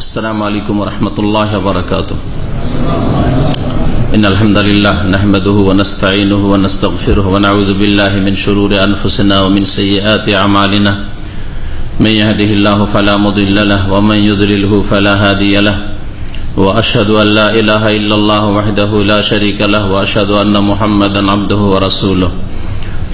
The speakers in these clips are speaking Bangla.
السلام عليكم ورحمة الله وبركاته إن الحمد لله نحمده ونستعينه ونستغفره ونعوذ بالله من شرور أنفسنا ومن سيئات أعمالنا من يهده الله فلا مضل له ومن يضلله فلا هادي له۔ وأشهد أن لا إله إلا الله وحده لا شريك له وأشهد أن محمدا عبده ورسوله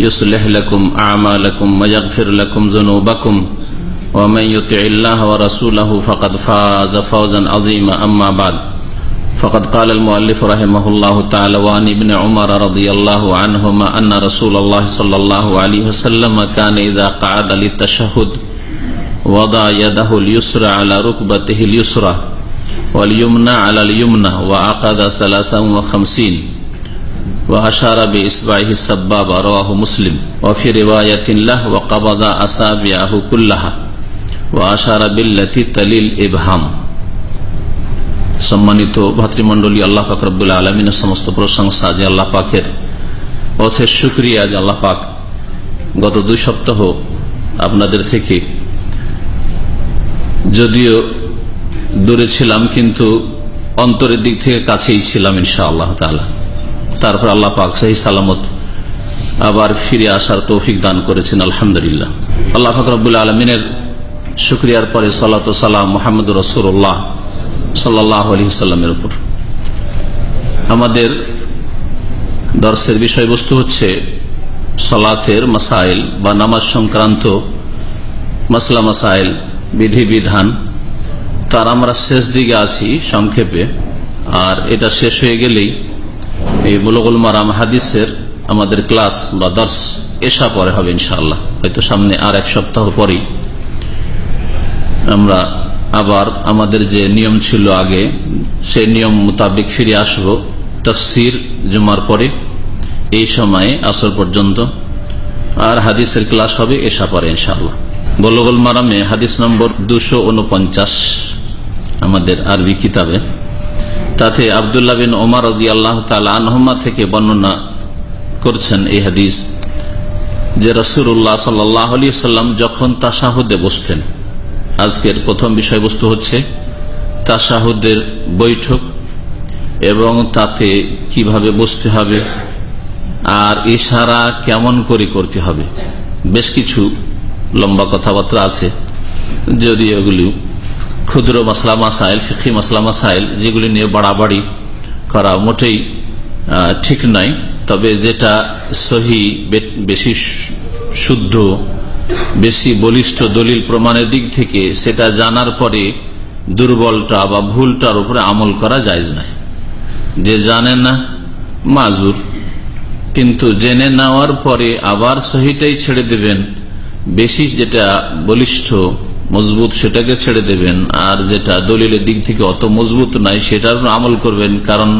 يصلح لكم أعمالكم ويغفر لكم ذنوبكم ومن يطع الله ورسوله فقد فاز فوزا عظيما. أما بعد فقد قال المؤلف رحمه الله تعالى وعن ابن عمر رضي الله عنهما أن رسول الله صلى الله عليه وسلم كان إذا قعد للتشهد وضع يده اليسرى على ركبته اليسرى واليمنى على اليمنى وعقد ثلاثا وخمسين وأشار بإصبعه السبابة رواه مسلم وفي رواية له وقبض أصابعه كلها وأشار بالتي تلي الإبهام সম্মানিত ভাতৃমন্ডলী আল্লাহ পাক রব্দুল্লাহ আলমিনের সমস্ত প্রশংসা যে আল্লাহ পাকের অথের সুক্রিয়া যে আল্লাহ পাক গত দুই সপ্তাহ আপনাদের থেকে যদিও দূরে ছিলাম কিন্তু অন্তরের দিক থেকে কাছেই ছিলাম ইনশা আল্লাহ তালা তারপর আল্লাহ পাক সাহি সালামত আবার ফিরে আসার তৌফিক দান করেছেন, আলহামদুলিল্লাহ। আল্লাহ ফাকরুল্লাহ আলমিনের শুক্রিয়ার পরে সালাত সালাম মোহাম্মদ রসুল্লাহ সাল্লাহ আলী সাল্লামের উপর। আমাদের দর্শের বিষয়বস্তু হচ্ছে সলাতের মাসাইল বা নামাজ সংক্রান্ত মাসলা মাসাইল বিধি বিধান তার আমরা শেষ দিকে আছি সংক্ষেপে, আর এটা শেষ হয়ে গেলেই এই বুলগুল মারাম হাদিসের আমাদের ক্লাস বা দর্শ এসা পরে হবে ইনশাআল্লাহ। হয়তো সামনে আর এক সপ্তাহ পরেই আমরা আবার আমাদের যে নিয়ম ছিল আগে, সেই নিয়ম মোতাবেক ফিরে আসব তফসির জুমার পরে, এই সময়ে আসর পর্যন্ত। আর হাদিসের ক্লাস হবে এসা পরে ইনশাআল্লাহ। বলগল মারামে হাদিস নম্বর দুশো আমাদের আরবি কিতাবে। তাতে আবদুল্লাহ বিন ওমর রাজি আল্লাহ আনহমা থেকে বর্ণনা করছেন এই হাদিস যে রসুল্লাহ সাল্লাম যখন তাসাহুদে বসতেন, আজকের প্রথম বিষয়বস্তু হচ্ছে তাসাহুদের বৈঠক এবং তাতে কীভাবে বসতে হবে আর ইশারা কেমন করে করতে হবে। বেশ কিছু লম্বা কথাবার্তা আছে যদি এগুলি ক্ষুদ্র মাসলা মাসাইল ফিকি মাসলা মাসাইল, যেগুলি নিয়ে বাড়াবাড়ি করা মোটেই ঠিক নয় তবে যেটা সহি বেশি শুদ্ধ, বেশি বলিষ্ঠ দলিল প্রমাণের দিক থেকে, সেটা জানার পরে দুর্বলটা বা ভুলটার উপরে আমল করা যায় না যে জানে না, মাজুর। কিন্তু জেনে নেওয়ার পরে আবার সহিটাই ছেড়ে দেবেন। বেশি যেটা বলিষ্ঠ মজবুত সেটাকে ছেড়ে দেবেন, আর যেটা দলিলের দিক থেকে অত মজবুত নাই, সেটার আমল করবেন, কারণ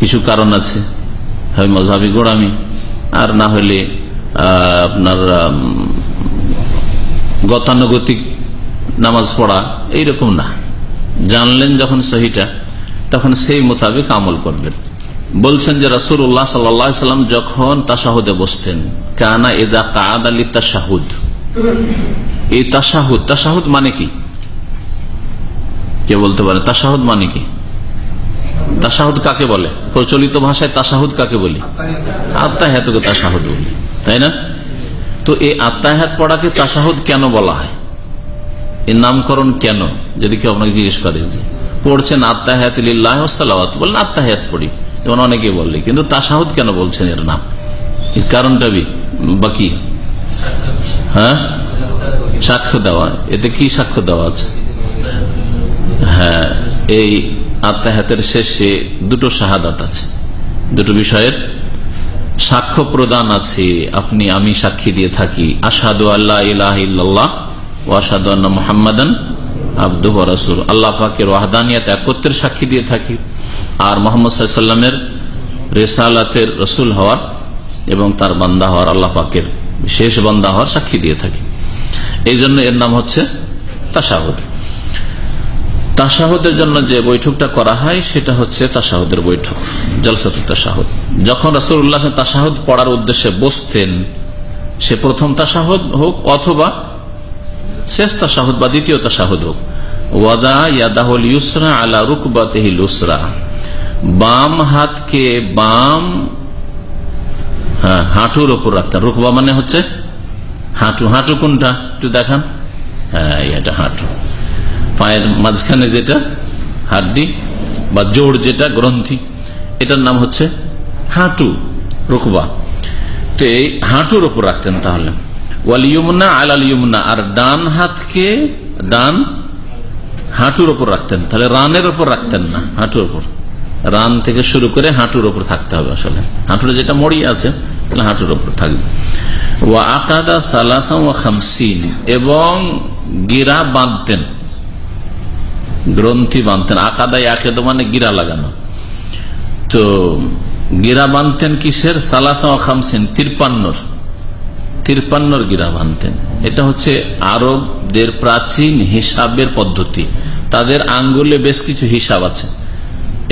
কিছু কারণ আছে। হয় মজাবি গোড়ামি, আর না হলে আপনার গতানুগতিক নামাজ পড়া, এইরকম না। জানলেন যখন সহিটা, তখন সেই মোতাবেক আমল করবেন। বলছেন যে রাসুল উল্লাহ সাল্লাম যখন তাসাহুদে বসতেন, কানা এদা কাদ আলী তাসাহুদ এই তাসাহুদ তাসাহুদ মানে কি? কে বলতে পারে? তাসাহুদ মানে কি? তাসাহুদ কাকে বলে? প্রচলিত ভাষায় তাসাহুদ কাকে বলি? আত্মাহাতকে তাসাহুদ বলি, তাই না? তো এই আত্মাহাত পড়াকে তাসাহুদ কেন বলা হয়? এর নামকরণ কেন? যদি কেউ আপনাকে জিজ্ঞেস করে যে, পড়ছেন আত্মাহাত লিল্লাহসালাওয়াত বললেন আত্মাহাত পড়ি। যেমন অনেকে বললে কিন্তু তাসাহুদ কেন বলছেন এর নাম? এর কারণটা বাকি। হ্যাঁ? সাক্ষ্য দেওয়া, এতে কি সাক্ষ্য দেওয়া আছে? হ্যাঁ এই আত্মাহাতের শেষে দুটো শাহাদাত আছে। দুটো বিষয়ের সাক্ষ্য প্রদান আছে, আপনি আমি সাক্ষী দিয়ে থাকি। আসাদু আল্লাহ ইলাহ ও আসাদু আল্লাহ মোহাম্মদান আব্দু রাসুল আল্লাহ পাকের ওয়াহদানিয়াত একত্রের সাক্ষী দিয়ে থাকি। আর মোহাম্মদ সাল্লামের রেসালাতের রসুল হওয়ার এবং তার বান্দা হওয়ার, আল্লাহ পাকের শেষ বান্দা হওয়ার সাক্ষী দিয়ে থাকি। এই জন্য এর নাম হচ্ছে তাসাহুদ তাসাহুদের জন্য যে বৈঠকটা করা হয়, সেটা হচ্ছে তাসাহুদের বৈঠক জলসাত তাসাহুদ যখন রাসুল্লাহ তাসাহুদ পড়ার উদ্দেশ্যে বসতেন, সে প্রথম তাসাহুদ হোক অথবা শেষ তাসাহুদ বা দ্বিতীয় তাসাহুদ হোক। ওয়াদা ইয়াদাহুল ইউসরা আলা রুকবাতেহিল উসরা বাম হাতকে বাম হ্যাঁ হাঁটুর ওপর রাখতেন রুকবা মানে হচ্ছে হাঁটু হাঁটু কোনটা? একটু দেখান। হ্যাঁ হাঁটু। পায়ের মাঝখানে যেটা, হাড্ডি বা জোড় যেটা, গ্রন্থি, এটার নাম হচ্ছে হাঁটু, রুকবা। তো এই হাঁটুর ওপর রাখতেন তাহলে। ওয়াল ইয়মুনা আলাল ইয়মুনা আর ডান হাতকে ডান হাঁটুর ওপর রাখতেন। তাহলে রানের ওপর রাখতেন না, হাঁটুর ওপর রান থেকে শুরু করে হাঁটুর ওপর থাকতে হবে আসলে। হাঁটুর যেটা মরি আছে হাঁটুর ওপর থাকবে। ও আকাদা সালাসা ও খামসিন, এবং গিরা বাঁধতেন। গ্রন্থি বাঁধতেন। আকাদাই আকেদ মানে গিরা লাগানো। তো গিরা বাঁধতেন কিসের? সালাসা ও খামসিন, তিরপান্নর। তিরপান্নর গিরা বাঁধতেন। এটা হচ্ছে আরবদের প্রাচীন হিসাবের পদ্ধতি। তাদের আঙ্গুলে বেশ কিছু হিসাব আছে।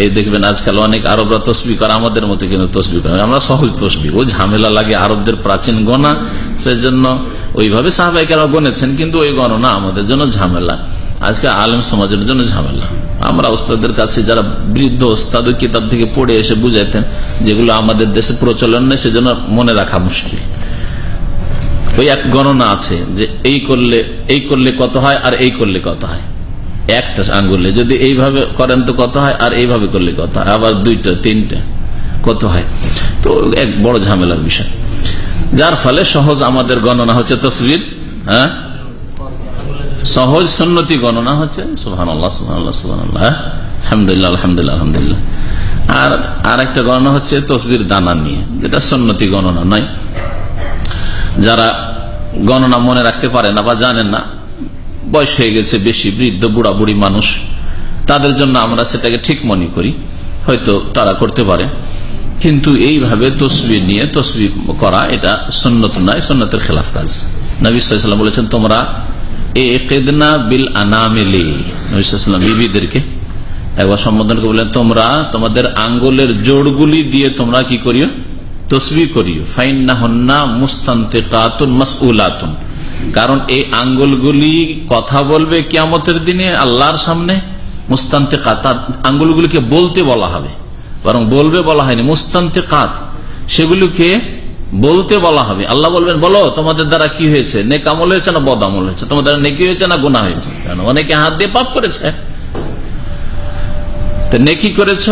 এই দেখবেন আজকাল অনেক আরবরা তসবি করে, আমাদের মতো কিন্তু তসবি করে আমরা সহজ তসবি, ও ঝামেলা লাগে আরবদের প্রাচীন গণা সেজন্য ওইভাবে সাহবাইকারা গনেছেন কিন্তু ওই গণনা আমাদের জন্য ঝামেলা। আজকে আলেম সমাজের জন্য ঝামেলা। আমরা ওস্তাদের কাছে যারা বৃদ্ধ ওস্তাদ কিতাব থেকে পড়ে এসে বুঝাইতেন, যেগুলো আমাদের দেশে প্রচলন নেই, সেজন্য মনে রাখা মুশকিল। ওই এক গণনা আছে যে এই করলে এই করলে কত হয় আর এই করলে কত হয়। একটা আঙ্গুলে। যদি এইভাবে করেন তো কত হয়? আর এইভাবে করলে কত হয়? আবার দুইটা, তিনটা, কত হয়? তো এক বড় ঝামেলার বিষয়। যার ফলে সহজ আমাদের গণনা হচ্ছে তসবির হ্যাঁ? সহজ সন্নতি গণনা হচ্ছে আল্লাহ আল্লাহ আল্লাহ আলহামদুলিল্লাহ আলহামদুলিল্লাহ আলহামদুলিল্লাহ। আর আর একটা গণনা হচ্ছে তসবির দানা নিয়ে, যেটা সন্নতি গণনা নয়। যারা গণনা মনে রাখতে পারে না বা জানেন না বয়স হয়ে গেছে বেশি, বৃদ্ধ বুড়া বুড়ি মানুষ। তাদের জন্য আমরা সেটাকে ঠিক মনে করি। হয়তো তারা করতে পারে। কিন্তু এইভাবে তসবি নিয়ে তসবি করা, এটা সন্ন্যত নয় সন্ন্যতের খেলাফ কাজ। নবীলাম বলেছেন, তোমরা এ কেদনা বিল আনামেলি। নবীলাম বিবিদেরকে একবার সম্বোধন করে বললেন তোমরা তোমাদের আঙ্গুলের জোড়গুলি দিয়ে তোমরা কি করিও? তসবি করিও। ফাইন্না হন্না মুস্তান্তে কাতুন মাসউলাতুন। কারণ এই আঙ্গুলগুলি কথা বলবে কিয়ামতের দিনে আল্লাহর সামনে। মুস্তান্তে কাত আঙ্গুলগুলিকে বলতে বলা হবে। বরং বলবে বলা হয়নি মুস্তান্তে কাত সেগুলিকে বলতে বলা হবে। আল্লাহ বলবেন, বলো, তোমাদের দ্বারা কি হয়েছে? নেক আমল হয়েছে না বদ আমল হয়েছে? তোমাদের নেকি হয়েছে না গুণা হয়েছে? কেন? অনেকে হাত দিয়ে পাপ করেছে। নেকি করেছ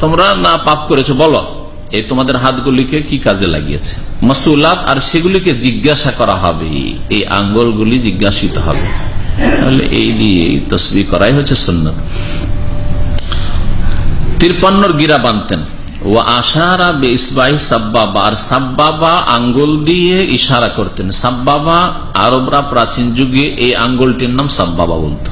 তোমরা না পাপ করেছ? বলো। এই তোমাদের হাতগুলিকে কি কাজে লাগিয়েছে? মাসুলাত, আর সেগুলিকে জিজ্ঞাসা করা হবে। এই আঙ্গলগুলি জিজ্ঞাসিত হবে। তাহলে এই দিয়ে তসবি করাই হচ্ছে সন্ন্যত তিরপান্নর গিরা বানতেন। ও আশারা বে ইসবাই সাব্বাবা, আর সাব্বাবা আঙ্গুল দিয়ে ইশারা করতেন। সাব্বাবা আরবরা প্রাচীন যুগে এই আঙ্গুলটির নাম সাব্বাবা বলতো।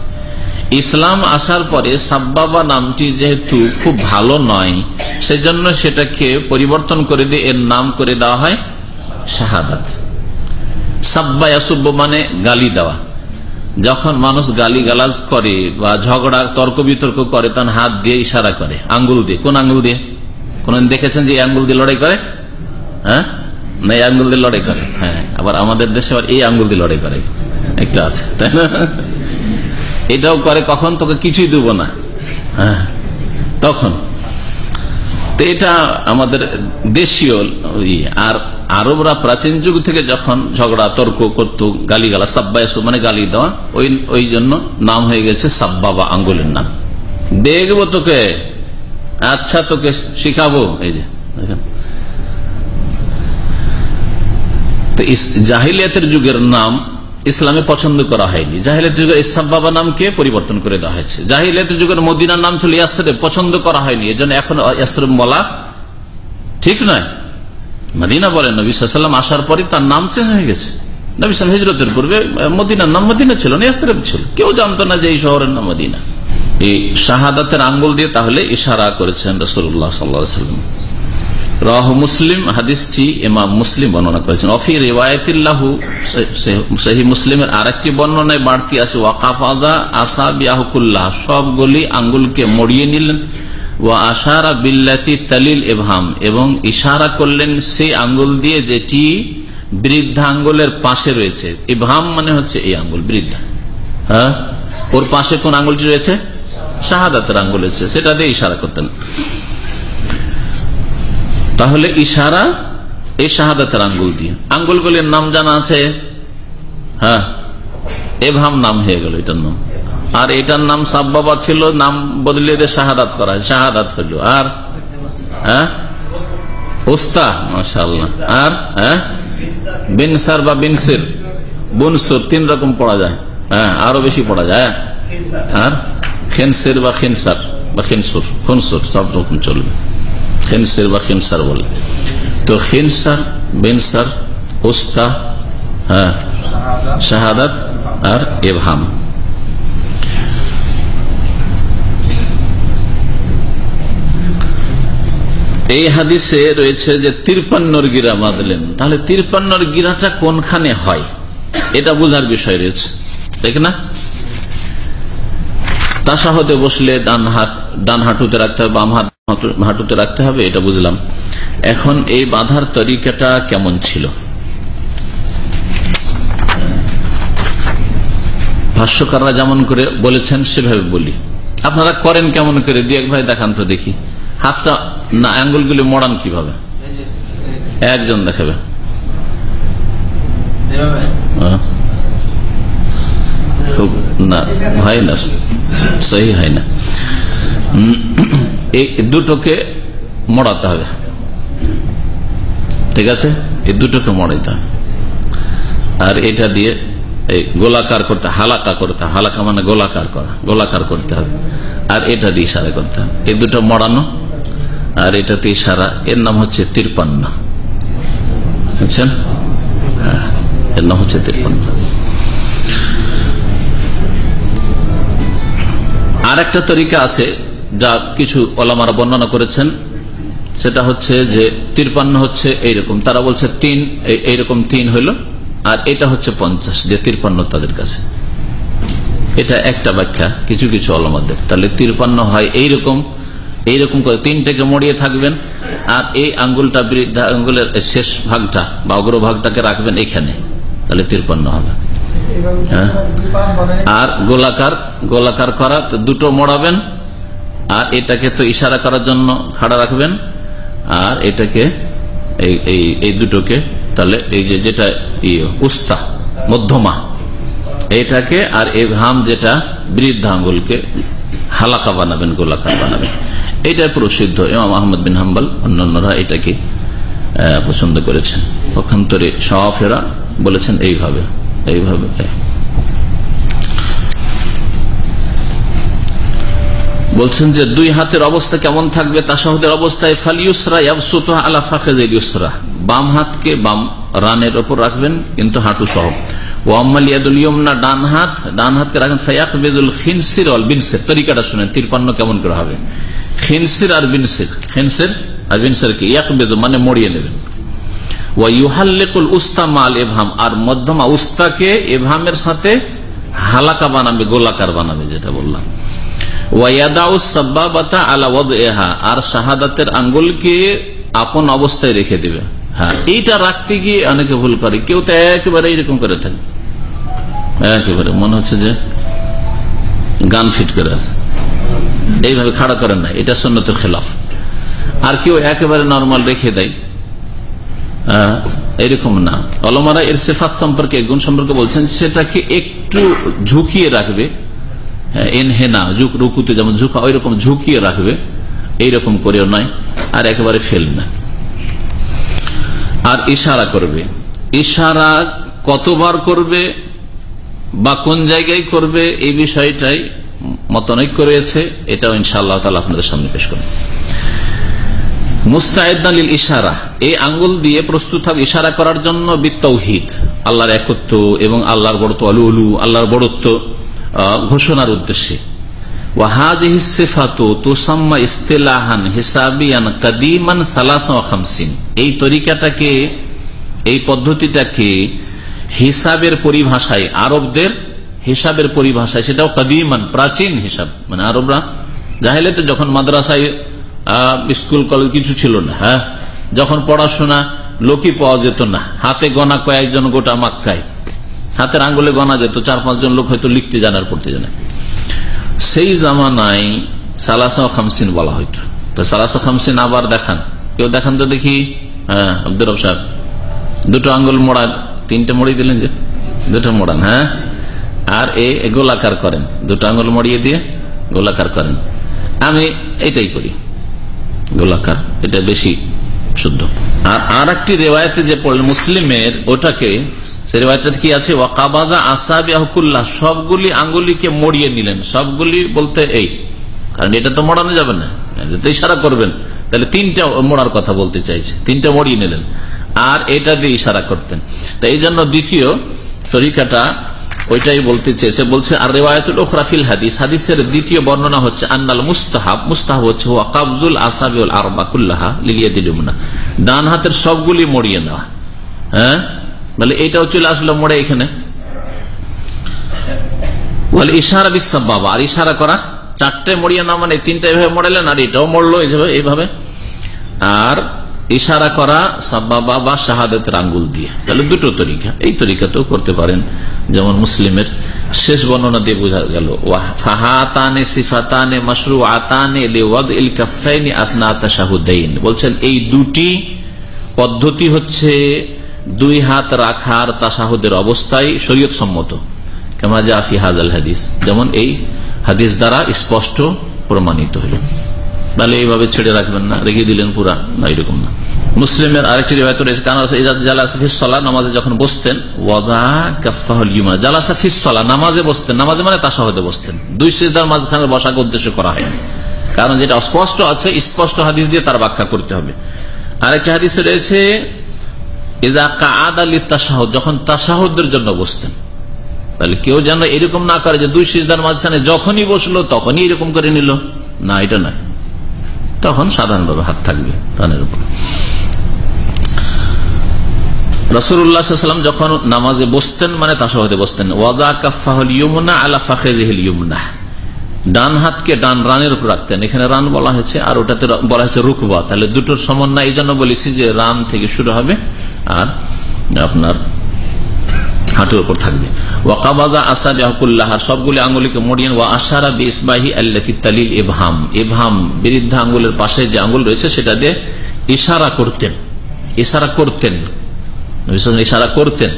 ইসলাম আসার পরে সাব্বাবা নামটি যেহেতু খুব ভালো নয়, সেজন্য সেটাকে পরিবর্তন করে দিয়ে এর নাম করে দেওয়া হয় শাহাদাত। সাব্বা ইয়াসুব্ব মানে গালি দেওয়া। যখন মানুষ গালি গালাজ করে বা ঝগড়া তর্ক বিতর্ক করে তখন হাত দিয়ে ইশারা করে, আঙ্গুল দিয়ে। কোন আঙ্গুল দিয়ে? কোন দেখেছেন যে আঙ্গুল দিয়ে লড়াই করে? হ্যাঁ? না, এই আঙ্গুল দিয়ে লড়াই করে। হ্যাঁ আবার আমাদের দেশে আবার এই আঙ্গুল দিয়ে লড়াই করে। একটা আছে, তাই না? এটাও করে, কখন তোকে কিছুই দেব না। হ্যাঁ তখন। তো এটা আমাদের দেশীয় আর আরবরা প্রাচীন যুগ থেকে যখন ঝগড়া, তর্ক, করতো গালি গালা সাব্বা মানে গালি দেওয়া, ওই ওই জন্য নাম হয়ে গেছে সাব্বা বা আঙ্গুলের নাম। দেখব তোকে। আচ্ছা তোকে শিখাবো। এই যে তো জাহিলিয়াতের যুগের নাম ইসলামে পছন্দ করা হয়নি। জাহিলিয়াত যুগের ইসাব বাবা নামকে পরিবর্তন করে দেওয়া হয়েছে। জাহিলিয়াত যুগের মদিনার নাম ছিল ইয়াসরে পছন্দ করা হয়নি। এজন্য এখন ইয়াসরে বলা ঠিক নয়। মদিনা বলেন, নবী সাল্লাম আসার পরে তার নাম চেঞ্জ হয়ে গেছে। নবী সাল হিজরতের পূর্বে মদিনার নাম মদিনা ছিল না ইয়াসরেব ছিল। কেউ জানতো না যে এই শহরের নাম মদিনা। এই শাহাদাতের আঙ্গুল দিয়ে তাহলে ইশারা করেছেন রসুল্লাহ সাল্লাম রাহ মুসলিম, হাদিসটি ইমাম মুসলিম বর্ণনা করেছেন। অফি রেওয়ায়তিল্লাহু সেই মুসলিমের আর একটি বর্ণনায় বাড়তি আছে, ওয়াকাফাদা আসা বিয়াহকুল্লাহ সবগুলি আঙ্গুলকে মরিয়ে নিলেন ও আশারা বিল্লাতি তালিল এভাম এবং ইশারা করলেন সেই আঙ্গুল দিয়ে যেটি বৃদ্ধা আঙ্গুলের পাশে রয়েছে। ইভাম মানে হচ্ছে এই আঙ্গুল, বৃদ্ধা। হ্যাঁ? ওর পাশে কোন আঙ্গুলটি রয়েছে? শাহাদাতের আঙ্গুল রয়েছে, সেটা দিয়ে ইশারা করতেন। তাহলে ইশারা এই শাহাদাতের আঙ্গুল দিয়ে। আঙ্গুলগুলির নাম জানা আছে? হ্যাঁ। এভাম নাম হয়ে গেল এটার নাম। আর এটার নাম সাব্বাবা ছিল, নাম বদলে দিয়ে শাহাদাত করা শাহাদাত হইল আর? হ্যাঁ? উস্তা মাসাল্লাহ আর? হ্যাঁ? বিনসার বা বিনসির। বুনসুর, তিন রকম পড়া যায়। হ্যাঁ আরও বেশি পড়া যায়। আর? খেনসির বা খেনসার বা খেনসুর। খুনসুর, সব রকম চলবে। খেনসির বা খেনসার বলে। তো খেনসার বেনসার হ্যাঁ শাহাদাত আর এভাম। এই হাদিসে রয়েছে যে তিরপান্নর গিরা বাঁধলেন তাহলে তিরপান্নর গিরাটা কোনখানে হয়? এটা বোঝার বিষয় রয়েছে। ঠিক না? তাসাহতে বসলে ডান হাত ডান হাঁটুতে রাখতে হবে বাম হাত হাঁটুতে রাখতে হবে এটা বুঝলাম। এখন এই বাঁধার তরিকাটা কেমন ছিল? ভাষ্যকাররা যেমন করে বলেছেন সেভাবে বলি। আপনারা করেন কেমন করে? দু এক ভাই দেখান তো দেখি। হাতটা না আঙ্গুলগুলি মড়ান কীভাবে? একজন দেখাবে। খুব না ভাই না। সহি হয় না। এই দুটোকে মড়াতে হবে। ঠিক আছে? এই দুটোকে মড়াইতে হবে। আর এটা দিয়ে এই গোলাকার করতে হালাকা করতে হালাকা মানে গোলাকার করা, গোলাকার করতে হবে। আর এটা দিয়ে ইশারা করতে হবে। এই দুটো মড়ানো, আর এটাতে ইশারা, এর নাম হচ্ছে তিরপান্ন। বুঝছেন? হ্যাঁ এর নাম হচ্ছে তিরপান্ন। আর একটা তরিকা আছে যা কিছু ওলামারা বর্ণনা করেছেন। সেটা হচ্ছে যে তিরপান্ন হচ্ছে এইরকম। তারা বলছে তিন এইরকম তিন হইল, আর এটা হচ্ছে পঞ্চাশ, যে তিরপান্ন তাদের কাছে। এটা একটা ব্যাখ্যা, কিছু কিছু অলমাদের তাহলে তিরপান্ন হয় এইরকম এইরকম করে তিনটাকে মরিয়ে থাকবেন, আর এই আঙ্গুলটা বৃদ্ধা আঙ্গুলের শেষ ভাগটা বা অগ্রভাগটাকে রাখবেন এখানে, তাহলে তিরপান্ন হবে। আর গোলাকার গোলাকার করা দুটো মোড়াবেন, আর এটাকে তো ইশারা করার জন্য খাড়া রাখবেন, আর এটাকে এই দুটোকে, তাহলে এই যে যেটা উস্তা, মধ্যমা, এটাকে আর এই ঘাম যেটা বৃদ্ধা আঙ্গুলকে হালাকা বানাবেন, গোলাকার বানাবেন। এটা প্রসিদ্ধ, ইমাম আহমদ বিন হাম্বাল, অন্যান্যরা এটাকে পছন্দ করেছেন। পক্ষান্তরে শাহফেরা বলেছেন এইভাবে। এইভাবে। বলছেন যে দুই হাতের অবস্থা কেমন থাকবে? তাসাহুদের অবস্থায় ফালিউসরা আলা ফাখেজের ইউসরা। বাম হাতকে বাম রানের ওপর রাখবেন, কিন্তু হাঁটু সহ। ডান হাত, ডান হাতকে তরিকাটা কেমন হবে? আর বিনসির। আর ইয়াক মানে মরিয়ে নেবেন। উস্তা মাল এভাম। আর মধ্যমা উস্তাকে এভামের সাথে হালাকা বানাবে, গোলাকার বানাবে, যেটা বললাম। আর শাহাদাতের আঙ্গুলকে আপন অবস্থায় রেখে দিবে। হ্যাঁ এইটা রাখতে গিয়ে অনেকে ভুল করে। কেউ তো একেবারে এইরকম করে থাকে। একেবারে, মনে হচ্ছে যে গান ফিট করে আছে। এইভাবে খাড়া করেন না, এটা সন্ন্যতের খেলাফ। আর কেউ একেবারে নর্মাল রেখে দেয়। এরকম না। অলমারা এর সেফাত সম্পর্কে, গুণ সম্পর্কে বলছেন, সেটাকে একটু ঝুঁকিয়ে রাখবে। এনহেনা ঝুঁক, রুকুতে যেমন ঝুঁকা ওই রকম ঝুঁকিয়ে রাখবে। এইরকম করেও নয়, আর একেবারে ফেল না। আর ইশারা করবে। ইশারা কতবার করবে বা কোন জায়গায় করবে, এই বিষয়টাই মতনৈক্য রয়েছে। এটাও ইনশাআল্লাহ তালা আপনাদের সামনে পেশ করবে। ইশারা। এই আঙ্গুল দিয়ে প্রস্তুত হবে ইশারা করার জন্য বিত্তৌহিদ আল্লাহর এবং আল্লাহর বড়ত্ব আলু উলু আল্লাহর বড়ত্ব ঘোষণার উদ্দেশ্যে। এই তরিকাটাকে, এই পদ্ধতিটাকে হিসাবের পরিভাষায় আরবদের হিসাবের পরিভাষায়, সেটাও কদিমান, প্রাচীন হিসাব। মানে আরবরা যখন মাদ্রাসায় স্কুল, কলেজ কিছু ছিল না হ্যাঁ? যখন পড়াশোনা লোকই পাওয়া যেত না। হাতে গনা কয়েকজন গোটা মাক্কায়। হাতের আঙ্গুলে গনা যেত, চার পাঁচজন লোক হয়তো লিখতে জানার পড়তে জানে। সেই জামানায় সালাসা খামসিন বলা হইতো। তো সালাসা খামসিন আবার দেখান। কেউ দেখান তো দেখি। হ্যাঁ আব্দুর সাহেব। দুটো আঙ্গুল মোড়ান। তিনটে মড়ি দিলেন যে? দুটো মোড়ান হ্যাঁ? আর এ গোলাকার করেন। দুটো আঙ্গুল মড়িয়ে দিয়ে গোলাকার করেন। আমি এটাই করি। গোলাকার, এটা বেশি শুদ্ধ। আর আর একটি রেওয়ায়তে যে পড়লেন, মুসলিমের, ওটাকে, সে কি আছে? ওয়াকাবাজা আসাবি আহকুল্লাহ সবগুলি আঙ্গুলিকে মরিয়ে নিলেন। সবগুলি বলতে এই, কারণ এটা তো মরানো যাবে না। ইশারা করবেন। তাহলে তিনটা মোড়ার কথা বলতে চাইছে। তিনটা মরিয়ে নিলেন। আর এটা দিয়ে ইশারা করতেন। তো এই জন্য দ্বিতীয় তরিকাটা ওইটাই বলতে চেয়েছে বলছে, আর রেওয়ায়তুল ওখরাফিল হাদিস, হাদিসের দ্বিতীয় বর্ণনা হচ্ছে, আন্নাল মুস্তাহাব মুস্তাহাব হচ্ছে ওয়াকাবুল আসাবিউল আরবাকুল্লাহা লিলিয়া দিলুমনা ডান হাতের সবগুলি মরিয়ে নেওয়া। হ্যাঁ? বলে এটাও চলে আসলো মোড়ে এখানে। ইশারা বিশ্বাস বাবা আর ইশারা করা, চারটে মরিয়া না মানে তিনটা এভাবে মরেলেন আর এটাও মরলো এইভাবে। আর ইশারা করা সাব্বাবা বা শাহাদতের আঙ্গুল দিয়ে। তাহলে দুটো তরিকা। এই তরিকাতেও করতে পারেন। যেমন মুসলিমের শেষ বর্ণনা দিয়ে বোঝা গেল সিফাতানে মশরু আতানে বলছেন, এই দুটি পদ্ধতি হচ্ছে দুই হাত রাখার তাসাহুদের অবস্থায় শরীয়ত সম্মত কেমা জাফি হাজাল হাদিস। যেমন এই হাদিস দ্বারা স্পষ্ট প্রমাণিত হল। তাহলে এইভাবে ছেড়ে রাখবেন না, রেখে দিলেন পুরা না, এরকম না। মুসলিমের আরেকটি রেবায়ত রয়েছে, কারণ নামাজে যখন বসতেন, ওয়াদা কাফাহুল ইউমা জালাসাফিসলা নামাজে বসতেন। নামাজে মানে তাসাহদে বসতেন। দুই সিজদার মাঝখানে বসাকে উদ্দেশ্য করা হয় কারণ যেটা স্পষ্ট আছে, স্পষ্ট হাদিস দিয়ে তার ব্যাখ্যা করতে হবে। আরেকটি হাদিস রয়েছে যখন তাসাহদের জন্য বসতেন। তাহলে কেউ যেন এরকম না করে যে দুই সিজদার মাঝখানে যখনই বসল, তখনই এরকম করে নিল। না, এটা নয়। তখন সাধারণভাবে হাত থাকবে রানের উপর। রসুল্লাহাম যখন নামাজে বসতেন মানে তাসাহদে বসতেন, ওয়াদা কাফাহল ইয়মুনা আলা ফাখেল ইয়মুনা ডান হাতকে ডান রানের উপর রাখতেন। এখানে রান বলা হয়েছে, আর ওটাতে বলা হয়েছে রুকবা। তাহলে দুটোর সমন্বয়, এই জন্য বলেছি যে রান থেকে শুরু হবে, আর আপনার হাঁটুর উপর থাকবে। ওয়াকাবাজা আসা জাহকুল্লাহ সবগুলি আঙ্গুলিকে মরিয়ান ওয়া আশারা বিসবাহি আল্লাতি তালিল এভাম এভাম বৃদ্ধা আঙ্গুলের পাশে যে আঙ্গুল রয়েছে সেটা দিয়ে ইশারা করতেন। ইশারা করতেন। ইশারা করতেন।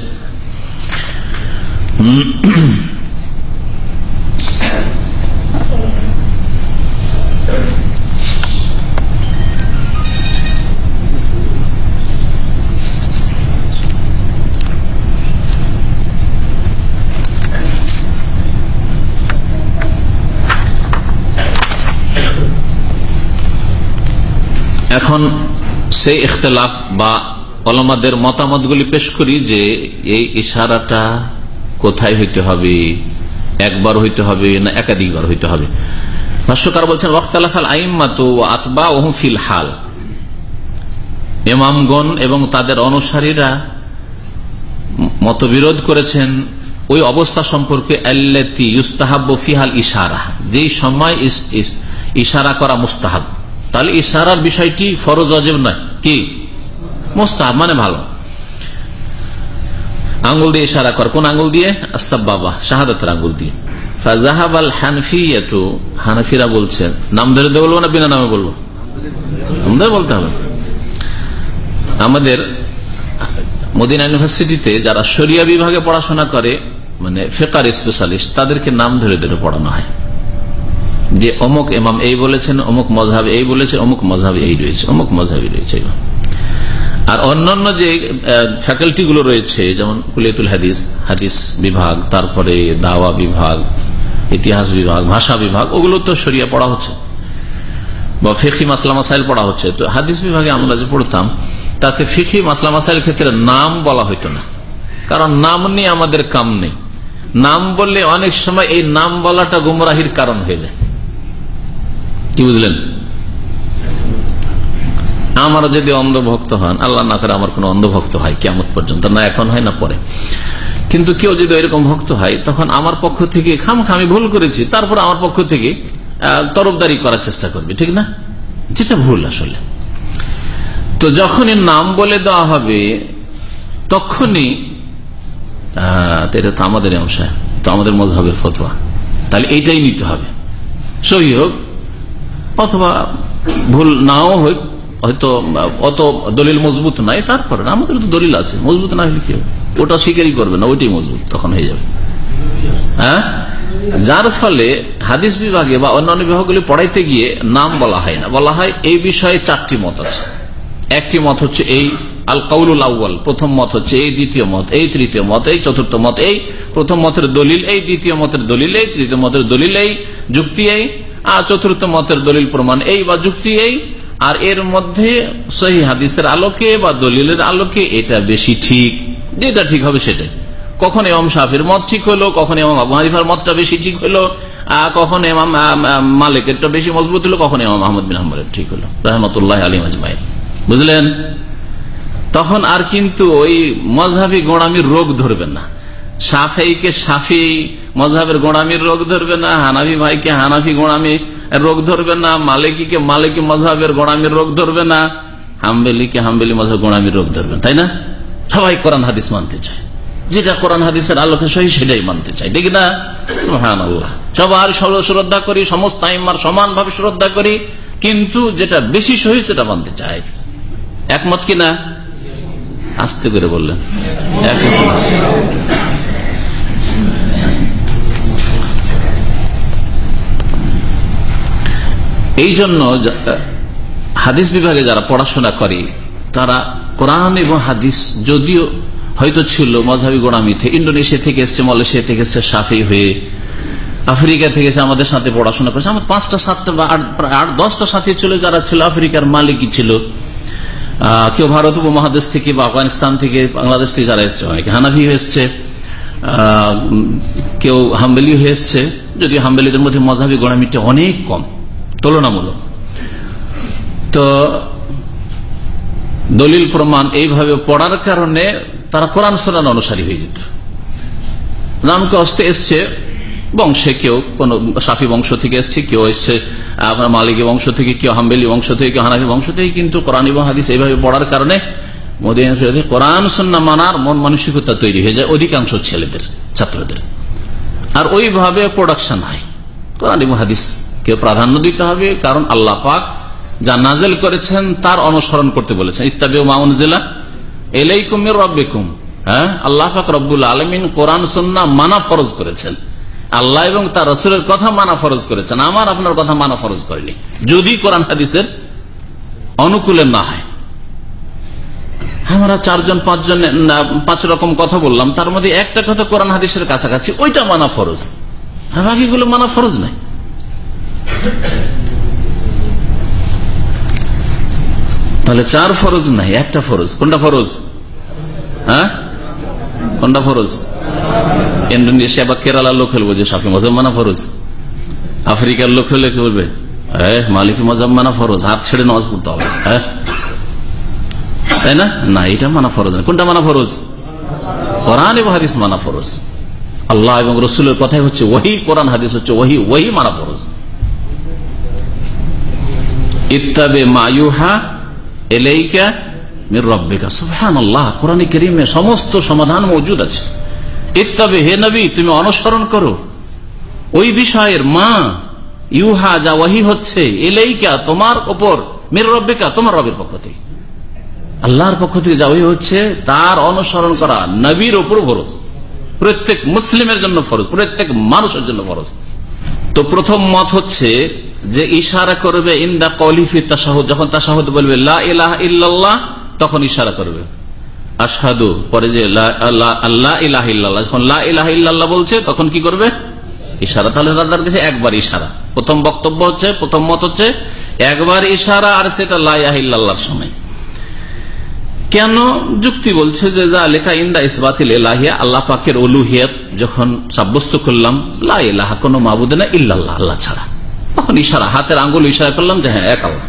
এখন সেই ইখতলাফ বা অলমাদের মতামতগুলি পেশ করি যে এই ইশারাটা কোথায় হইতে হবে? একবার হইতে হবে না একাধিকবার হইতে হবে? ভাষ্যকার বলছেন ওয়াক্তালাফাল আইম্মাত আতবা ওহম হাল। এমামগণ এবং তাদের অনুসারীরা মতবিরোধ করেছেন ওই অবস্থা সম্পর্কে ইউস্তাহাব ফিহাল ইশারা যেই সময় ইশারা করা মুস্তাহাব। তাহলে ইশারার বিষয়টি ফরজ অজেব নয়। কি? মোস্তাহাব মানে ভালো। আঙ্গুল দিয়ে ইশারা কর। কোন আঙ্গুল দিয়ে? আসাব বাবা শাহাদাতের আঙ্গুল দিয়ে। হানফিরা বলছেন নাম ধরে বলব না বিনা নামে বলব? বলতে হবে। আমাদের মদিনা ইউনিভার্সিটিতে যারা শরিয়া বিভাগে পড়াশোনা করে মানে ফেকার স্পেশালিস্ট, তাদেরকে নাম ধরে ধরে পড়ানো হয়। যে অমুক এমাম এই বলেছেন, অমুক মজাব এই বলেছে, অমুক মজাব এই রয়েছে, অমুক মজাবি রয়েছে। আর অন্যান্য যে ফ্যাকাল্টি গুলো রয়েছে, যেমন কুলিয়াতুল হাদিস হাদিস বিভাগ, তারপরে দাওয়া বিভাগ, ইতিহাস বিভাগ, ভাষা বিভাগ, ওগুলো তো সরিয়া পড়া হচ্ছে। বা ফিখি মাসলা মাসাইল পড়া হচ্ছে। তো হাদিস বিভাগে আমরা যে পড়তাম, তাতে ফিখি মাসলা মাসাইল ক্ষেত্রে নাম বলা হইতো না। কারণ নাম নিয়ে আমাদের কাম নেই। নাম বললে অনেক সময় এই নাম বলাটা গুমরাহির কারণ হয়ে যায়। কি বুঝলেন? আমার যদি অন্ধভক্ত হন, আল্লাহ না করে আমার কোন অন্ধভক্ত হয় কেমন পর্যন্ত, না এখন হয়, না পরে। কিন্তু কেউ যদি এরকম ভক্ত হয়, তখন আমার পক্ষ থেকে খাম খামি ভুল করেছি, তারপর আমার পক্ষ থেকে তরফদারি করার চেষ্টা করবে, ঠিক না? যেটা ভুল আসলে। তো যখনই নাম বলে দেওয়া হবে, তখনই এটা তো আমাদের অংশ, তো আমাদের মজহবের ফতোয়া। তাহলে এইটাই নিতে হবে। সহি হোক অথবা ভুল নাও হোক হয়তো, অত দলিল মজবুত নাই, তারপরে আমাদের তো দলিল আছে। মজবুত না হলে কি ওটা স্বীকারই করবে না, ওইটাই মজবুত, তখন হয়ে যাবে। হ্যাঁ? যার ফলে হাদিস বিভাগে বা অন্যান্য বিভাগগুলি পড়াইতে গিয়ে নাম বলা হয় না। বলা হয় এই বিষয়ে চারটি মত আছে। একটি মত হচ্ছে এই আল কাউলুল আউ্ল প্রথম মত হচ্ছে এই দ্বিতীয় মত, এই তৃতীয় মত, এই চতুর্থ মত, এই প্রথম মতের দলিল, এই দ্বিতীয় মতের দলিল, এই তৃতীয় মতের দলিল, এই যুক্তি, এই চতুর্থ মতের দলিল প্রমাণ। এই বা যুক্তি এই, আর এর মধ্যে সহি হাদিসের আলোকে বা দলিলের আলোকে এটা বেশি ঠিক। যেটা ঠিক হবে সেটাই। কখন এমাম শাফির মত ঠিক হলো, কখন এমাম আবু হানিফার মতটা বেশি ঠিক হলো কখন এমাম মালিকেরটা বেশি মজবুত হলো, কখন এমাম আহমদ বিন আহমদের ঠিক হলো। রহমতুল্লাহ আলিম আজমাই বুঝলেন? তখন আর কিন্তু ওই মজহাবি গোড়ামির রোগ ধরবেন না। সাফেইকে সাফি মজহাবের গোড়ামির রোগ ধরবে না, হানাফি ভাইকে হানাফি গোড়ামি রোগ ধরবে না, মালিকীকে মালিকী মজহাবের গোড়ামির রোগ ধরবে না, হাম্বেলিকে হাম্বেলি মজহাব গোড়ামির রোগ ধরবে, তাই না? সবাই কোরআন হাদিস মানতে চায়। যেটা কোরআন হাদিসের আলোকে সহি সেটাই মানতে চাই ঠিক না? সুহান আল্লাহ সবার শ্রদ্ধা করি, সমস্ত আইমার সমান ভাবে শ্রদ্ধা করি, কিন্তু যেটা বেশি সহি সেটা মানতে চাই একমত কিনা আস্তে করে বললেন। এই জন্য হাদিস বিভাগে যারা পড়াশোনা করে, তারা কোরআন এবং হাদিস যদিও হয়তো ছিল মজাবি গোড়ামিতে ইন্ডোনেশিয়া থেকে এসছে, মালয়েশিয়া থেকে এসছে সাফি হয়ে আফ্রিকা থেকে এসে আমাদের সাথে পড়াশোনা করেছে। আমার পাঁচটা, সাতটা বা আট দশটা সাথী ছিল, যারা ছিল আফ্রিকার মালিকই ছিল। কেউ ভারত উপমহাদেশ থেকে বা আফগানিস্তান থেকে, বাংলাদেশ থেকে যারা এসছে, অনেকে হানাফি এসছে কেউ হাম্বেলি হয়ে যদি হাম্বেলিদের মধ্যে মজাবি গোড়ামিটা অনেক কম। তুলনামূলক। তো দলিল প্রমাণ এইভাবে পড়ার কারণে তারা কোরআন সোনান অনুসারী হয়ে যেত। নামকে অস্তে এসছে বংশে কেউ, কোন সাফি বংশ থেকে এসছে, কেউ এসছে আপনার মালিকী বংশ থেকে, কেউ হাম্বেলি বংশ থেকে, কেউ হানাফি বংশ থেকে, কিন্তু কোরআন এবং হাদিস এইভাবে পড়ার কারণে কোরআন সন্না মানার মন মানসিকতা তৈরি হয়ে যায় অধিকাংশ ছেলেদের, ছাত্রদের। আর ওইভাবে প্রোডাকশন হয়। কোরআন এবং হাদিস প্রাধান্য দিতে হবে, কারণ আল্লাহ পাক যা নাজেল করেছেন তার অনুসরণ করতে বলেছেন। ইত্তাবি মাউন জেলা এলাই কুমের রব্বেকুম। হ্যাঁ? আল্লাহ পাক রব্বুল আলমিন কোরআন সন্না মানা ফরজ করেছেন। আল্লাহ এবং তার রসুলের কথা মানা ফরজ করেছেন। আমার, আপনার কথা মানা ফরজ করেনি। যদি কোরআন হাদিসের অনুকূলে না হয়। আমরা চারজন, পাঁচজন পাঁচ রকম কথা বললাম, তার মধ্যে একটা কথা কোরআন হাদিসের কাছাকাছি, ওইটা মানা ফরজ। বাকিগুলো মানা ফরজ নাই। তাহলে চার ফরজ নাই, একটা ফরজ। কোনটা ফরজ? হ্যাঁ? কোনটা ফরজ? ইন্ডোনেশিয়া বা কেরালার লোক হলে যে সাফি মজাব মানা ফরজ। আফ্রিকার লোক হলে কি বলবে? মালিক মজাব মানা ফরজ, হাত ছেড়ে নামাজ পড়তে হবে। তাই না? না, এটা মানা ফরজ না। কোনটা মানা ফরজ? কোরআন এবং হাদিস মানা ফরজ। আল্লাহ এবং রসুলের কথাই হচ্ছে ওহি, কোরআন, হাদিস হচ্ছে ওহি ওহি মানা ফরজ। ইত্তাবে মায়ুহা এলাইকা মির রব্বিকা। সুবহান আল্লাহ কোরআন করিমে সমস্ত সমাধান মজুদ আছে। ইত্তাবে হে নবী, তুমি অনুসরণ করো। ওই বিষয়ের মা ইউহা যা ওয়াহি হচ্ছে এলাইকা তোমার ওপর, মির রব্বিকা তোমার রবের পক্ষ থেকে। আল্লাহর পক্ষ থেকে যা ওই হচ্ছে, তার অনুসরণ করা নবীর ওপর ফরজ। প্রত্যেক মুসলিমের জন্য ফরজ, প্রত্যেক মানুষের জন্য ফরজ। তো প্রথম মত হচ্ছে যে ইশারা করবে ইন্দা কলিফি তাসাহুদ যখন তাসাহুদ বলবে লাহ তখন ইশারা করবে। আসাদু পরে যে আল্লাহ ইলাহ যখন লা ইলাহ বলছে, তখন কি করবে? ইশারা। তাহলে তাদের কাছে একবার ইশারা। প্রথম বক্তব্য হচ্ছে, প্রথম মত হচ্ছে, একবার ইশারা আর সেটা লাইল্লাহর সময়। কেন যুক্তি বলছে যে, যা লেখা ইন্দা ইসবাতিল এলাহিয়া আল্লাহ পাকের অলুহিয়াত যখন সাব্যস্ত করলাম লাহ কোন মাবুদ না ইল্লাল্লাহ, আল্লাহ ছাড়া। তখন ইশারা, হাতের আঙ্গুল ইশারা করলাম যে হ্যাঁ এক আল্লাহ।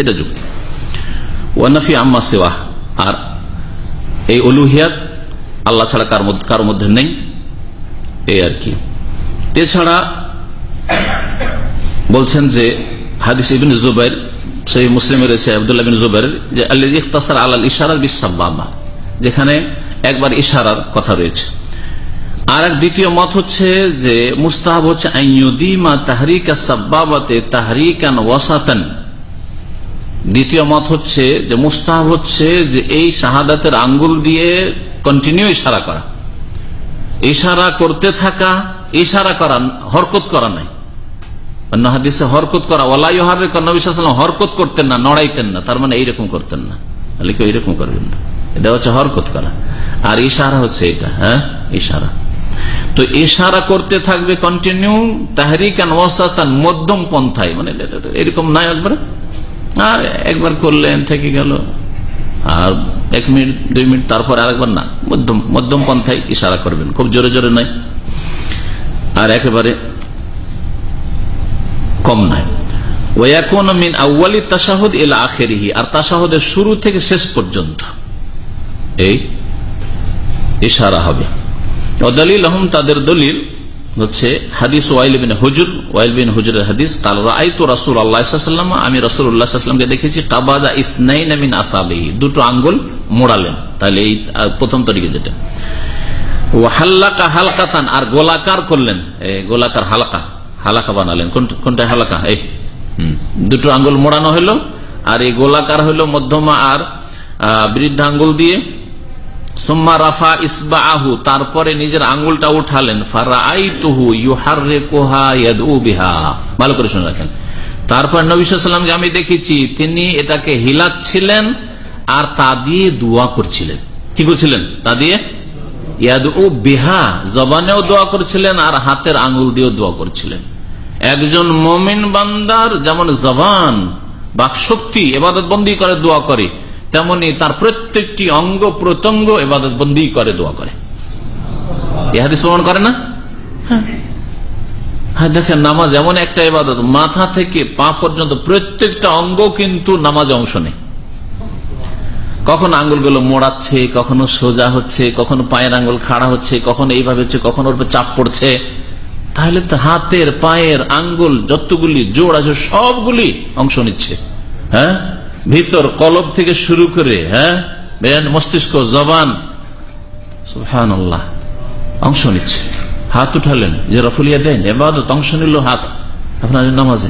এটা যুক্তি। ওয়ানাফি আম্মা সেওয়া। আর এই অলুহিয়াত আল্লাহ ছাড়া কার মধ্যে নেই। এই আর কি। এছাড়া বলছেন যে হাদিস ইবিন জুবাইর সেই মুসলিমের রয়েছে আবদুল্লাহ বিন জুবাইর, যে আল্লাহ ইখতাসার আল্লাহ ইশারার বিশ্বাব্বা যেখানে একবার ইশারার কথা রয়েছে। আর এক দ্বিতীয় মত হচ্ছে যে মুস্তাহাব হচ্ছে তাহরিকা সাব্বাবাতে তাহরিকান ওয়াসাতান। দ্বিতীয় মত হচ্ছে যে মুস্তাহাব হচ্ছে যে এই শাহাদাতের আঙ্গুল দিয়ে কন্টিনিউ ইশারা করা। ইশারা করতে থাকা, ইশারা করা, হরকত করা নাই। অন্য হরকত করা ওলাই হরকত করতেন না, নড়াইতেন না, তার মানে এইরকম করতেন না। তাহলে কেউ এইরকম করবেন না। এটা হচ্ছে হরকত করা। আর ইশারা হচ্ছে এটা হ্যাঁ? ইশারা। তো ইশারা করতে থাকবে কন্টিনিউ তাহরিক মধ্যম পন্থায়। মানে এরকম নাই একবারে আর একবার করলেন, থেকে গেল। আর এক মিনিট, দুই মিনিট, তারপর আরেকবার না। মধ্যম মধ্যম পন্থায় ইশারা করবেন। খুব জোরে জোরে নাই আর একেবারে কম নয়। ওয়াকুন মিন আউ্বালি তাসাহুদ এলা আখেরিহি। আর তাসাহুদের শুরু থেকে শেষ পর্যন্ত এই ইশারা হবে। দলিল আহম তাদের দলিল হচ্ছে হাদিস ওয়াইলবিন হুজুর ওয়াইলবিন হুজুরের হাদিস, কাল রাই তো রাসুল আল্লাহাম আমি রাসুল উল্লাহামকে দেখেছি কাবাদা ইসনাইন আমিন আসাবিহি, দুটো আঙ্গুল মোড়ালেন। তাহলে এই প্রথম তরিকে যেটা। হাল্লাকা হালকাতান, আর গোলাকার করলেন গোলাকার হালকা, হালাকা বানালেন। কোনটা হালাকা? এই দুটো আঙ্গুল মোড়ানো হলো, আর এই গোলাকার হলো মধ্যমা আর বৃদ্ধ আঙ্গুল দিয়ে। সোম্মা রাফা ইসবা আহু তারপরে নিজের আঙ্গুলটা উঠালেন ভালো করে শুনে রাখেন। তারপর নবিসামকে আমি দেখেছি, তিনি এটাকে হিলাচ্ছিলেন আর তা দিয়ে দোয়া করছিলেন। কি করছিলেন? তা দিয়ে? বিহা, জবানেও দোয়া করছিলেন আর হাতের আঙ্গুল দিয়েও দোয়া করছিলেন। একজন মমিন বান্দার যেমন জবান, বাকশক্তি এবাদত বন্দি করে দোয়া করে তেমনি তার প্রত্যেকটি অঙ্গ প্রত্যঙ্গ এবাদত বন্দি করে, দোয়া করে। ইহাদিস প্রমাণ করে না? হ্যাঁ। দেখেন, নামাজ এমন একটা এবাদত, মাথা থেকে পা পর্যন্ত প্রত্যেকটা অঙ্গ কিন্তু নামাজ অংশ নেই। কখন আঙ্গুলগুলো মোড়াচ্ছে, কখনো সোজা হচ্ছে, কখনো পায়ের আঙ্গুল খাড়া হচ্ছে, কখনো এইভাবে হচ্ছে, কখনো ওর চাপ পড়ছে। তাহলে তো হাতের, পায়ের আঙ্গুল যতগুলি জোড় আছে, সবগুলি অংশ নিচ্ছে। হ্যাঁ? ভিতর কলব থেকে শুরু করে হ্যাঁ মস্তিষ্ক, জবান হ্যাঁ অংশ নিচ্ছে। হাত উঠালেন, যে রফুলিয়া দেন, এবাদত, অংশ নিল হাত, আপনার নামাজে।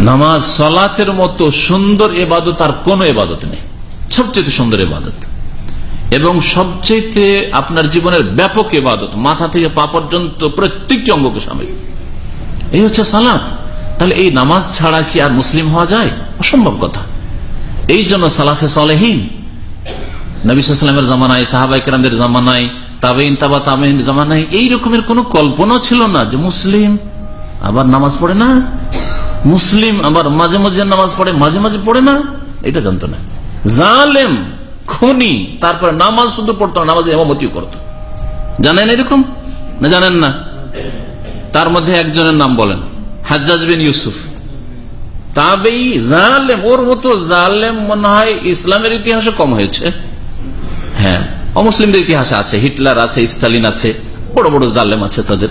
নামাজ সলাতের মতো সুন্দর এবাদত আর কোন এবাদত নেই। সবচেয়ে সুন্দর এবাদত। এবং সবচেয়ে আপনার জীবনের ব্যাপক এবাদত, মাথা থেকে পা পর্যন্ত প্রত্যেকটি অঙ্গকে সামিল। এই হচ্ছে সালাত। তাহলে এই নামাজ ছাড়া কি আর মুসলিম হওয়া যায়? অসম্ভব কথা। এই জন্য সালাফে সালেহীন নবিসামের জামানায় সাহাবাই কেরামদের জামানায় তাবা তাবেইন জামানায় এই রকমের কোন কল্পনা ছিল না যে মুসলিম আবার নামাজ পড়ে না, মুসলিম আবার মাঝে মাঝে নামাজ পড়ে, মাঝে মাঝে পড়ে না, এটা জানতো না। জালেম, খুনি, তারপর নামাজ শুধু পড়তো না নামাজে এমামতিও করতো। জানেন এরকম? না জানেন না? তার মধ্যে একজনের নাম বলেন। হাজ্জাজ বিন ইউসুফ। তাবেই জালেম, ওর মতো জালেম মনে হয় ইসলামের ইতিহাসে কম হয়েছে। হ্যাঁ অমুসলিমদের ইতিহাসে আছে, হিটলার আছে, স্টালিন আছে, বড় বড় জালেম আছে তাদের।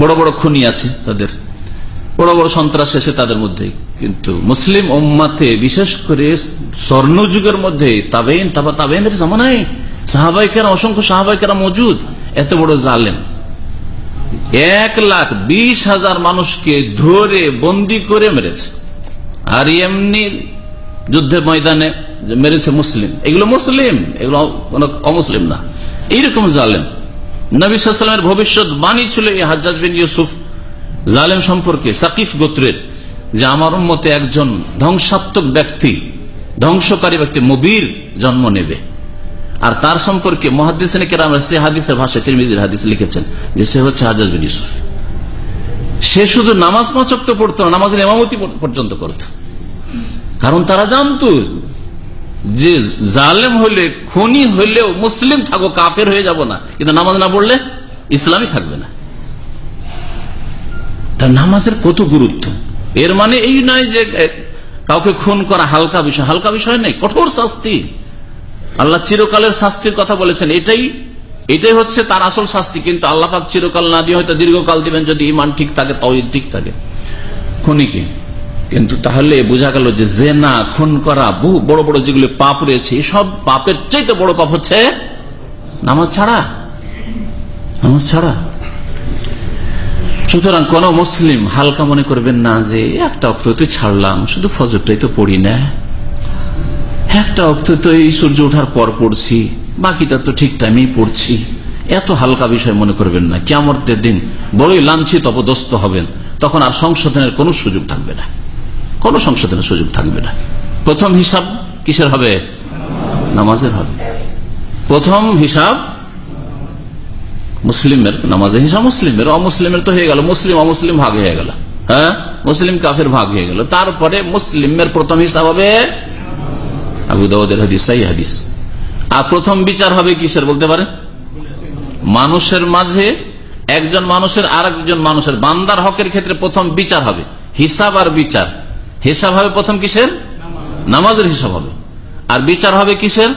বড় বড় খুনি আছে তাদের। বড় বড় সন্ত্রাস এসে তাদের মধ্যে কিন্তু মুসলিম ওম্মাতে বিশেষ করে স্বর্ণযুগের মধ্যে তাবেন তাবা তাবেনের জামানায় সাহাবাইকেরা অসংখ্য সাহাবাইকেরা মজুদ, এত বড় জালেম। এক লাখ বিশ হাজার মানুষকে ধরে বন্দি করে মেরেছে। আর এমনি যুদ্ধের ময়দানে মেরেছে মুসলিম। এগুলো মুসলিম, এগুলো অমুসলিম না। এইরকম জালেম। নবী সাল্লামের ভবিষ্যৎ বাণী ছিল এই হাজ্জাজ বিন ইউসুফ জালেম সম্পর্কে, সাকিফ গোত্রের, যে আমার মতে একজন ধ্বংসাত্মক ব্যক্তি, ধ্বংসকারী ব্যক্তি মবির জন্ম নেবে। আর তার সম্পর্কে কারণ তারা জানতো যে জালেম হইলে খনি হইলেও মুসলিম থাকো, কাফের হয়ে যাব না। কিন্তু নামাজ না পড়লে ইসলামই থাকবে না। তা নামাজের কত গুরুত্ব? এর মানে এই নয় যে কাউকে খুন করা হালকা বিষয়। হালকা বিষয় নেই, কঠোর শাস্তি। আল্লাহ চিরকালের শাস্তির কথা বলেছেন। এটাই এটাই হচ্ছে তার আসল শাস্তি। কিন্তু আল্লাহ পাক চিরকাল না দিয়ে হয়তো দীর্ঘকাল দিবেন যদি ইমান ঠিক থাকে তাও ঠিক থাকে। খুনিকে কিন্তু তাহলে বোঝা গেল যে জেনা, খুন করা বহু বড় বড় যেগুলো পাপ রয়েছে, সব পাপের চাইতে বড় পাপ হচ্ছে নামাজ ছাড়া। নামাজ ছাড়া। সুতরাং কোন মুসলিম হালকা মনে করবেন না যে, একটা অক্ত ছাড়লাম, শুধু ফজরটাই তো পড়ি না। একটা অক্ত তো এই সূর্য ওঠার পর পড়ছি, বাকিটা তো ঠিক টাইমেই পড়ছি। এত হালকা বিষয় মনে করবেন না কেমতের দিন বড়ই লাঞ্ছিত অপদস্ত হবেন, তখন আর সংশোধনের কোন সুযোগ থাকবে না। কোন সংশোধনের সুযোগ থাকবে না। প্রথম হিসাব কিসের হবে? নামাজের হবে। প্রথম হিসাব মুসলিমের, নামাজের হিসাব মুসলিমের। অমুসলিমের তো হয়ে গেল, মুসলিম অমুসলিম ভাগ হয়ে গেল। হ্যাঁ? মুসলিম কাফের ভাগ হয়ে গেল। তারপরে মুসলিমের প্রথম হিসাব হবে আবু দাউদের হাদিস সাই হাদিস। আর প্রথম বিচার হবে কিসের বলতে পারে মানুষের মাঝে একজন মানুষের আর একজন মানুষের বান্দার হকের ক্ষেত্রে প্রথম বিচার হবে। হিসাব আর বিচার। হিসাব হবে প্রথম কিসের? নামাজের হিসাব হবে। আর বিচার হবে কিসের?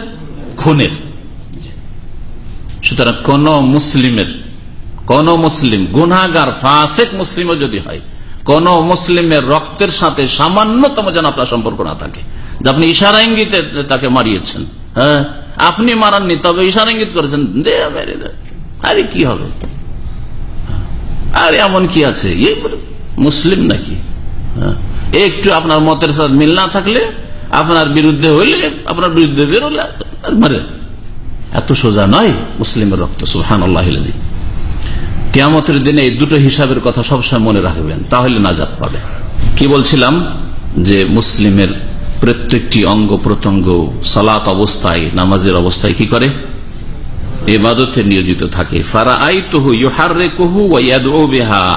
খুনের। সুতরাং কোন মুসলিমের, কোন মুসলিম গুনাগার ফাসেক মুসলিমও যদি হয়, কোন মুসলিমের রক্তের সাথে সামান্যতম যেন আপনার সম্পর্ক না থাকে। আপনি ইশারা ইঙ্গিতে তাকে মারিয়েছেন হ্যাঁ? আপনি মারাননি, তবে ইশারা ইঙ্গিত করেছেন, দে, মেরে দে। আরে কি হবে? আরে এমন কি আছে? মুসলিম নাকি? হ্যাঁ? একটু আপনার মতের সাথে মিল না থাকলে, আপনার বিরুদ্ধে হইলে, আপনার বিরুদ্ধে বেরোলে মারে। এত সোজা নয় মুসলিমের রক্ত সুহান কেয়ামতের দিনে এই দুটো হিসাবের কথা সবসময় মনে রাখবেন, তাহলে নাজাত পাবে। কি বলছিলাম? যে মুসলিমের প্রত্যেকটি অঙ্গ প্রত্যঙ্গ সালাত অবস্থায়, নামাজের অবস্থায় কি করে? এবাদতে নিয়োজিত থাকে।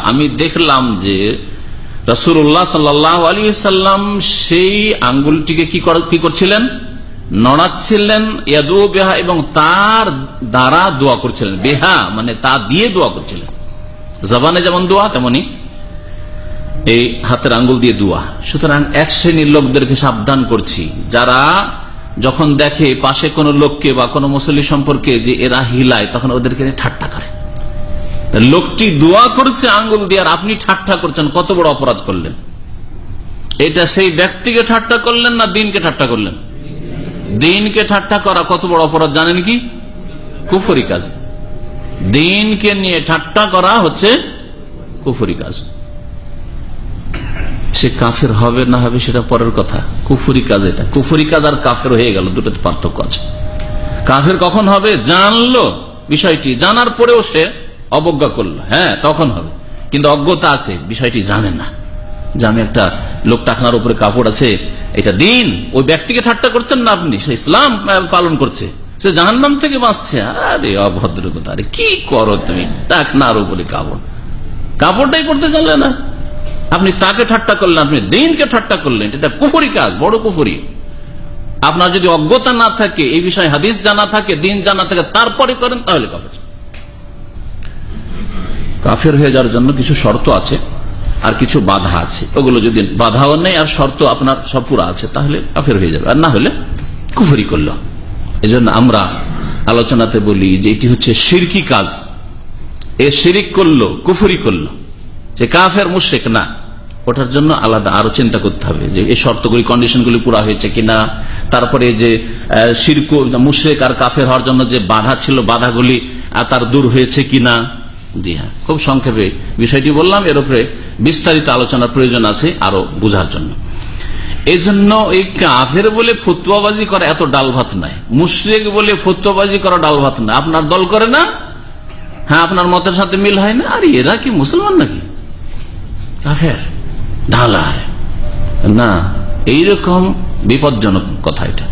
আমি দেখলাম যে রসুল্লাহ সাল্লাহ আলী সাল্লাম সেই আঙ্গুলটিকে কি করছিলেন? নড়াচ্ছিলেন বেহা এবং তার দ্বারা দোয়া করছিলেন। বেহা মানে তা দিয়ে দোয়া করছিলেন। জবানে যেমন দোয়া, তেমনি এই হাতের আঙ্গুল দিয়ে দোয়া। সুতরাং এক শ্রেণির লোকদেরকে সাবধান করছি। যারা যখন দেখে পাশে কোন লোককে বা কোন মুসল্লি সম্পর্কে যে এরা হিলায়, তখন ওদেরকে ঠাট্টা করে। লোকটি দোয়া করছে আঙ্গুল দিয়ে আর আপনি ঠাট্টা করছেন, কত বড় অপরাধ করলেন? এটা সেই ব্যক্তিকে ঠাট্টা করলেন না দিনকে ঠাট্টা করলেন? দিনকে ঠাট্টা করা কত বড় অপরাধ জানেন কি? কুফরি কাজ। দিনকে নিয়ে ঠাট্টা করা হচ্ছে কুফরি কাজ। সে কাফের হবে না হবে সেটা পরের কথা। কুফুরি কাজ এটা। কুফুরি কাজ আর কাফের হয়ে গেল, দুটোতে পার্থক্য আছে। কাফের কখন হবে? জানলো বিষয়টি। জানার পরেও সে অবজ্ঞা করল। হ্যাঁ তখন হবে। কিন্তু অজ্ঞতা আছে, বিষয়টি জানে না। যে আমি একটা লোক টাকনার উপরে কাপড় আছে, এটা দিন। ওই ব্যক্তিকে ঠাট্টা করছেন না আপনি? সে ইসলাম পালন করছে। সে জাহান্নাম থেকে বাঁচছে। আরে অভদ্রতা আরে কি করো তুমি? টাকনার উপরে কাপড়। কাপড়টাই পড়তে জানলে না। আপনি তাকে ঠাট্টা করলেন, আপনি দিনকে ঠাট্টা করলেন, এটা কুফুরি কাজ, বড় কুফুরি। আপনার যদি অজ্ঞতা না থাকে, এই বিষয়ে হাদিস জানা থাকে, দিন জানা থাকে, তারপরে করেন, তাহলে কাফের। কাফের হয়ে যাওয়ার জন্য কিছু শর্ত আছে, আর কিছু বাধা আছে। ওগুলো যদি বাধাও নেই, আর শর্ত আপনার সব পুরা আছে, তাহলে কাফের হয়ে যাবে। আর না হলে কুফুরি করল। এজন্য আমরা আলোচনাতে বলি যে এটি হচ্ছে সিরকি কাজ। এ শিরিক করল, কুফুরি করল। যে কাফের মুশেক না ওটার জন্য আলাদা আরও চিন্তা করতে হবে যে এই শর্তগুলি কন্ডিশনগুলি পুরা হয়েছে কিনা। তারপরে যে শিরকু মুশেক আর কাফের হওয়ার জন্য যে বাধা ছিল, বাধাগুলি তার দূর হয়েছে কিনা। জি হ্যাঁ খুব সংক্ষেপে বিষয়টি বললাম। এর উপরে বিস্তারিত আলোচনার প্রয়োজন আছে আরও বুঝার জন্য। এই জন্য এই কাফের বলে ফতুয়াবাজি করা এত ডাল ভাত নাই মুশরেক বলে ফতুয়াবাজি করা ডাল ভাত না আপনার দল করে না? হ্যাঁ আপনার মতের সাথে মিল হয় না? আর এরা কি মুসলমান নাকি? কাফের। ঢালায়। না, এইরকম বিপজ্জনক কথা এটা।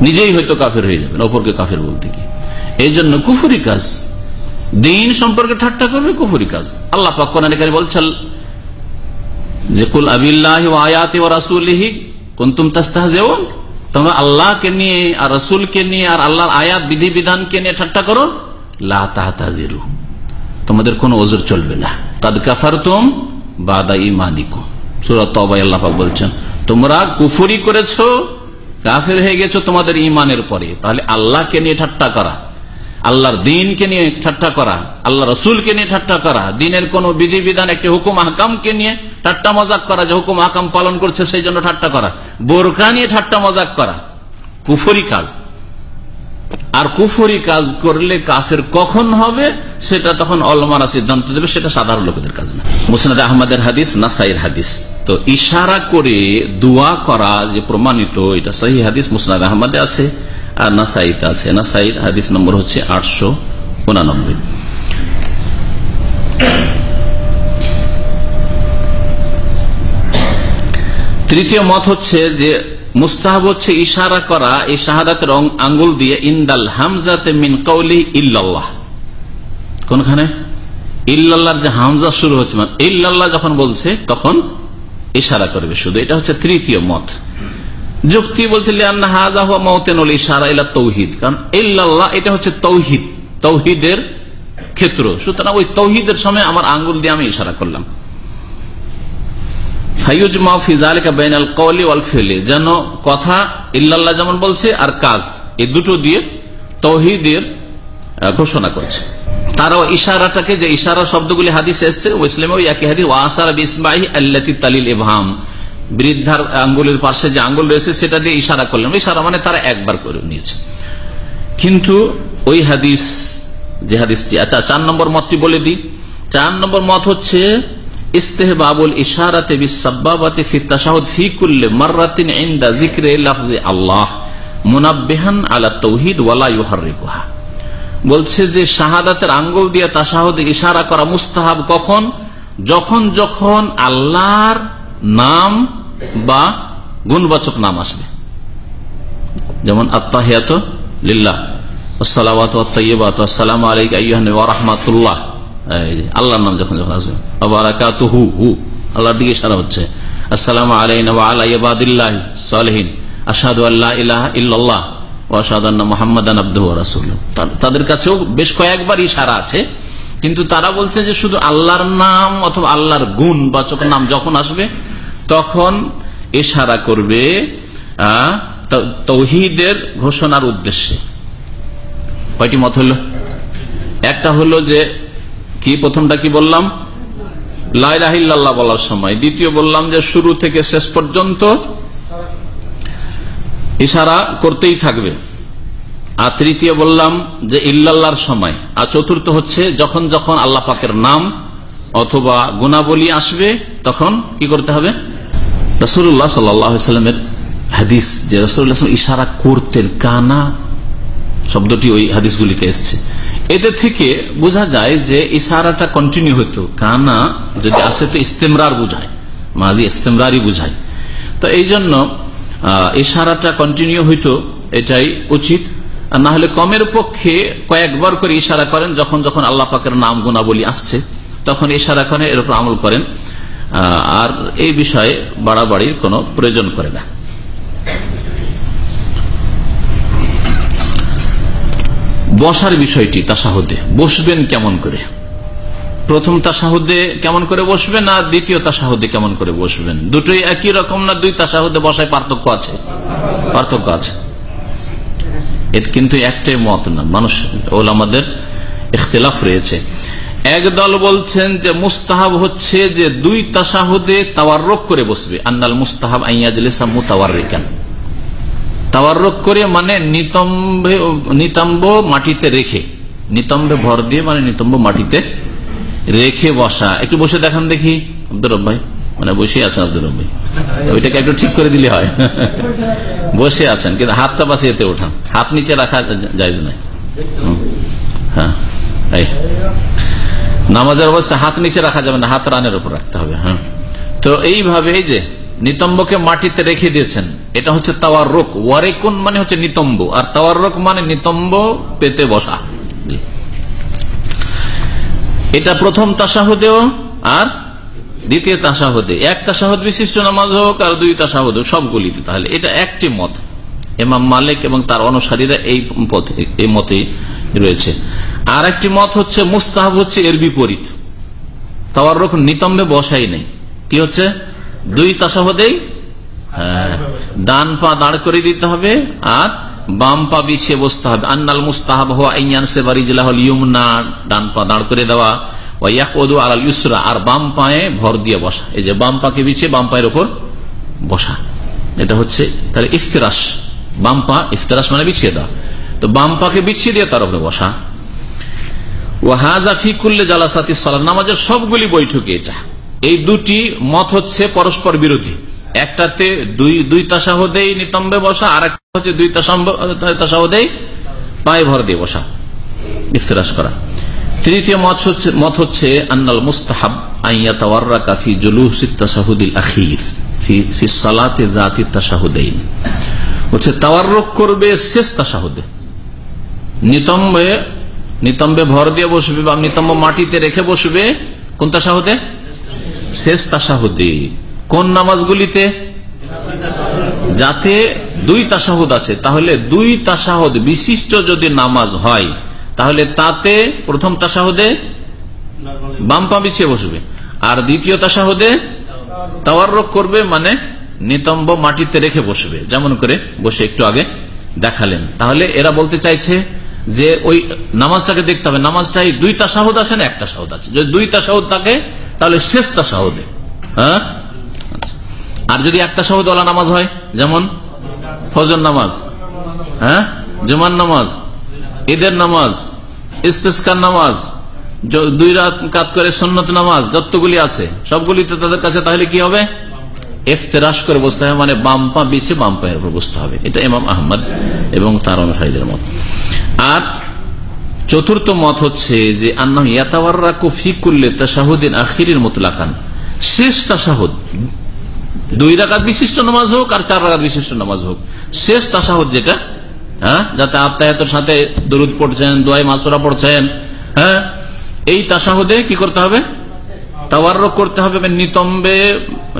নিজেই হয়তো কাফের হয়ে যাবেন, অপরকে কাফের বলতে এই জন্য কুফুরি কাজ, দিন সম্পর্কে ঠাট্টা করবে কুফুরি কাজ। আল্লাহ বলছেন যে, কুল আবিল্লাহ ও কুন্তুম তোমরা আল্লাহকে নিয়ে আর রসুলকে নিয়ে আর আল্লাহর আয়াত বিধি বিধানকে নিয়ে ঠাট্টা করো। লা তোমাদের কোন ওজোর চলবে না। কাদ কাফার তুম বাদা ইমানিকু সুরত তবাই আল্লাহ বলছেন, তোমরা কুফুরি করেছ, কাফের হয়ে গেছো তোমাদের ইমানের পরে। তাহলে আল্লাহকে নিয়ে ঠাট্টা করা, আল্লাহর দিনকে নিয়ে ঠাট্টা করা আল্লাহ রসুলকে নিয়ে ঠাট্টা করা, দিনের কোন বিধি বিধান একটি হুকুম হাকামকে নিয়ে ঠাট্টা মজাক করা, যে হুকুম হাকাম পালন করছে সেই জন্য ঠাট্টা করা, বোরকা নিয়ে ঠাট্টা মজাক করা, কুফরি কাজ। আর কুফরি কাজ করলে কাফের কখন হবে, সেটা তখন অলমারা সিদ্ধান্ত দেবে, সেটা সাধারণ লোকেদের কাজ না। মুসনাদ আহমদের হাদিস নাসাইর হাদিস। তো ইশারা করে দোয়া করা যে প্রমাণিত, এটা সহি হাদিস, মুসনাদ আহমদে আছে আর নাসাইতে আছে। নাসাইর হাদিস নম্বর হচ্ছে আটশো উনানব্বই। তৃতীয় মত হচ্ছে যে মুস্তাহাব হচ্ছে ইশারা করা এই শাহাদাতের আঙ্গুল দিয়ে, ইন্দাল হামজাতে মিন কৌলি ইল্লাল্লাহ। কোনখানে? ইল্লাল্লাহর যে হামজা শুরু হচ্ছে মানে ইল্লাল্লাহ যখন বলছে, তখন ইশারা করবে শুধু। এটা হচ্ছে তৃতীয় মত। যুক্তি বলছে তৌহিদ। কারণ ইল্লাল্লাহ এটা হচ্ছে তৌহিদ, তৌহিদের ক্ষেত্র। সুতরাং ওই তৌহিদের সময় আমার আঙ্গুল দিয়ে আমি ইশারা করলাম। যেন কথা ইল্লাল্লাহ যেমন বলছে আর কাজ, এই দুটো দিয়ে তৌহিদের ঘোষণা করছে। তারাও ইশারাটাকে, যে ইশারা শব্দগুলি হাদিস এসছে ইসলামে ওই একই হাদিস, ওয়াসার ইসমাহি আল্লাতি তালিল ইবহাম। বৃদ্ধার আঙ্গুলের পাশে যে আঙ্গুল রয়েছে, সেটা দিয়ে ইশারা করলেন। ইশারা মানে তারা একবার করে নিয়েছে। কিন্তু ওই হাদিস, যে হাদিসটি আচ্ছা চার নম্বর মতটি বলে দিই। চার নম্বর মত হচ্ছে ইস্তেহবাবুল ইশারাতে বিসাব্বাবাতে ফি তাশাহুদ ফি কুল্লি মাররাতিন ইনদা যিকরি লাফজি আল্লাহ মুনাব্বিহান আলা তাওহীদ ওয়ালা ইউহাররিকুহা বলছে যে শাহাদাতের আঙ্গুল দিয়ে তাশাহুদ ইশারা করা মুস্তাহাব কখন? যখন যখন আল্লাহর নাম বা গুণবাচক নাম আসবে। যেমন আত্মাহিয়াত আত্তাইয়্যিবাত আসসালামু ওয়া রাহমাতুল্লাহ। আল্লাহর নাম যখন যখন আসবে। হু। আল্লাহর দিকে ইশারা হচ্ছে। আসসালামু আলাইনা ওয়া আলা তাদের কাছেও বেশ কয়েকবার ইশারা আছে, কিন্তু তারা বলছে যে শুধু আল্লাহর নাম অথবা আল্লাহর গুণ বাচক নাম যখন আসবে, তখন ইশারা করবে তৌহিদের ঘোষণার উদ্দেশ্যে। কয়টি মত হলো? একটা হলো যে কি? প্রথমটা কি বললাম? লাইরাহিল্লাহ বলার সময়। দ্বিতীয় বললাম যে শুরু থেকে শেষ পর্যন্ত ইশারা করতেই থাকবে। আর তৃতীয় বললাম যে ইল্লাল্লাহর সময়। আর চতুর্থ হচ্ছে যখন যখন আল্লাহ পাকের নাম অথবা গুণাবলী আসবে, তখন কি করতে হবে? রসুল্লাহ সাল্লামের হাদিস যে রসুল্লাহ ইশারা করতেন, কানা শব্দটি ওই হাদিসগুলিতে এসছে। এতে থেকে বোঝা যায় যে ইশারাটা কন্টিনিউ হতো কানা যদি আসে তো ইস্তেমরার বুঝায়, মাঝি ইস্তেমরারই বুঝায়। তো এই জন্য ইশারাটা কন্টিনিউ হইতো, এটাই উচিত। আর না হলে কমের পক্ষে কয়েকবার করে ইশারা করেন, যখন যখন আল্লাহ পাকের নাম গুণাবলী আসছে, তখন ইশারা করে, এর আমল করেন। আর এই বিষয়ে বাড়াবাড়ির কোনো প্রয়োজন করে না। বসার বিষয়টি তাসাহুদে। বসবেন কেমন করে? প্রথম তাসাহুদে কেমন করে বসবেন আর দ্বিতীয় তাসাহুদে কেমন করে বসবেন? দুটোই একই রকম না দুই তাসাহুদে বসায় পার্থক্য আছে? পার্থক্য আছে। এটা কিন্তু একটাই মত না। মানুষ, ওলামাদের ইখতলাফ রয়েছে। একদল বলছেন যে মুস্তাহাব হচ্ছে যে দুই তাসাহুদে তাওয়ার করে বসবে। আন্নাল মুস্তাহাব আইয়াজলিসা মুতাওয়ার রেখান তাওয়ারক করে মানে নিতম্বে, নিতম্ব মাটিতে রেখে, নিতম্বে ভর দিয়ে মানে নিতম্ব মাটিতে রেখে বসা। একটু বসে দেখান দেখি, আব্দুর ভাই। মানে বসে আছেন আব্দুর ভাই। ওইটাকে একটু ঠিক করে দিলে হয়। বসে আছেন, কিন্তু হাতটা বাসিয়েতে ওঠান। হাত নিচে রাখা যায় নাই। হ্যাঁ নামাজের অবস্থা, হাত নিচে রাখা যাবে না, হাত রানের উপর রাখতে হবে হ্যাঁ। তো এইভাবে এই যে নিতম্বকে মাটিতে রেখে দিয়েছেন। এটা হচ্ছে তাওয়ার রোগ ওয়ারেকুন মানে হচ্ছে নিতম্ব। আর তাওয়ার রোগ মানে নিতম্ব পেতে বসা। এটা প্রথম তাসাহুদেও আর দ্বিতীয় তাসাহদে। এক তাসাহদ বিশিষ্ট নামাজ হোক আর দুই তাসাহদ হোক, সবগুলিতে তাহলে। এটা একটি মত। এমাম মালিক এবং তার অনুসারীরা এই পথে, এই মতে রয়েছে। আর একটি মত হচ্ছে মুস্তাহাব হচ্ছে এর বিপরীত। তাওয়ার রকম নিতম্বে বসাই নেই। কি হচ্ছে? দুই তাসাহদেই হ্যাঁ ডান পা দাঁড় করে দিতে হবে আর বাম পা বিছিয়ে বসতে হবে। আন্নাল মুস্তাহাব হওয়া ডান পা দাঁড় করে দেওয়া। আর বাম পায়ে ভর দিয়ে বসা। এই যে বাম পাকে বিছিয়ে বাম পায়ের ওপর বসা। এটা হচ্ছে তাহলে ইফতিরাস। বাম পা ইফতিরাস মানে বিছিয়ে দেওয়া। তো বাম পাকে বিছিয়ে দিয়ে তার উপরে বসা। ওয়াহাজা ফিকুল্লে জালাসাতি সালাম নামাজের সবগুলি বৈঠকে এটা। দুটি মত হচ্ছে পরস্পর বিরোধী। একটাতে দুই দুই তাসাহদেই নিতম্বে বসা আর একটা হচ্ছে দুই তাসাহদেই পায়ে ভর দিয়ে বসা, ইফতিরাস করা। তৃতীয় মত হচ্ছে আন্নাল মুস্তাহাব আইয়া তাওয়ার্রা কাফি জুলুস তাসাহুদিল আখির নিতম্বে ভর দিয়ে বসবে বা নিতম্ব মাটিতে রেখে বসবে, কোন তাসাহুদে শেষ তাসাহুদে কোন নামাজগুলিতে? যাতে দুই তাসাহুদ আছে। তাহলে দুই তাসাহুদ বিশিষ্ট যদি নামাজ হয়, তাহলে তাতে প্রথম তাসাহুদে বাম পা বিছিয়ে বসবে। আর দ্বিতীয় তাসাহুদে তাওয়ার্রক করবে মানে নিতম্ব মাটিতে রেখে বসবে। যেমন করে বসে একটু আগে দেখালেন। তাহলে এরা বলতে চাইছে যে ওই নামাজটাকে দেখতে হবে। নামাজটাই দুই তাসাহুদ আছে না এক তাসাহুদ আছে? যদি দুই তাসাহুদ থাকে তাহলে শেষ তাসাহুদে হ্যাঁ? আর যদি একটা সাহুদ ওলা নামাজ হয়, যেমন ফজর নামাজ হ্যাঁ? জুমান নামাজ, ঈদের নামাজ, ইস্তেস্কার নামাজ দুই রাত কাত করে সন্ন্যত নামাজ, যতগুলি আছে, সবগুলিতে তাদের কাছে তাহলে কি হবে? এফতেরাস করে বসতে হবে মানে বাম পা বিছে বাম পায়ের উপর বসতে হবে। এটা ইমাম আহমদ এবং তার অনুসারীদের মত। আর চতুর্থ মত হচ্ছে যে আন্না ইয়াতাওয়ার্রা কুফি করলে তাসাহুদ্দিন আখিরের মতলাকান। শেষ তাসাহুদ দুই রাকাত বিশিষ্ট নামাজ হোক আর চার রাকাত বিশিষ্ট নামাজ হোক। শেষ তাসাহুদ যেটা হ্যাঁ যাতে আত্মায়তের সাথে দরুদ পড়ছেন, দোয়াই মাসুরা পড়ছেন হ্যাঁ এই তাসাহুদে কি করতে হবে? তাওয়ার করতে হবে নিতম্বে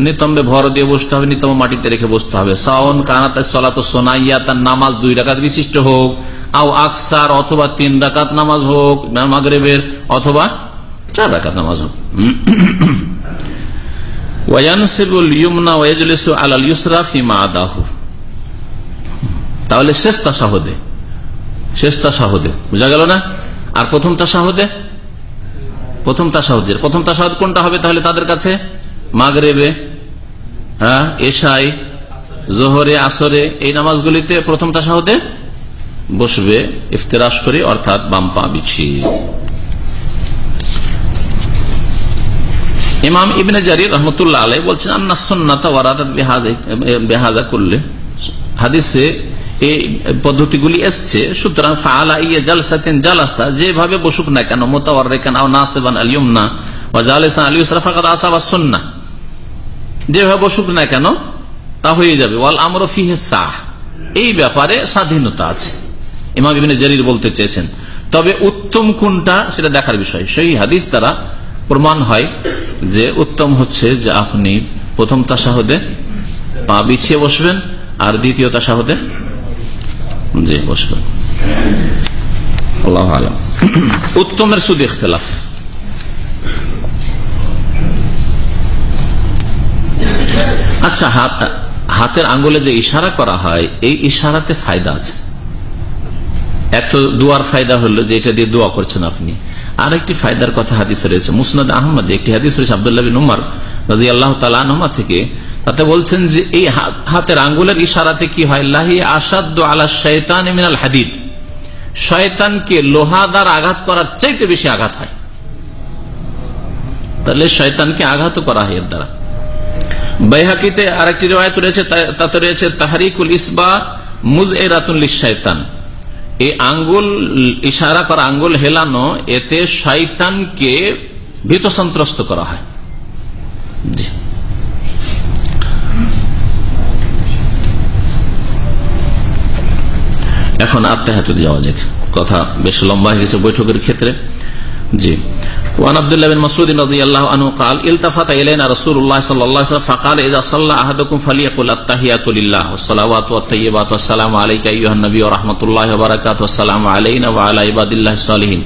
নিতম্বে ভর দিয়ে বসতে হবে, নিতম্ব মাটিতে রেখে বসতে হবে। সাউন কানাতে সলাত সোনাইয়া, তার নামাজ দুই রাকাত বিশিষ্ট হোক আও আকসার অথবা তিন রাকাত নামাজ হোক মাগরেবের, অথবা চার রাকাত নামাজ হোক। তাহলে বুঝা গেল না? আর প্রথম প্রথম প্রথম কোনটা হবে তাহলে তাদের কাছে? মাগরেবে হ্যাঁ এশাই জোহরে, আসরে এই নামাজগুলিতে প্রথম তাসাহদে বসবে ইফতেরাস করে, অর্থাৎ বাম পা বিছিয়ে ইমাম ইবনে জারির রহমতুল্লাহ আলাই বলছেন, আন্না সন্ন্যতা ওয়ারাদাত বেহাদা করলে হাদিসে এই পদ্ধতিগুলি এসছে। সুতরাং ফালা ইয়ে জালসাতেন জালাসা। যেভাবে বসুক না কেন মোতাওয়ার রেখান আও নাসেবান আলিয়মনা বা জালেসান আলী ফাকাত আসাবা সন্না। যেভাবে বসুক না কেন, তা হয়ে যাবে। ওয়াল আমর ফিহে সাহ। এই ব্যাপারে স্বাধীনতা আছে। ইমাম ইবিনে জারির বলতে চেয়েছেন। তবে উত্তম কোনটা সেটা দেখার বিষয়। সেই হাদিস দ্বারা প্রমাণ হয় যে উত্তম হচ্ছে যে আপনি প্রথম তাসাহদে পা বিছিয়ে বসবেন আর দ্বিতীয় তাসাহদে জি বসবেন। উত্তমের শুধু ইখতলাফ। আচ্ছা হাত হাতের আঙ্গুলে যে ইশারা করা হয়, এই ইশারাতে ফায়দা আছে। এক তো দোয়ার ফায়দা হলো যে এটা দিয়ে দোয়া করছেন আপনি। আরেকটি ফায়দার কথা হাদিসে রয়েছে। মুসনাদ আহমদ, একটি হাদিস রয়েছে আবদুল্লাহ বিন উমার রাজি আল্লাহ তালা থেকে। তাতে বলছেন যে এই হাতের আঙ্গুলের ইশারাতে কি হয়? লাহি আসাদ আলা শৈতান মিনাল হাদিদ। শয়তানকে লোহাদার আঘাত করার চাইতে বেশি আঘাত হয়। তাহলে শয়তানকে আঘাত করা হয় এর দ্বারা। বৈহাকিতে আরেকটি রেওয়ায়ত রয়েছে তাতে রয়েছে তাহারিকুল ইসবা মুজ এ রাতুল শয়তান এই আঙ্গুল, ইশারা করা আঙ্গুল হেলানো, এতে শয়তানকে ভীত সন্ত্রস্ত করা হয়। এখন আত্মাহাত যাওয়া যাক। কথা বেশ লম্বা হয়ে গেছে বৈঠকের ক্ষেত্রে। জি। وعن عبد الله بن مسعود رضي الله عنه قال التفت إلينا رسول الله صلى الله عليه وسلم فقال إذا صلى أحدكم فليقل التحيات لله. والصلوات والطيبات والسلام عليك أيها النبي ورحمة الله وبركاته. والسلام علينا وعلى عباد الله الصالحين.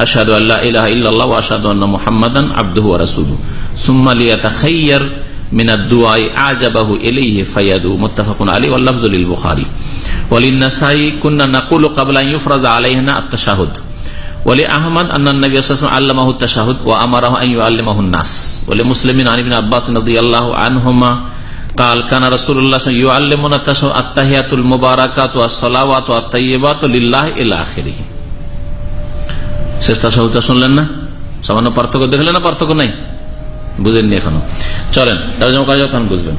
أشهد أن لا إله إلا الله وأشهد أن محمدا عبده ورسوله. ثم ليتخير من الدعاء أعجبه إليه فيدعو. متفق عليه واللفظ للبخاري. وللنسائي كنا نقول قبل أن يفرض علينا التشهد. ولأحمد أن النبي صلى الله عليه وسلم علمه التشهد وأمره أن يعلمه الناس ولمسلم عن ابن عباس رضي الله عنهما قال كان رسول الله صلى الله عليه وسلم يعلمنا التشهد التحيات المباركات والصلوات والطيبات لله إلى آخره শেষ তাসাহুদটা শুনলেন না সামান্য পার্থক্য দেখলেন না পার্থক্য নাই বুঝেননি এখনো চলেন তাহলে যখন কাজ তখন বুঝবেন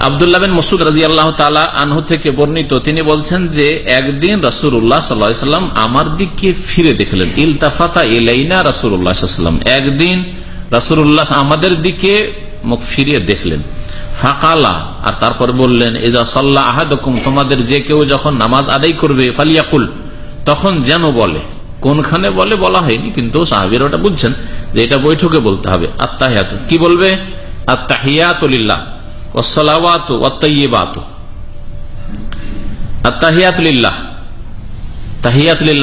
আবদুল্লাহ বিন মসুদ রাজি আল্লাহ তালা আনহু থেকে বর্ণিত, তিনি বলছেন যে একদিন রাসুল্লাহ সাল্লাম আমার দিকে ফিরে দেখলেন। ইলতাফাতা ইলাইনা রাসুল্লাহ সাল্লাম। একদিন রাসুল্লাহ আমাদের দিকে মুখ ফিরিয়ে দেখলেন। ফাকালা, আর তারপর বললেন এজা সাল্লাহ আহাদকুম, তোমাদের যে কেউ যখন নামাজ আদায় করবে, ফালিয়াকুল। তখন যেন বলে, কোনখানে বলে বলা হয়নি, কিন্তু সাহাবির বুঝছেন যে এটা বৈঠকে বলতে হবে। আত্মাহিয়াত কি বলবে? আত্মাহিয়াতুলিল্লাহ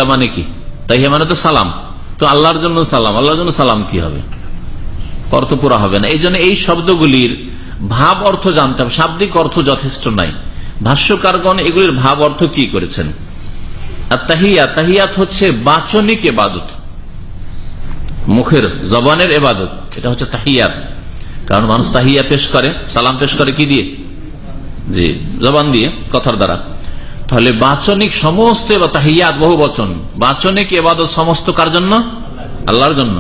মানে কি? তাহিয়া মানে তো সালাম। তো আল্লাহর জন্য সালাম। আল্লাহর জন্য সালাম কি হবে? হবে না। এই জন্য এই শব্দগুলির ভাব অর্থ শাব্দিক অর্থ যথেষ্ট নাই। ভাষ্যকারগণ এগুলির ভাব অর্থ কি করেছেন? আর তাহিয়া তাহিয়াত হচ্ছে বাচনিক এবাদত। মুখের জবানের এবাদত। এটা হচ্ছে তাহিয়াত। কারণ মানুষ তাহিয়া পেশ করে, সালাম পেশ করে কি দিয়ে? জি, জবান দিয়ে, কথার দ্বারা। তাহলে বাচনিক সমস্ত তাহিয়াত, বহু বচন। বাচনিক এবাদত সমস্ত কার জন্য? আল্লাহর জন্য।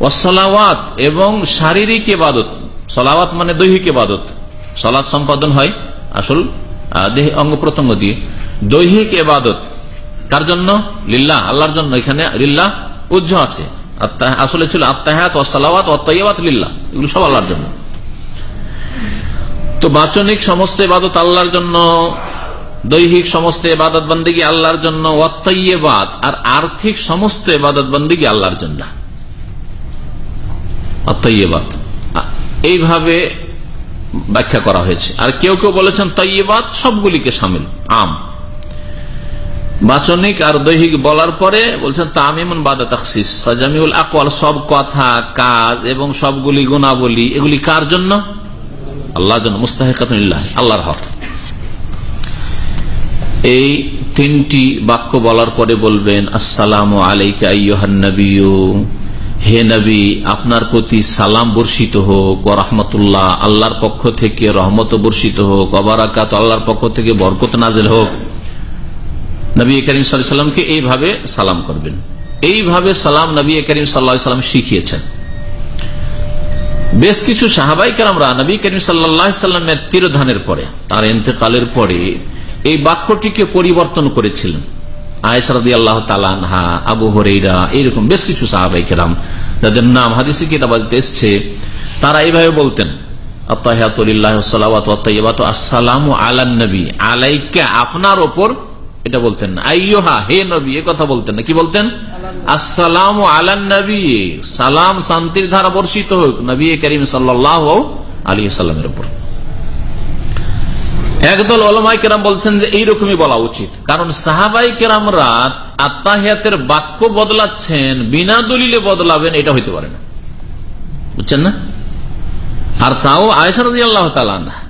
ওসলাওয়াত এবং শারীরিক এবাদত। সলাওয়াত মানে দৈহিক এবাদত। সলাৎ সম্পাদন হয় আসল দেহ অঙ্গ প্রত্যঙ্গ দিয়ে। দৈহিক এবাদত কার জন্য? লিল্লাহ, আল্লাহর জন্য। এখানে লিল্লাহ উজ্জ আছে। আসলে ছিল আত্মাহাত ওসালাওয়াত অত্যাবাত লিল্লাহ। এগুলো সব আল্লাহর জন্য। তো বাচনিক সমস্ত এবাদত আল্লাহর জন্য, দৈহিক সমস্ত এবাদত বন্দিগি আল্লাহর জন্য অত্যাবাদ আর আর্থিক সমস্ত এবাদত বন্দিগি আল্লাহর জন্য। অত্যাবাদ এইভাবে ব্যাখ্যা করা হয়েছে। আর কেউ কেউ বলেছেন তৈবাদ সবগুলিকে সামিল, আম। বাচনিক আর দৈহিক বলার পরে বলছেন তামিমন বাদা তাকসিস ফাজামিউল আকওয়াল, সব কথা, কাজ এবং সবগুলি গুণাবলী, এগুলি কার জন্য? আল্লাহর জন্য মুস্তাহিকাতুল্লাহ আল্লাহর হক। এই তিনটি বাক্য বলার পরে বলবেন, আসসালাম আলাইকা আইয়ুহান্নবিয়ু হে নবী, আপনার প্রতি সালাম বর্ষিত হোক রহমতুল্লাহ, আল্লাহর পক্ষ থেকে রহমত বর্ষিত হোক অবারাকাত আল্লাহর পক্ষ থেকে বরকত নাজেল হোক। নবী করিম সাল্লামকে এইভাবে সালাম করবেন। এইভাবে সালাম নবী করিম সাল্লা সাল্লাম শিখিয়েছেন। বেশ কিছু সাহাবাই কালামরা নবী করিম সাল্লামের তিরোধানের পরে, তার এতেকালের পরে এই বাক্যটিকে পরিবর্তন করেছিলেন। আল্লাহ তালানহা আবু হরেইরা, এইরকম বেশ কিছু সাহাবাই কেরাম, যাদের নাম হাদিসি কিতাবাদিতে এসছে, তারা এইভাবে বলতেন আপনার ওপর এটা বলতেন না। আইয়োহা, হে নবী, এ কথা বলতেন না। কি বলতেন? আসসালাম আলান নবী। সালাম শান্তির ধারা বর্ষিত হোক নবী করিম সাল্লাহ আলী সাল্লামের উপর। একদল ওলামাই কেরাম বলছেন যে এইরকমই বলা উচিত। কারণ সাহাবাই কেরামরা আত্মাহিয়াতের বাক্য বদলাচ্ছেন, বিনা দলিলে বদলাবেন, এটা হইতে পারে না। বুঝছেন না? আর তাও আয়সা রাজি আল্লাহ তালা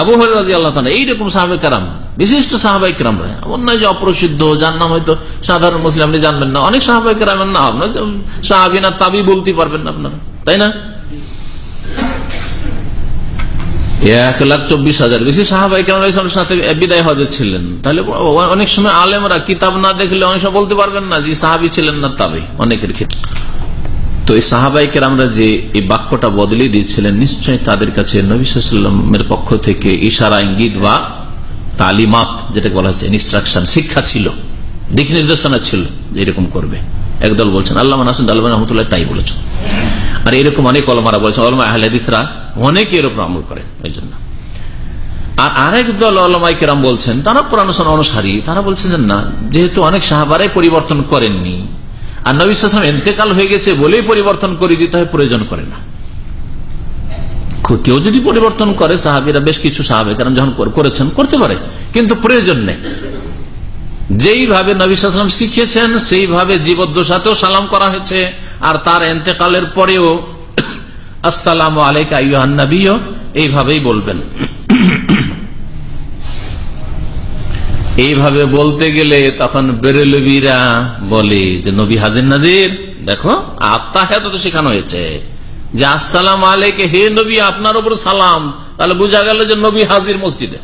আবু হরি আল্লাহ এইরকম সাহাবাই কারাম, বিশিষ্ট সাহাবাই কারাম এমন নয় যে অপ্রসিদ্ধ, যার নাম হয়তো সাধারণ মুসলিম জানবেন না, অনেক সাহাবাই কারামের নাম আপনার সাহাবিনা তাবি বলতে পারবেন না আপনারা, তাই না? এক লাখ চব্বিশ হাজার, বেশি সাহাবাই কেরামের সাথে বিদায় হজে ছিলেন। তাহলে অনেক সময় আলেমরা কিতাব না দেখলে অনেক সময় বলতে পারবেন না যে সাহাবি ছিলেন না তাবে, অনেকের ক্ষেত্রে। তো এই সাহাবাই কেরামরা যে এই বাক্যটা বদলে দিয়েছিলেন নিশ্চয় তাদের কাছে নবিসামের পক্ষ থেকে ইশারা, ইঙ্গিত বা তালিমাত, যেটাকে বলা হচ্ছে ইনস্ট্রাকশন শিক্ষা ছিল, দিক নির্দেশনা ছিল যে এরকম করবে। একদল বলছেন আল্লাহ নাসুদ আল্লাহ রহমতুল্লাহ তাই বলেছেন আর এরকম অনেক অলমারা বলেছেন অলমা আহলাদিসরা অনেকে এরকম আমল করেন ওই জন্য। আর আরেক দল অলমাই কেরাম বলছেন, তারা পুরানো অনুসারী, তারা বলছেন না, যেহেতু অনেক সাহাবারাই পরিবর্তন করেননি আর নবী সালাম এতেকাল হয়ে গেছে বলেই পরিবর্তন করে দিতে হয়, প্রয়োজন করে না। কেউ যদি পরিবর্তন করে, সাহাবিরা বেশ কিছু সাহাবে কারণ যখন করেছেন, করতে পারে, কিন্তু প্রয়োজন নেই। যেইভাবে নবীলাম শিখিয়েছেন, সেইভাবে জীবদ্দশাতেও সালাম করা হয়েছে, আর তার এতেকালের পরেও, আসসালাম আলাইকা নবীও এইভাবেই বলবেন। এইভাবে বলতে গেলে তখন বেরেলবিরা বলে যে, নবী হাজির নাজির, দেখো আত্মাহে তো শেখানো হয়েছে যে, আসসালাম আলাইকে, হে নবী, আপনার উপর সালাম। তাহলে বোঝা গেল যে, নবী হাজির মসজিদে।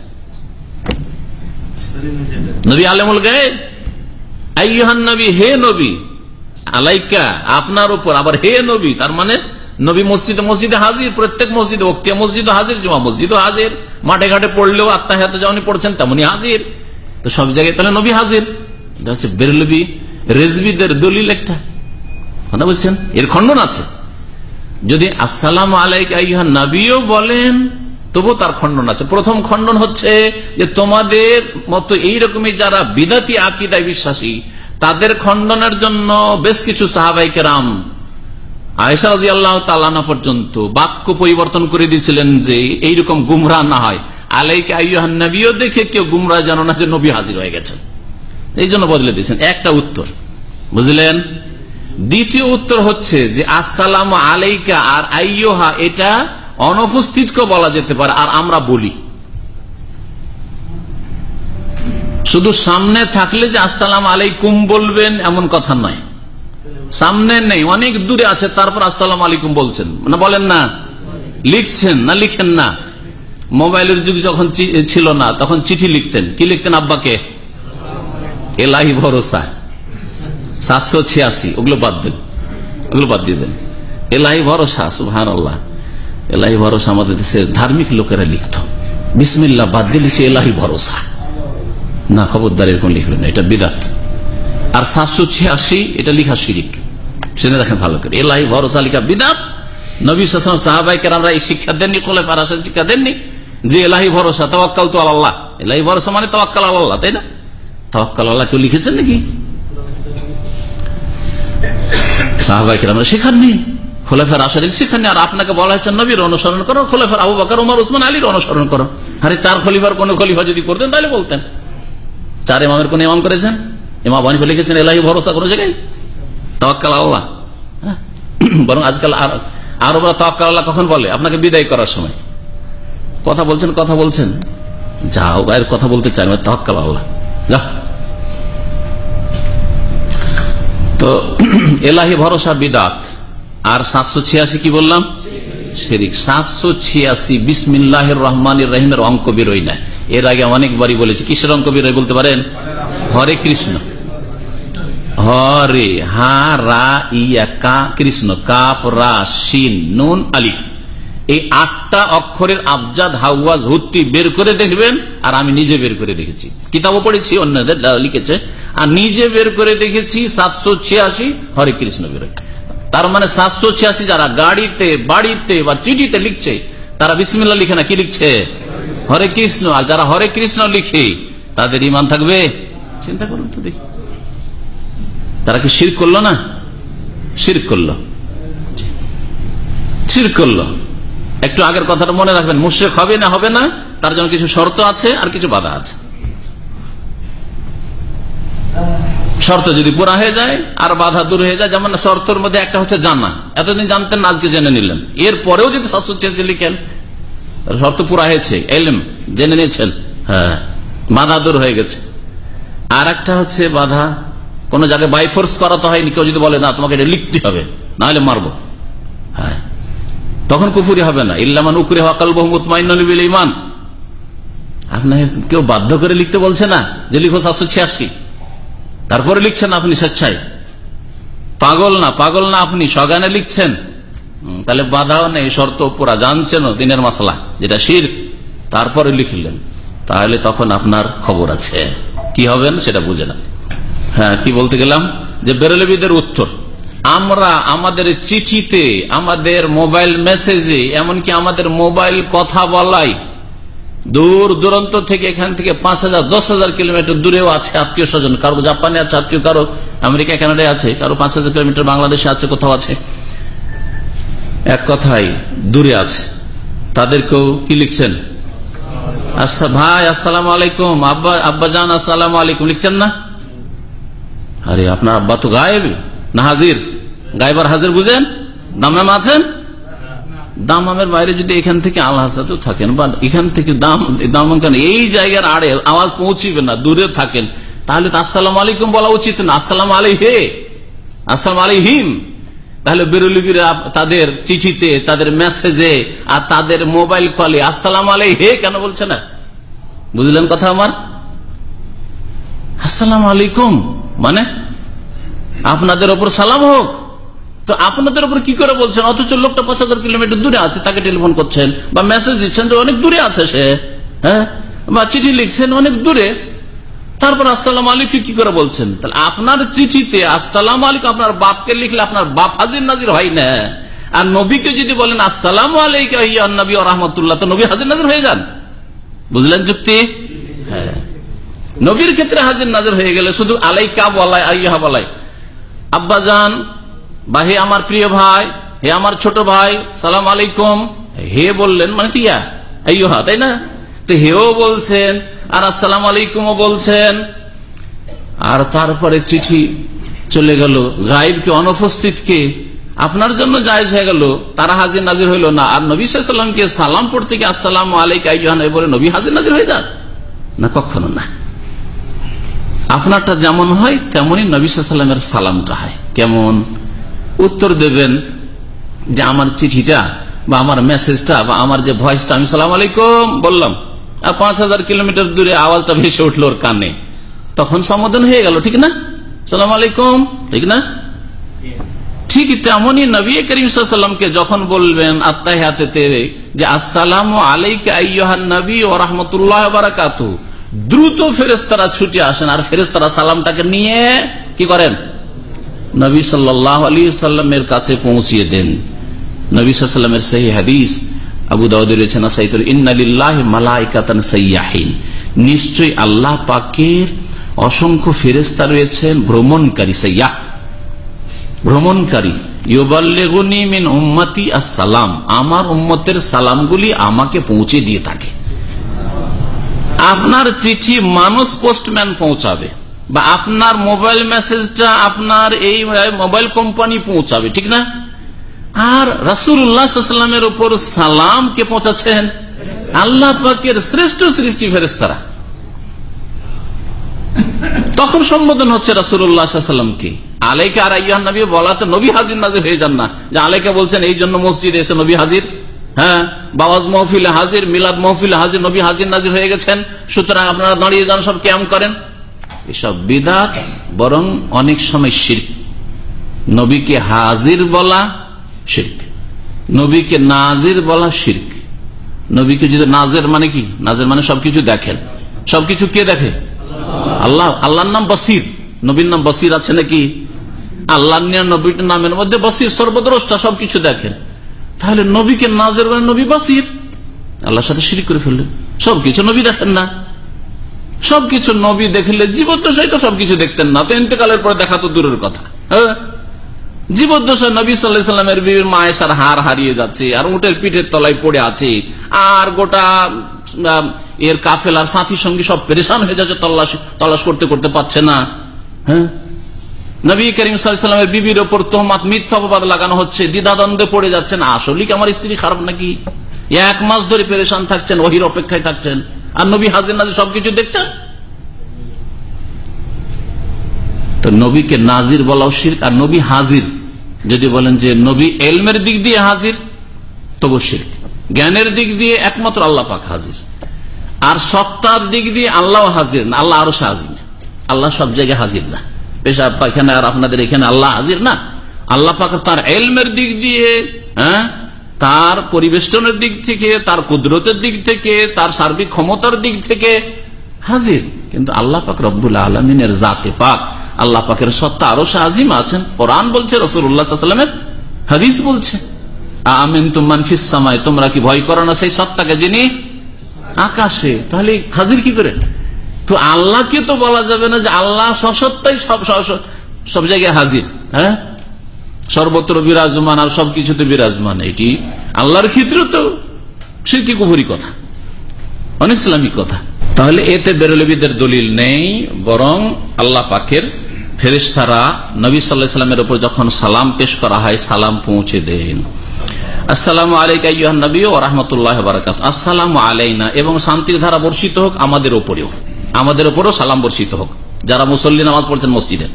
নবী আলেমুল গায়েব? নবী, হে নবী, আলাইকা, আপনার উপর, আবার হে নবী, তার মানে নবী মসজিদে মসজিদে হাজির, প্রত্যেক মসজিদে বক্তিয়া মসজিদ হাজির, জমা মসজিদও হাজির, মাঠে ঘাটে পড়লেও আত্মা আত্মাহাতে যেমন পড়ছেন তেমনি হাজির। তো সব জায়গায় তাহলে নবী হাজির। হচ্ছে বেরলবি রেজবিদের দলিল একটা। কথা বলছেন? এর খণ্ডন আছে। যদি আসসালাম আলাইকা নবীও বলেন তবু তার খণ্ডন আছে। প্রথম খণ্ডন হচ্ছে যে তোমাদের মতো এইরকমই যারা বিদাতি আকিদায় বিশ্বাসী, তাদের খণ্ডনের জন্য বেশ কিছু সাহাবাইকে রাম আয়সা পর্যন্ত বাক্য পরিবর্তন করে দিয়েছিলেন যে এইরকম গুমরা না হয়। আলাইকে আইহান নবীও দেখে কেউ গুমরা জানো না যে নবী হাজির হয়ে গেছেন। এই জন্য বদলে দিয়েছেন। একটা উত্তর। বুঝলেন? দ্বিতীয় উত্তর হচ্ছে যে, আসসালাম আলাইকা আর আইয়োহা, এটা অনুপস্থিতকে বলা যেতে পারে, আর আমরা বলি। শুধু সামনে থাকলে যে আসসালাম আলাইকুম বলবেন, এমন কথা নয়। সামনে নেই, অনেক দূরে আছে, তারপর আসসালাম আলাইকুম বলছেন। না বলেন না, লিখছেন না লিখেন না। মোবাইলের যুগ যখন ছিল না, তখন চিঠি লিখতেন। কি লিখতেন আব্বাকে? এলাহি ভরসা। সাতশো ছিয়াশি, ওগুলো বাদ দেন। ওগুলো বাদ দিয়ে দেন। এলাহি ভরসা সুহান আল্লাহ এলাহি ভরসা আমাদের দেশের ধার্মিক লোকেরা লিখত। বিসমিল্লা বাদ দিয়ে সে এলাহি ভরসা। না খবরদার এরকম লিখবেন এটা বিদাত। আর সাতশো ছিয়াশি, এটা লিখা শিরিক। শুনে দেখেন ভালো করে। এলাহি ভরসা লিখা বিদাত। নবী সাহাবাইকে আমরা এই শিক্ষা দেননি খোলে পারাসের শিক্ষা দেননি যে এলাহি ভরসা তওয়াক্কাল তো আল্লাহ। এলাহি ভরসা মানে তওয়াক্কাল আল্লাহ, তাই না? তওয়াক্কাল আল্লাহ কেউ লিখেছেন নাকি? সাহাবাইকে আমরা শেখাননি খোলেফার আর আপনাকে বলা নবীর অনুসরণ করো আবু অনুসরণ করো। আরে চার খলিফার কোন খলিফা যদি করতেন তাহলে বলতেন। চার কোন করেছেন? লিখেছেন, এলাহি ভরসা কোনো জায়গায়? তওয়াক্কাল আল্লাহ। বরং আজকাল আর ওরা তওয়াক্কাল আল্লাহ কখন বলে? আপনাকে বিদায় করার সময়। কথা বলছেন কথা বলছেন। যাও গায়ের কথা বলতে চাই তওয়াক্কাল আল্লাহ। যা। তো, এলাহি ভরসা বিদাত। আর সাতশো ছিয়াশি কি বললাম? শেরিক। সাতশো ছিয়াশি বিসমিল্লাহ রহমান রহিমের অঙ্ক বেরোয় না। এর আগে অনেকবারই বলেছি। কিসের অঙ্ক বেরোয় বলতে পারেন? হরে কৃষ্ণ। হরে হা রা ইয়া কা কৃষ্ণ কাপ রা শিন নুন আলিফ এই আটটা অক্ষরের আবজাদ, হাওয়াজ, হুত্তি বের করে দেখবেন, আর আমি নিজে বের করে দেখেছি। কিতাবও পড়েছি, অন্যদের লিখেছে। আর নিজে বের করে দেখেছি, সাতশো ছিয়াশি, হরে কৃষ্ণ বের তার মানে সাতশো ছিয়াশি যারা গাড়িতে, বাড়িতে বা চিঠিতে লিখছে, তারা বিসমিল্লা লিখে না, কি লিখছে? হরে কৃষ্ণ। আর যারা হরে কৃষ্ণ লিখে, তাদের ইমান থাকবে? চিন্তা করুন তো দেখি। তারা কি শির করল না? শির করল। শির করল। একটু আগের কথাটা মনে রাখবেন, মুশ্রেক হবে না হবে না, তার জন্য কিছু শর্ত আছে আর কিছু বাধা আছে। শর্ত যদি পুরা হয়ে যায় আর বাধা দূর হয়ে যায়, যেমন শর্তর মধ্যে একটা হচ্ছে জানা। এতদিন জানতেন না, আজকে জেনে নিলেন। এর পরেও যদি সাতশো ছিয়াশি লিখেন শর্ত পুরা হয়েছে, এলেম, জেনে নিয়েছেন। হ্যাঁ বাধা দূর হয়ে গেছে। আর একটা হচ্ছে বাধা কোন জায়গায় বাইফোর্স করাতে হয়নি, কেউ যদি বলে, না, তোমাকে এটা লিখতে হবে না হলে মারবো। হ্যাঁ। তখন কুফুরি হবে না। ইল্লামান উকরে হকাল বহুমত মাইনুল ইমান আপনাকে কেউ বাধ্য করে লিখতে বলছে না যে লিখো সাতশো ছিয়াশি। তারপরে লিখছেন আপনি স্বেচ্ছায়। পাগল না পাগল না আপনি সগানে লিখছেন। তাহলে বাধাও নেই, শর্ত পুরা জানছেন দিনের মাসলা, যেটা শির, তারপরে লিখলেন। তাহলে তখন আপনার খবর আছে। কি হবেন সেটা বুঝে না। হ্যাঁ কি বলতে গেলাম? যে বেরলবিদের উত্তর। আমরা আমাদের চিঠিতে, আমাদের মোবাইল মেসেজে, এমনকি আমাদের মোবাইল কথা বলাই, দূর দূরান্ত থেকে এখান থেকে পাঁচ হাজার, দশ হাজার কিলোমিটার দূরেও আছে আত্মীয় স্বজন। কারও জাপানে আছে আত্মীয়, কারও আমেরিকা, কানাডায় আছে, কারও পাঁচ হাজার কিলোমিটার বাংলাদেশে আছে, কোথাও আছে। এক কথাই দূরে আছে। তাদেরকেও কি লিখছেন? আচ্ছা ভাই, আসসালাম আলাইকুম। আব্বা আব্বা জান আসসালাম আলাইকুম। লিখছেন না? আরে আপনার আব্বা তো গায়েব। না হাজির? গায়েবার হাজির বুঝেন? দামাম আছেন? দামামের বাইরে যদি এখান থেকে আল্লাহ তো থাকেন বা এখান থেকে দাম দাম কেন? এই জায়গার আড়ে আওয়াজ পৌঁছিবে না, দূরে থাকেন। তাহলে তো আসসালাম আলাইকুম বলা উচিত না। আসসালাম আলাই হে আসসালাম আলাই হিম তাহলে বেরুলিবিরা তাদের চিঠিতে, তাদের মেসেজে আর তাদের মোবাইল কলে আসসালাম আলাই হে কেন বলছে না? বুঝলেন কথা আমার? আসসালাম আলাইকুম। মানে? আপনাদের ওপর সালাম হোক। তো আপনাদের ওপর কি করে বলছেন? অথচ লোকটা পাঁচ হাজার কিলোমিটার দূরে আছে, তাকে টেলিফোন করছেন বা মেসেজ দিচ্ছেন যে অনেক দূরে আছে সে হ্যাঁ? বা চিঠি লিখছেন অনেক দূরে। তারপর আসসালাম আলাইকুম, কি করে বলছেন? তাহলে আপনার চিঠিতে আসসালাম আলাইকুম, আপনার বাপকে লিখলে আপনার বাপ হাজির নাজির হয় না। আর নবীকে যদি বলেন, আসসালাম আলাইকুম নবী রহমতুল্লাহ তো নবী হাজির নাজির হয়ে যান। বুঝলেন যুক্তি? হ্যাঁ। নবীর ক্ষেত্রে হাজির নাজির হয়ে গেলে শুধু আলাইকা বলাই আইয়া বলাই। আব্বা যান বা হে আমার প্রিয় ভাই, হে আমার ছোট ভাই, সালাম আলাইকুম। হে বললেন মানে কি আইহা তাই না? তো হেও বলছেন, আর আসসালাম আলাইকুমও বলছেন। আর তারপরে চিঠি চলে গেল গাইবকে অনুপস্থিতকে। আপনার জন্য জায়জ হয়ে গেল, তারা হাজির নাজির হইল না। আর নবী সাল্লামকে সালাম পড়তে গিয়ে, আসসালাম আলাইক আইহান বলে, নবী হাজির নাজির হয়ে যান? না, কখনো না। আপনারটা যেমন হয়, তেমনই নবী সালামটা হয়। কেমন? উত্তর দেবেন যে আমার চিঠিটা বা আমার মেসেজটা বা আমার যে ভয়েসটা, আমি সালাম আলাইকুম বললাম। আর পাঁচ হাজার কিলোমিটার দূরে আওয়াজটা ভেসে উঠল ওর কানে। তখন সম্বোধন হয়ে গেল, ঠিক না? সালাম আলাইকুম, ঠিক না? ঠিক তেমনই নবী করিম সাল্লামকে যখন বলবেন আত্মাহাতে যে, আসসালাম আলাইকান নবী ও রহমতুল্লাহ বারাকাতু দ্রুত ফেরেস্তারা ছুটে আসেন আর ফেরেস্তারা সালামটাকে নিয়ে কি করেন? নবী সাল্লাহ আলী সাল্লামের কাছে পৌঁছিয়ে দেন। নবী সাল্লামের সেই হাদিস আবু দাউদ রয়েছেন সাইতুল ইন্নালিল্লাহ মালাইকাতান সাইয়াহিন। নিশ্চয় আল্লাহ পাকের অসংখ্য ফেরেস্তা রয়েছেন, ভ্রমণকারী সাইয়াহ। ভ্রমণকারী। ইউবাল্লেগুনি মিন উম্মতি আসসালাম। আমার উম্মতের সালামগুলি আমাকে পৌঁছে দিয়ে থাকে। আপনার চিঠি মানুষ পোস্টম্যান পৌঁছাবে বা আপনার মোবাইল মেসেজটা আপনার এই মোবাইল কোম্পানি পৌঁছাবে, ঠিক না? আর রাসুল্লাহামের উপর সালাম কে পৌঁছাচ্ছেন? আল্লাহ পাকের শ্রেষ্ঠ সৃষ্টি ফেরেস্তারা তখন সম্বোধন হচ্ছে রাসুল্লাহামকে আলাইকে আর আইয়ান নবী, বলাতে নবী হাজির নাজির হয়ে যান না। যে আলাইকে বলছেন, এই জন্য মসজিদে এসে নবী হাজির। হ্যাঁ বাবাজ মহফিলে হাজির, মিলাদ মহফিলে হাজির, নবী হাজির নাজির হয়ে গেছেন। সুতরাং আপনারা দাঁড়িয়ে যান, সব ক্যাম করেন। এসব বিদাত বরং অনেক সময় শির্ক। নবীকে হাজির বলা শির্ক। নবীকে নাজির বলা শির্ক। নবীকে যদি নাজের মানে কি? নাজের মানে সবকিছু দেখেন। সবকিছু কে দেখে? আল্লাহ। আল্লাহর নাম বসির। নবীর নাম বসির আছে নাকি? আল্লাহ নবীর নামের মধ্যে বসির সর্বদ্রষ্টা সবকিছু দেখেন। তাহলে নবীকে নাজের মানে নবী বাসির। আল্লাহর সাথে শিরিক করে ফেললেন। সবকিছু নবী দেখেন না। সবকিছু নবী দেখলে জীবদ্দশাই তো সবকিছু দেখতেন না। তো ইন্তেকালের পরে দেখা তো দূরের কথা। হ্যাঁ? জীবদ্দশায় নবী সাল্লাহ সাল্লামের বীর মায়েশার হার হারিয়ে যাচ্ছে, আর উটের পিঠের তলায় পড়ে আছে, আর গোটা এর কাফেলার সাথী সঙ্গী সব পেরেশান হয়ে যাচ্ছে, তল্লাশ তল্লাশ করতে করতে পারছে না। হ্যাঁ? নবী করিম সাল্লামের বিবির ওপর তোহমাত, মিথ্যা অপবাদ লাগানো হচ্ছে, দ্বিধাদ্বন্দ্বে পড়ে যাচ্ছেন। আসলে কি আমার স্ত্রী খারাপ নাকি? এক মাস ধরে পেরেশান থাকছেন ওহির অপেক্ষায় থাকছেন। আর নবী হাজির নাজির সবকিছু দেখছেন? তো নবীকে নাজির বলাও শির আর নবী হাজির। যদি বলেন যে নবী এলমের দিক দিয়ে হাজির, তবু শির জ্ঞানের দিক দিয়ে একমাত্র আল্লাহ পাক হাজির। আর সত্তার দিক দিয়ে আল্লাহ হাজির না, আল্লাহ আরও হাজির আল্লাহ সব জায়গায় হাজির না। পেশাব পায়খানা আর আপনাদের এখানে আল্লাহ হাজির না। আল্লাহ পাক তার এলমের দিক দিয়ে হ্যাঁ তার পরিবেষ্টনের দিক থেকে, তার কুদরতের দিক থেকে, তার সার্বিক ক্ষমতার দিক থেকে হাজির। কিন্তু আল্লাহ পাক রব্বুল আলমিনের জাতে পাক, আল্লাহ পাকের সত্তা আরও আজিম আছেন। কোরআন বলছে রসুল্লাহামের হাদিস বলছে আমিন তুমান ফিসামায় তোমরা কি ভয় করো না সেই সত্তাকে যিনি আকাশে? তাহলে হাজির কি করে? তো আল্লাহকে তো বলা যাবে না যে আল্লাহ সসত্তাই সব সব জায়গায় হাজির হ্যাঁ? সর্বত্র বিরাজমান আর সবকিছুতে বিরাজমান, এটি আল্লাহর ক্ষেত্রে তো সে কি কুপুরি কথা, অনিসলামিক কথা। তাহলে এতে বেরলবিদের দলিল নেই, বরং আল্লাহ পাকের ফেরেস্তারা নবী সাল্লাহ সাল্লামের উপর যখন সালাম পেশ করা হয়, সালাম পৌঁছে দেন। আসসালামু আলাইকা নবী ও রহমতুল্লাহ বারাকাত আসসালাম আলাইনা, এবং শান্তির ধারা বর্ষিত হোক আমাদের ওপরেও আমাদের ওপরেও সালাম বর্ষিত হোক। যারা মুসল্লি নামাজ পড়ছেন মসজিদে।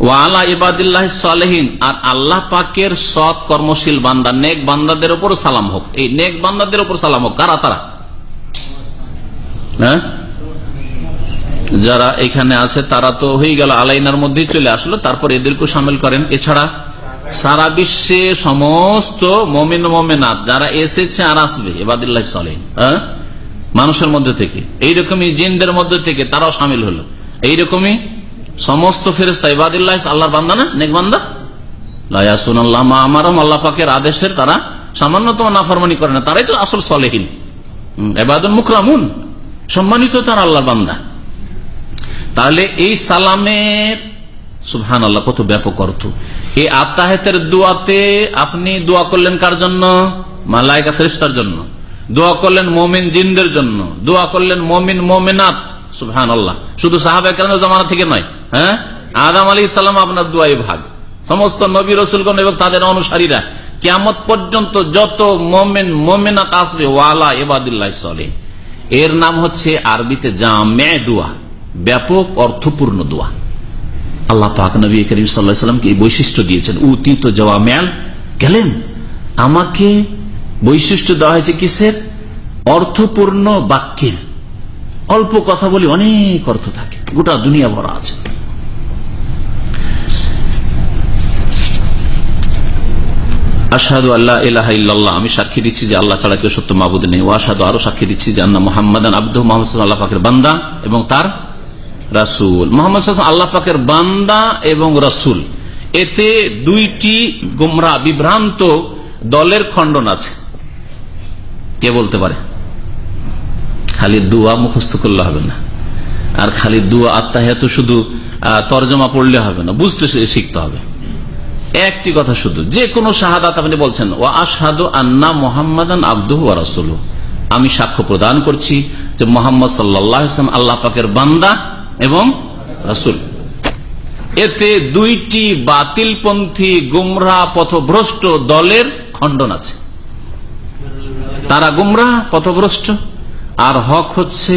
ওয়ালা সালেহীন, আর আল্লাহ পাকের সৎ কর্মশীল বান্দা, নেক বান্দাদের ওপর সালাম হোক। এই নেক বান্দাদের ওপর সালাম হোক। কারা তারা? হ্যাঁ? যারা এখানে আছে, তারা তো হয়ে গেল আলাইনার মধ্যেই চলে আসলো, তারপর এদেরকেও সামিল করেন। এছাড়া সারা বিশ্বে সমস্ত মমিন মমেনাথ যারা এসেছে আর আসবে এবাদিল্লাহ সালেন হ্যাঁ? মানুষের মধ্যে থেকে। এইরকমই জিনদের মধ্যে থেকে তারাও সামিল হলো। এইরকমই সমস্ত ফেরেস্তা ইবাদিল্লাহ, আল্লাহর বান্দা না? নেক বান্দা? আমারম আল্লাহ পাকের আদেশের তারা সামান্যতম নাফরমানি করে না। তারাই তো আসল সলেহীন। এবাদুল মুকরামুন। সম্মানিত তার আল্লাহর বান্দা। তাহলে এই সালামের সুহান আল্লাহ কত ব্যাপক অর্থ। এই আত্মাহেতের দোয়াতে আপনি দোয়া করলেন কার জন্য? মালায়কা ফেরিস্তার জন্য। দোয়া করলেন মোমিন জিনদের জন্য। দোয়া করলেন মমিন মোমিনাত। সুহান আল্লাহ শুধু সাহাবে কেন জামানা থেকে নয় হ্যাঁ? আদাম আলী ইসলাম আপনার দোয়াই ভাগ। সমস্ত নবী রসুলগণ এবং তাদের অনুসারীরা কেমত পর্যন্ত যত মোমেন মোমেনাত আসবে, ওয়ালা এবাদুল্লাহ সলে এর নাম হচ্ছে আরবিতে জামে দোয়া, ব্যাপক অর্থপূর্ণ দোয়া। আল্লাহ পাক নবী করিম সাল্লাহামকে এই বৈশিষ্ট্য দিয়েছেন। উতি তো জওয়া ম্যাল গেলেন, আমাকে বৈশিষ্ট্য দেওয়া হয়েছে কিসের? অর্থপূর্ণ বাক্যের। অল্প কথা বলি, অনেক অর্থ থাকে। গোটা দুনিয়া ভরা আছে। আসাদু আল্লাহ এলাহ আমি সাক্ষী দিচ্ছি যে আল্লাহ ছাড়া কেউ সত্য মাবুদ নেই। ও আসাদু আরও সাক্ষী দিচ্ছি যে আন্না মোহাম্মদ আব্দুল মোহাম্মদ আল্লাহ পাকের বান্দা এবং তার রাসুল। মোহাম্মদ আল্লাহ পাকের বান্দা এবং রাসুল। এতে দুইটি গুমরা বিভ্রান্ত দলের খণ্ডন আছে। কে বলতে পারে? খালি দুয়া মুখস্থ করলে হবে না। আর খালি দুয়া আত্মাহিয়াত শুধু তর্জমা পড়লে হবে না, বুঝতে শিখতে হবে। একটি কথা শুধু, যে কোনো শাহাদাত আপনি বলছেন ও আসাদু আন্না মোহাম্মদান আব্দুহ রাসুল আমি সাক্ষ্য প্রদান করছি যে মোহাম্মদ সাল্লাম আল্লাহ পাকের বান্দা এবং রাসুল। এতে দুইটি বাতিলপন্থী গুমরা পথভ্রষ্ট দলের খণ্ডন আছে। তারা গুমরা পথভ্রষ্ট। আর হক হচ্ছে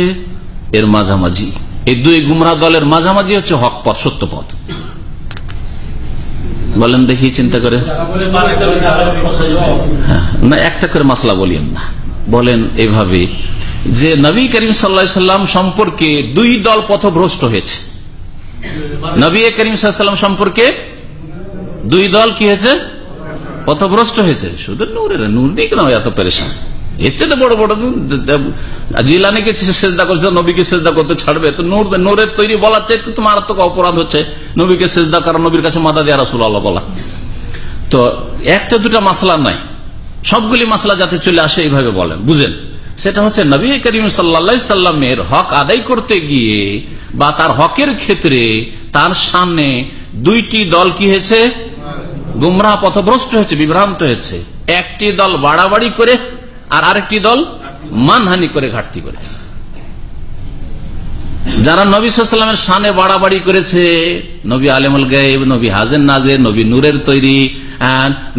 এর মাঝামাঝি। এই দুই গুমরা দলের মাঝামাঝি হচ্ছে হক পথ, সত্য পথ। বলেন দেখি, চিন্তা করে। না, একটা করে মাসলা বলিয়েন না। বলেন এভাবে, যে নবী করিম সাল্লা সাল্লাম সম্পর্কে দুই দল পথভ্রষ্ট হয়েছে। নবী করিম সাল্লাম সম্পর্কে দুই দল কি হয়েছে? পথভ্রষ্ট হয়েছে। শুধু নূরের, নূর নেই কেন এত পেরেশান। এর চেয়ে বড় বড় জিলানিকে করছে, নবীকে করতে ছাড়বে। তো নূর নূরের তৈরি বলার চাইতে তো মারাত্মক অপরাধ হচ্ছে। নবীকে করা, নবীর কাছে মাদা রাসুল আল্লাহ বলা। তো একটা দুটা মাসলা নাই। সবগুলি মাসলা যাতে চলে আসে এইভাবে বলেন, বুঝেন। সেটা হচ্ছে নবী করিম সাল্লা সাল্লামের হক আদায় করতে গিয়ে বা তার হকের ক্ষেত্রে তার সামনে দুইটি দল কি হয়েছে? গুমরাহ পথভ্রষ্ট হয়েছে, বিভ্রান্ত হয়েছে। একটি দল বাড়াবাড়ি করে আর আরেকটি দল মানহানি করে ঘাটতি করে। যারা নবী সাল্লামের সানে বাড়াবাড়ি করেছে, নবী আলেমুল গাইব নবী হাজেন নাজের নবী নূরের তৈরি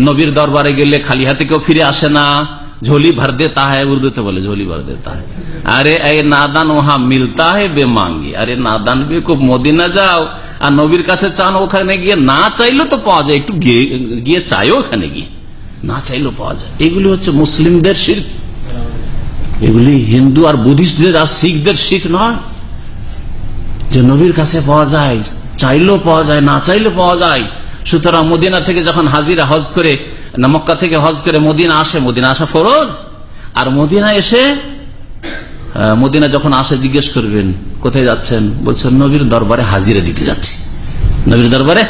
নবীর দরবারে গেলে খালি হাতে কেউ ফিরে আসে না, ঝোলি ভর দেতা হয় উর্দুতে বলে ঝোলি ভর দেতা হয় আরে, এই নাদান ওহা মিলতা হে বে মাঙ্গি আরে নাদান বে খুব মদিনা যাও, আর নবীর কাছে চান ওখানে গিয়ে, না চাইলেও তো পাওয়া যায়, একটু গিয়ে চাইও ওখানে গিয়ে। না চাইলেও পাওয়া যায়। এগুলি হচ্ছে মুসলিমদের শিখ এগুলি হিন্দু আর বুদ্ধিস্টদের আর শিখদের শিখ নয়। যে নবীর কাছে পাওয়া যায়, চাইলেও পাওয়া যায়, না চাইলেও পাওয়া যায়। সুতরাং মদিনা থেকে যখন হাজিরা হজ করে মক্কা থেকে হজ করে মদিনা আসে, মদিনা আসা ফরজ। আর মদিনা এসে মদিনা যখন আসে, জিজ্ঞেস করবেন, কোথায় যাচ্ছেন? বলছেন, নবীর দরবারে হাজিরা দিতে যাচ্ছি। নবীর দরবারে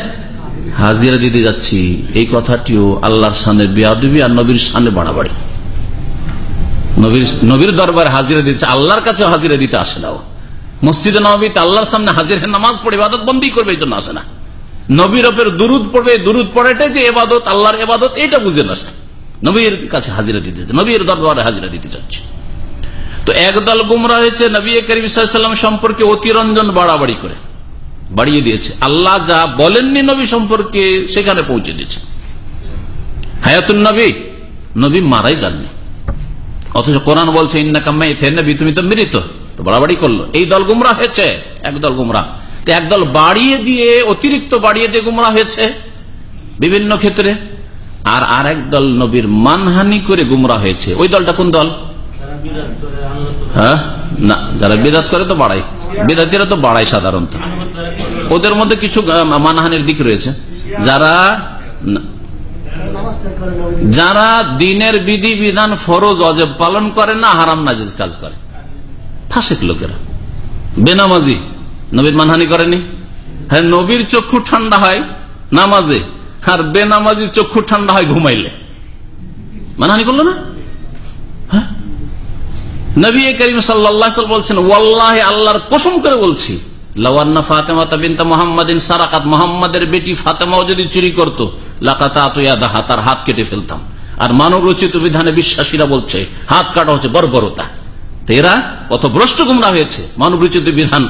হাজিরা দিতে যাচ্ছি, এই কথাটিও আল্লাহর সামনে বিয়াদবি আর নবীর সামনে বাড়াবাড়ি। নবীর দরবার হাজিরা দিচ্ছে, আল্লাহর কাছে হাজিরা দিতে আসে না মসজিদে নবীতে আল্লাহর সামনে হাজির নামাজ পড়ে, ইবাদত বন্দি করবে, এই জন্য আসে না। নবীর ওপর দুরুদ পড়বে দুরুদ পড়েটা যে এবাদত আল্লাহর এবাদত এটা বুঝে না। নবীর কাছে হাজিরা দিতে নবীর দরবারে হাজিরা দিতে যাচ্ছে। তো একদল গুমরা হয়েছে, নবী করিম সাল্লাম সম্পর্কে অতিরঞ্জন বাড়াবাড়ি করে। বাড়িয়ে দিয়েছে। আল্লাহ যা বলেননি নবী সম্পর্কে সেখানে পৌঁছে দিয়েছে। হায়াতুন নবী নবী মারাই যাননি। অথচ কোরআন বলছে ইন্না কাম্মা ইথে নবী, তুমি তো মৃত। তো বাড়াবাড়ি করল। এই দল গুমরা হয়েছে একদল গুমরা তো একদল বাড়িয়ে দিয়ে, অতিরিক্ত বাড়িয়ে দিয়ে গুমরা হয়েছে বিভিন্ন ক্ষেত্রে। আর আর দল নবীর মানহানি করে গুমরা হয়েছে। ওই দলটা কোন দল? হ্যাঁ? না, যারা বেদাত করে তো বাড়াই। বেদাতিরা তো বাড়ায় সাধারণত। ওদের মধ্যে কিছু মানহানির দিক রয়েছে। যারা যারা দিনের বিধি, বিধান, ফরজ, অজেব পালন করে না, হারাম, নাজিজ কাজ করে। ফাঁসেক লোকেরা। বেনামাজি। নবীর মানহানি করেনি? হ্যাঁ নবীর চক্ষু ঠান্ডা হয় নামাজে, আর বেনামাজি চক্ষু ঠান্ডা হয় ঘুমাইলে। মানহানি করল না? নবী করিম সাল্লাহ বলছেন, ওয়াল্লাহ আল্লাহর কসম করে বলছি লওয়ান্না ফাতেমা মোহাম্মদিন সারাকাত, মোহাম্মদের বেটি ফাতেমাও যদি চুরি করত, লাকাতা তার হাত কেটে ফেলতাম। আর বিধানে বিশ্বাসীরা বলছে, হাত কাটা হচ্ছে বর্বরতা। এরা কত ভ্রষ্ট গুমরা হয়েছে মানব রচিত বিধান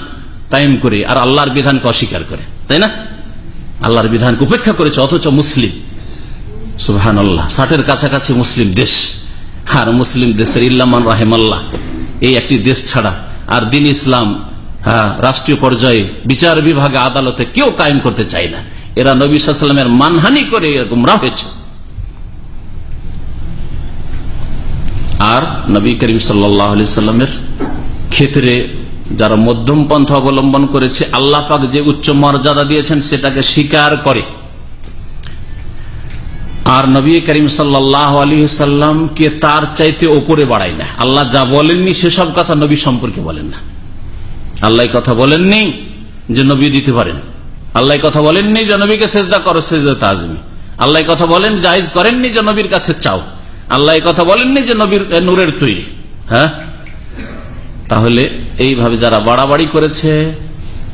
তাইম করে, আর আল্লাহর বিধানকে অস্বীকার করে। তাই না? আল্লাহর বিধানকে উপেক্ষা করেছে, অথচ মুসলিম। সুহান আল্লাহ ষাটের কাছাকাছি মুসলিম দেশ। আর মুসলিম দেশের ইল্লামান রাহেমাল্লাহ, এই একটি দেশ ছাড়া আর দিন ইসলাম রাষ্ট্রীয় পর্যায়ে বিচার বিভাগে আদালতে কেউ কায়েম করতে চায় না। এরা নবী সাল্লামের মানহানি করে গুমরা হয়েছে। আর নবী করিম সাল্লামের ক্ষেত্রে যারা মধ্যম পন্থা অবলম্বন করেছে, আল্লাহ পাক যে উচ্চ মর্যাদা দিয়েছেন, সেটাকে স্বীকার করে। আর নবী করিম সাল্লাহ আলী তার চাইতে ওপরে বাড়ায় না। আল্লাহ যা বলেননি, সেসব কথা নবী সম্পর্কে বলেন না। আল্লাহ কথা বলেননি যে নবী দিতে পারেন। আল্লাহ কথা বলেননি যে নবীকে সেজদা করো, সেজদা তাজমি। আল্লাহ কথা বলেন জাহিজ করেননি যে নবীর কাছে চাও। আল্লাহ কথা বলেননি যে নবীর নূরের তৈরি। হ্যাঁ? তাহলে এইভাবে যারা বাড়াবাড়ি করেছে,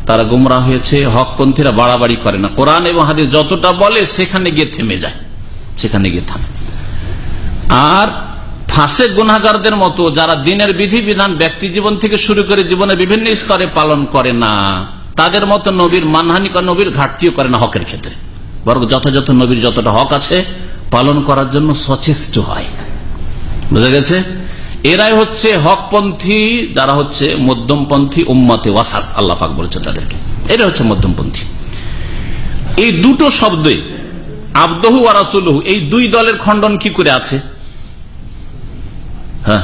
তারা গুমরা হয়েছে, হকপন্থীরা বাড়াবাড়ি করে না। কোরআন এবং হাদিস যতটা বলে, সেখানে গিয়ে থেমে যায়। সেখানে গিয়ে থামে আর ফাঁসে গুনাগারদের মতো যারা দিনের বিধি বিধান ব্যক্তি জীবন থেকে শুরু করে জীবনের বিভিন্ন স্তরে পালন করে না, তাদের মতো নবীর মানহানি করে, নবীর ঘাটতিও করে না হকের ক্ষেত্রে। বরং যথাযথ নবীর যতটা হক আছে পালন করার জন্য সচেষ্ট হয়। বুঝা গেছে? এরাই হচ্ছে হকপন্থী, যারা হচ্ছে মধ্যমপন্থী উম্মাতে ওয়াসাদ আল্লাহ পাক বলেছেন তাদেরকে। এরা হচ্ছে মধ্যমপন্থী। এই দুটো শব্দই আবদহু আর রাসুলহু, এই দুই দলের খণ্ডন কি করে আছে? হ্যাঁ।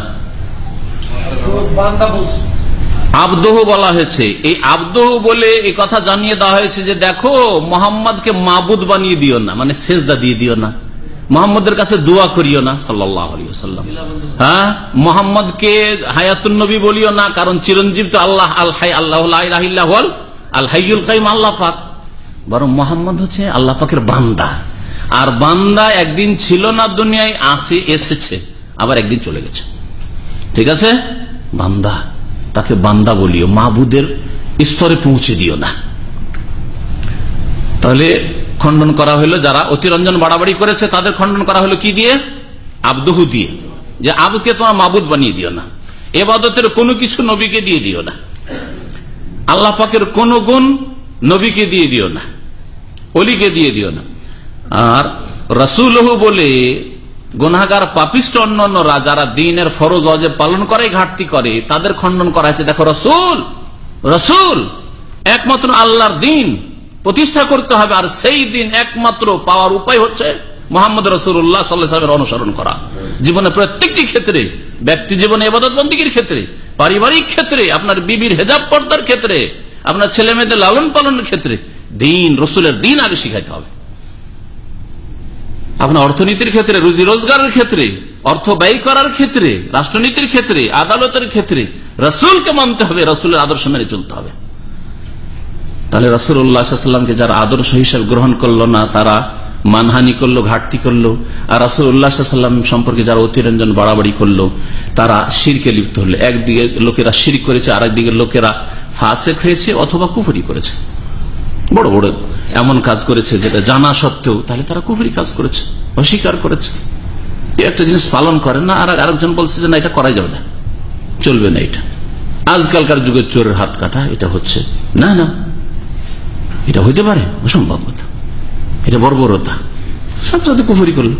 আবদহ বলা হয়েছে। এই আবদহ বলে এই কথা জানিয়ে দেওয়া হয়েছে যে, দেখো, মোহাম্মদকে মাবুদ বানিয়ে দিও না মানে সেজদা দিয়ে দিও না। মোহাম্মদের কাছে দোয়া করিও না সাল্লাহ হ্যাঁ? মোহাম্মদকে হায়াতুন নবী বলিও না, কারণ চিরঞ্জীব তো আল্লাহ আল্লাহ আল হাইউল কাইম আল্লাহ পাক। বরং মোহাম্মদ হচ্ছে আল্লাহ পাকের বান্দা। আর বান্দা একদিন ছিল না দুনিয়ায়, আসে এসেছে, আবার একদিন চলে গেছে। ঠিক আছে? বান্দা, তাকে বান্দা বলিও, মাহবুদের স্তরে পৌঁছে দিও না। তাহলে খণ্ডন করা হলো যারা অতিরঞ্জন বাড়াবাড়ি করেছে, তাদের খণ্ডন করা হলো কি দিয়ে? আবদহু দিয়ে। যে আবুকে তোমার মাবুদ বানিয়ে দিও না। এবাদতের কোনো কিছু নবীকে দিয়ে দিও না। আল্লাহ পাকের কোন গুণ নবীকে দিয়ে দিও না। অলিকে দিয়ে দিও না। আর রসুলহু বলে গুনাগার পাপিষ্ট অন্যান্যরা যারা দিনের ফরজ অজে পালন করে, ঘাটতি করে, তাদের খণ্ডন করা হয়েছে। দেখো, রসুল রসুল, একমাত্র আল্লাহর দিন প্রতিষ্ঠা করতে হবে, আর সেই দিন একমাত্র পাওয়ার উপায় হচ্ছে মোহাম্মদ রসুল্লাহ সাল্লামের অনুসরণ করা। জীবনে প্রত্যেকটি ক্ষেত্রে, ব্যক্তি জীবনে এবাদত বন্দীর ক্ষেত্রে, পারিবারিক ক্ষেত্রে, আপনার বিবির হেজাব পর্দার ক্ষেত্রে, আপনার ছেলে মেয়েদের লালন পালনের ক্ষেত্রে, দিন, রসুলের দিন আগে শিখাইতে হবে। আপনার অর্থনীতির ক্ষেত্রে, রুজি রোজগারের ক্ষেত্রে, অর্থ ব্যয় করার ক্ষেত্রে, রাষ্ট্রনীতির ক্ষেত্রে, আদালতের ক্ষেত্রে, রসুলকে মানতে হবে, রসুলের আদর্শ মেনে চলতে হবে। তাহলে রসুল্লাহামকে যারা আদর্শ হিসেবে গ্রহণ করল না, তারা মানহানি করল, ঘাটতি করল, আর রাসুল উল্লাহাম সম্পর্কে যারা অতিরঞ্জন বাড়াবাড়ি করল, তারা শিরকে লিপ্ত হলো। একদিকে লোকেরা শির করেছে আর একদিকে লোকেরা ফাঁসেক হয়েছে অথবা কুফুরি করেছে। বড় বড় এমন কাজ করেছে যেটা জানা সত্ত্বেও, তাহলে তারা কুফুরি কাজ করেছে, অস্বীকার করেছে। একটা জিনিস পালন করে না, আর আরেকজন বলছে যে না, এটা করাই যাবে না। চলবে না এটা। আজকালকার যুগে চোরের হাত কাটা, এটা হচ্ছে। না না। এটা হইতে পারে, অসম্ভব কথা। এটা বর্বরতা। সাথে সাথে কুফুরি করল।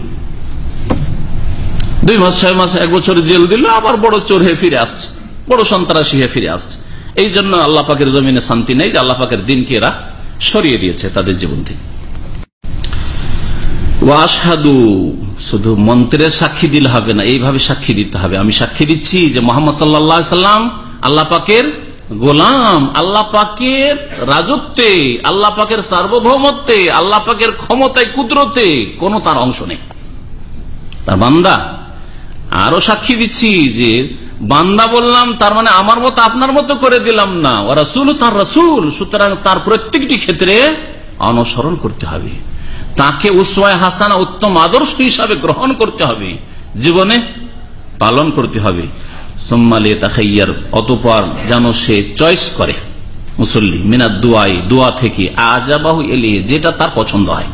দুই মাস, ছয় মাস, এক বছর জেল দিল, আবার বড় চোর হয়ে ফিরে আসছে। বড় সন্ত্রাসী হয়ে ফিরে আসছে। এই জন্য আল্লাহ পাকের জমিনে শান্তি নেই যে আল্লাহ পাকের দিনকে এরা সরিয়ে দিয়েছে তাদের জীবন থেকে। ওয়াসাদু শুধু মন্ত্রের সাক্ষী দিলে হবে না, এইভাবে সাক্ষী দিতে হবে। আমি সাক্ষী দিচ্ছি যে মোহাম্মদ সাল্লা সাল্লাম আল্লাহ পাকের গোলাম, আল্লাহ পাকের রাজত্বে, আল্লাহ পাকের সার্বভৌমত্বে, আল্লাহ পাকের ক্ষমতায়, কুদরতে কোন তার অংশ নেই। তার বান্দা আরও সাক্ষী দিচ্ছি যে বান্দা বললাম, তার মানে আমার মতো আপনার মতো করে দিলাম না। ও রাসুল তার রাসুল, সুতরাং তার প্রত্যেকটি ক্ষেত্রে অনুসরণ করতে হবে। তাকে উসওয়ায় হাসানা উত্তম আদর্শ হিসাবে গ্রহণ করতে হবে। জীবনে পালন করতে হবে। অতপর যেন সে চয়েস করে মুসল্লি মিনা দোয়াই, দোয়া থেকে আজাবাহু এলিয়ে যেটা তার পছন্দ হয়।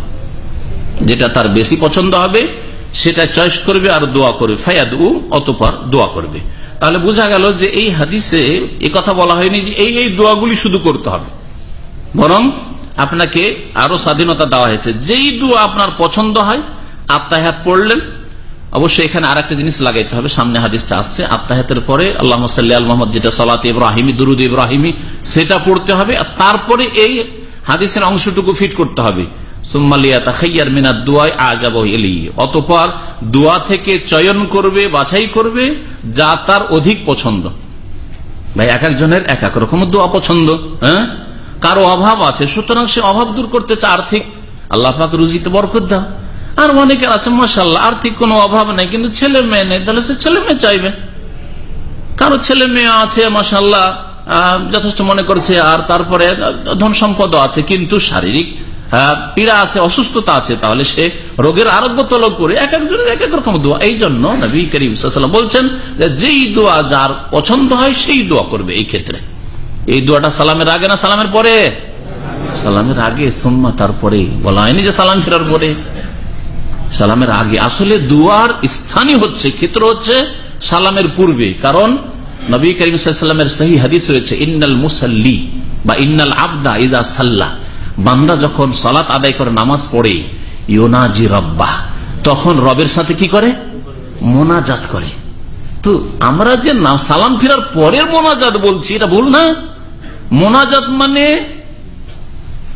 যেটা তার বেশি পছন্দ হবে সেটা চয়েস করবে আর দোয়া করবে। ফায়াদ উ অতপর দোয়া করবে। তাহলে বোঝা গেল যে এই হাদিসে এ কথা বলা হয়নি যে এই এই দোয়াগুলি শুধু করতে হবে। বরং আপনাকে আরও স্বাধীনতা দেওয়া হয়েছে। যেই দোয়া আপনার পছন্দ হয় আত্মাহাত পড়লেন, অবশ্যই এখানে আর একটা জিনিস লাগাইতে হবে। সামনে হাদিসটা আসছে আত্মাহাতের পরে আল্লাহ সাল্লাহ মোহাম্মদ, যেটা সালাত ইব্রাহিমি, দুরুদ ইব্রাহিমি, সেটা পড়তে হবে। আর তারপরে এই হাদিসের অংশটুকু ফিট করতে হবে। অতপর দোয়া থেকে চয়ন করবে, বাছাই করবে, যা তার অধিক পছন্দ। ভাই, এক একজনের এক এক রকম দোয়া পছন্দ হ্যাঁ? কারও অভাব আছে, সুতরাং সে অভাব দূর করতে চায় আর্থিক। রুজিতে বরকত দাও আর অনেকের আছে মশাল্লাহ আর্থিক কোনো অভাব নেই, কিন্তু ছেলে মেয়ে নেই, তাহলে সে ছেলে মেয়ে চাইবে। কারও ছেলে মেয়ে আছে মশাল্লাহ যথেষ্ট মনে করছে, আর তারপরে ধন সম্পদ আছে, কিন্তু শারীরিক পীড়া আছে, অসুস্থতা আছে, তাহলে সে রোগের আরোগ্য তলব করে এক একজনের এক এক রকম দোয়া। এই জন্য নবী করিম বলছেন যেই দোয়া যার পছন্দ হয়, সেই দোয়া করবে এই ক্ষেত্রে। এই দোয়াটা সালামের আগে না সালামের পরে? সালামের আগে, সোম্মা তারপরে। বলা হয়নি যে সালাম ফেরার পরে। সালামের আগে। আসলে দুয়ার স্থানই হচ্ছে, ক্ষেত্র হচ্ছে সালামের পূর্বে। কারণ নবী করিম সাল্লামের সহি হাদিস রয়েছে, ইন্নাল মুসাল্লি বা ইন্নাল আবদা ইজা সাল্লাহ বান্দা যখন সালাত আদায় করে, নামাজ পড়ে ইয়োনাজি রব্বা তখন রবের সাথে কি করে? মোনাজাত করে। তো আমরা যে সালাম ফেরার পরের মোনাজাত বলছি, এটা ভুল না। মোনাজাত মানে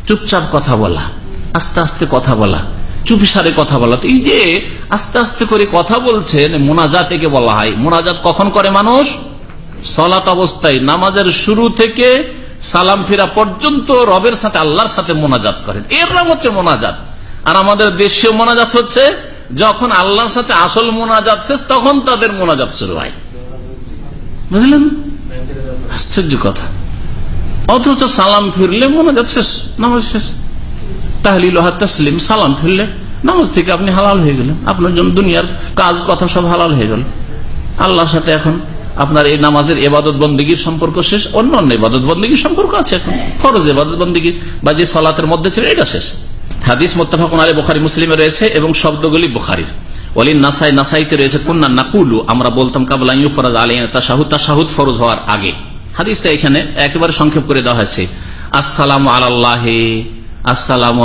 চুপচাপ কথা বলা, আস্তে আস্তে কথা বলা চুপি চুপিসারে কথা বলা। তো এই যে আস্তে আস্তে করে কথা বলছেন, মোনাজাত একে বলা হয়। মোনাজাত কখন করে মানুষ? সলাত অবস্থায়, নামাজের শুরু থেকে সালাম ফেরা পর্যন্ত রবের সাথে আল্লাহর সাথে মোনাজাত করেন। এর নাম হচ্ছে মোনাজাত। আর আমাদের দেশীয় মোনাজাত হচ্ছে, যখন আল্লাহর সাথে আসল মোনাজাত শেষ, তখন তাদের মোনাজাত শুরু হয়। বুঝলেন? আশ্চর্য কথা। অথচ সালাম ফিরলে মোনাজাত শেষ, নামাজ শেষ। তাহলে তসলিম, সালাম ফিরলে নামাজ থেকে আপনি হালাল হয়ে গেলেন। আপনার জন্য দুনিয়ার কাজ, কথা সব হালাল হয়ে গেল। আল্লাহর সাথে এখন আপনার এই নামাজের এবাদত বন্দীগীর সম্পর্ক শেষ, অন্য অন্য এবাদত বন্দীগীর সম্পর্ক আছে এখন। ফরজ এবাদত বন্দীগীর বা যে সলাতের মধ্যে ছিল, এটা শেষ। হাদিস মোত্তাফাকুন আলী বোখারি, মুসলিমে রয়েছে এবং শব্দগুলি বোখারির। ওয়ালিন নাসাই, নাসাইতে রয়েছে কন্যা নাকুলু, আমরা বলতাম কাবলা ইউফরাজ আলী তাসাহুদ তাসাহুদ ফরজ হওয়ার আগে। হাদিসটা এখানে একেবারে সংক্ষেপ করে দেওয়া হয়েছে। আসসালাম আল্লাহ আসসালাম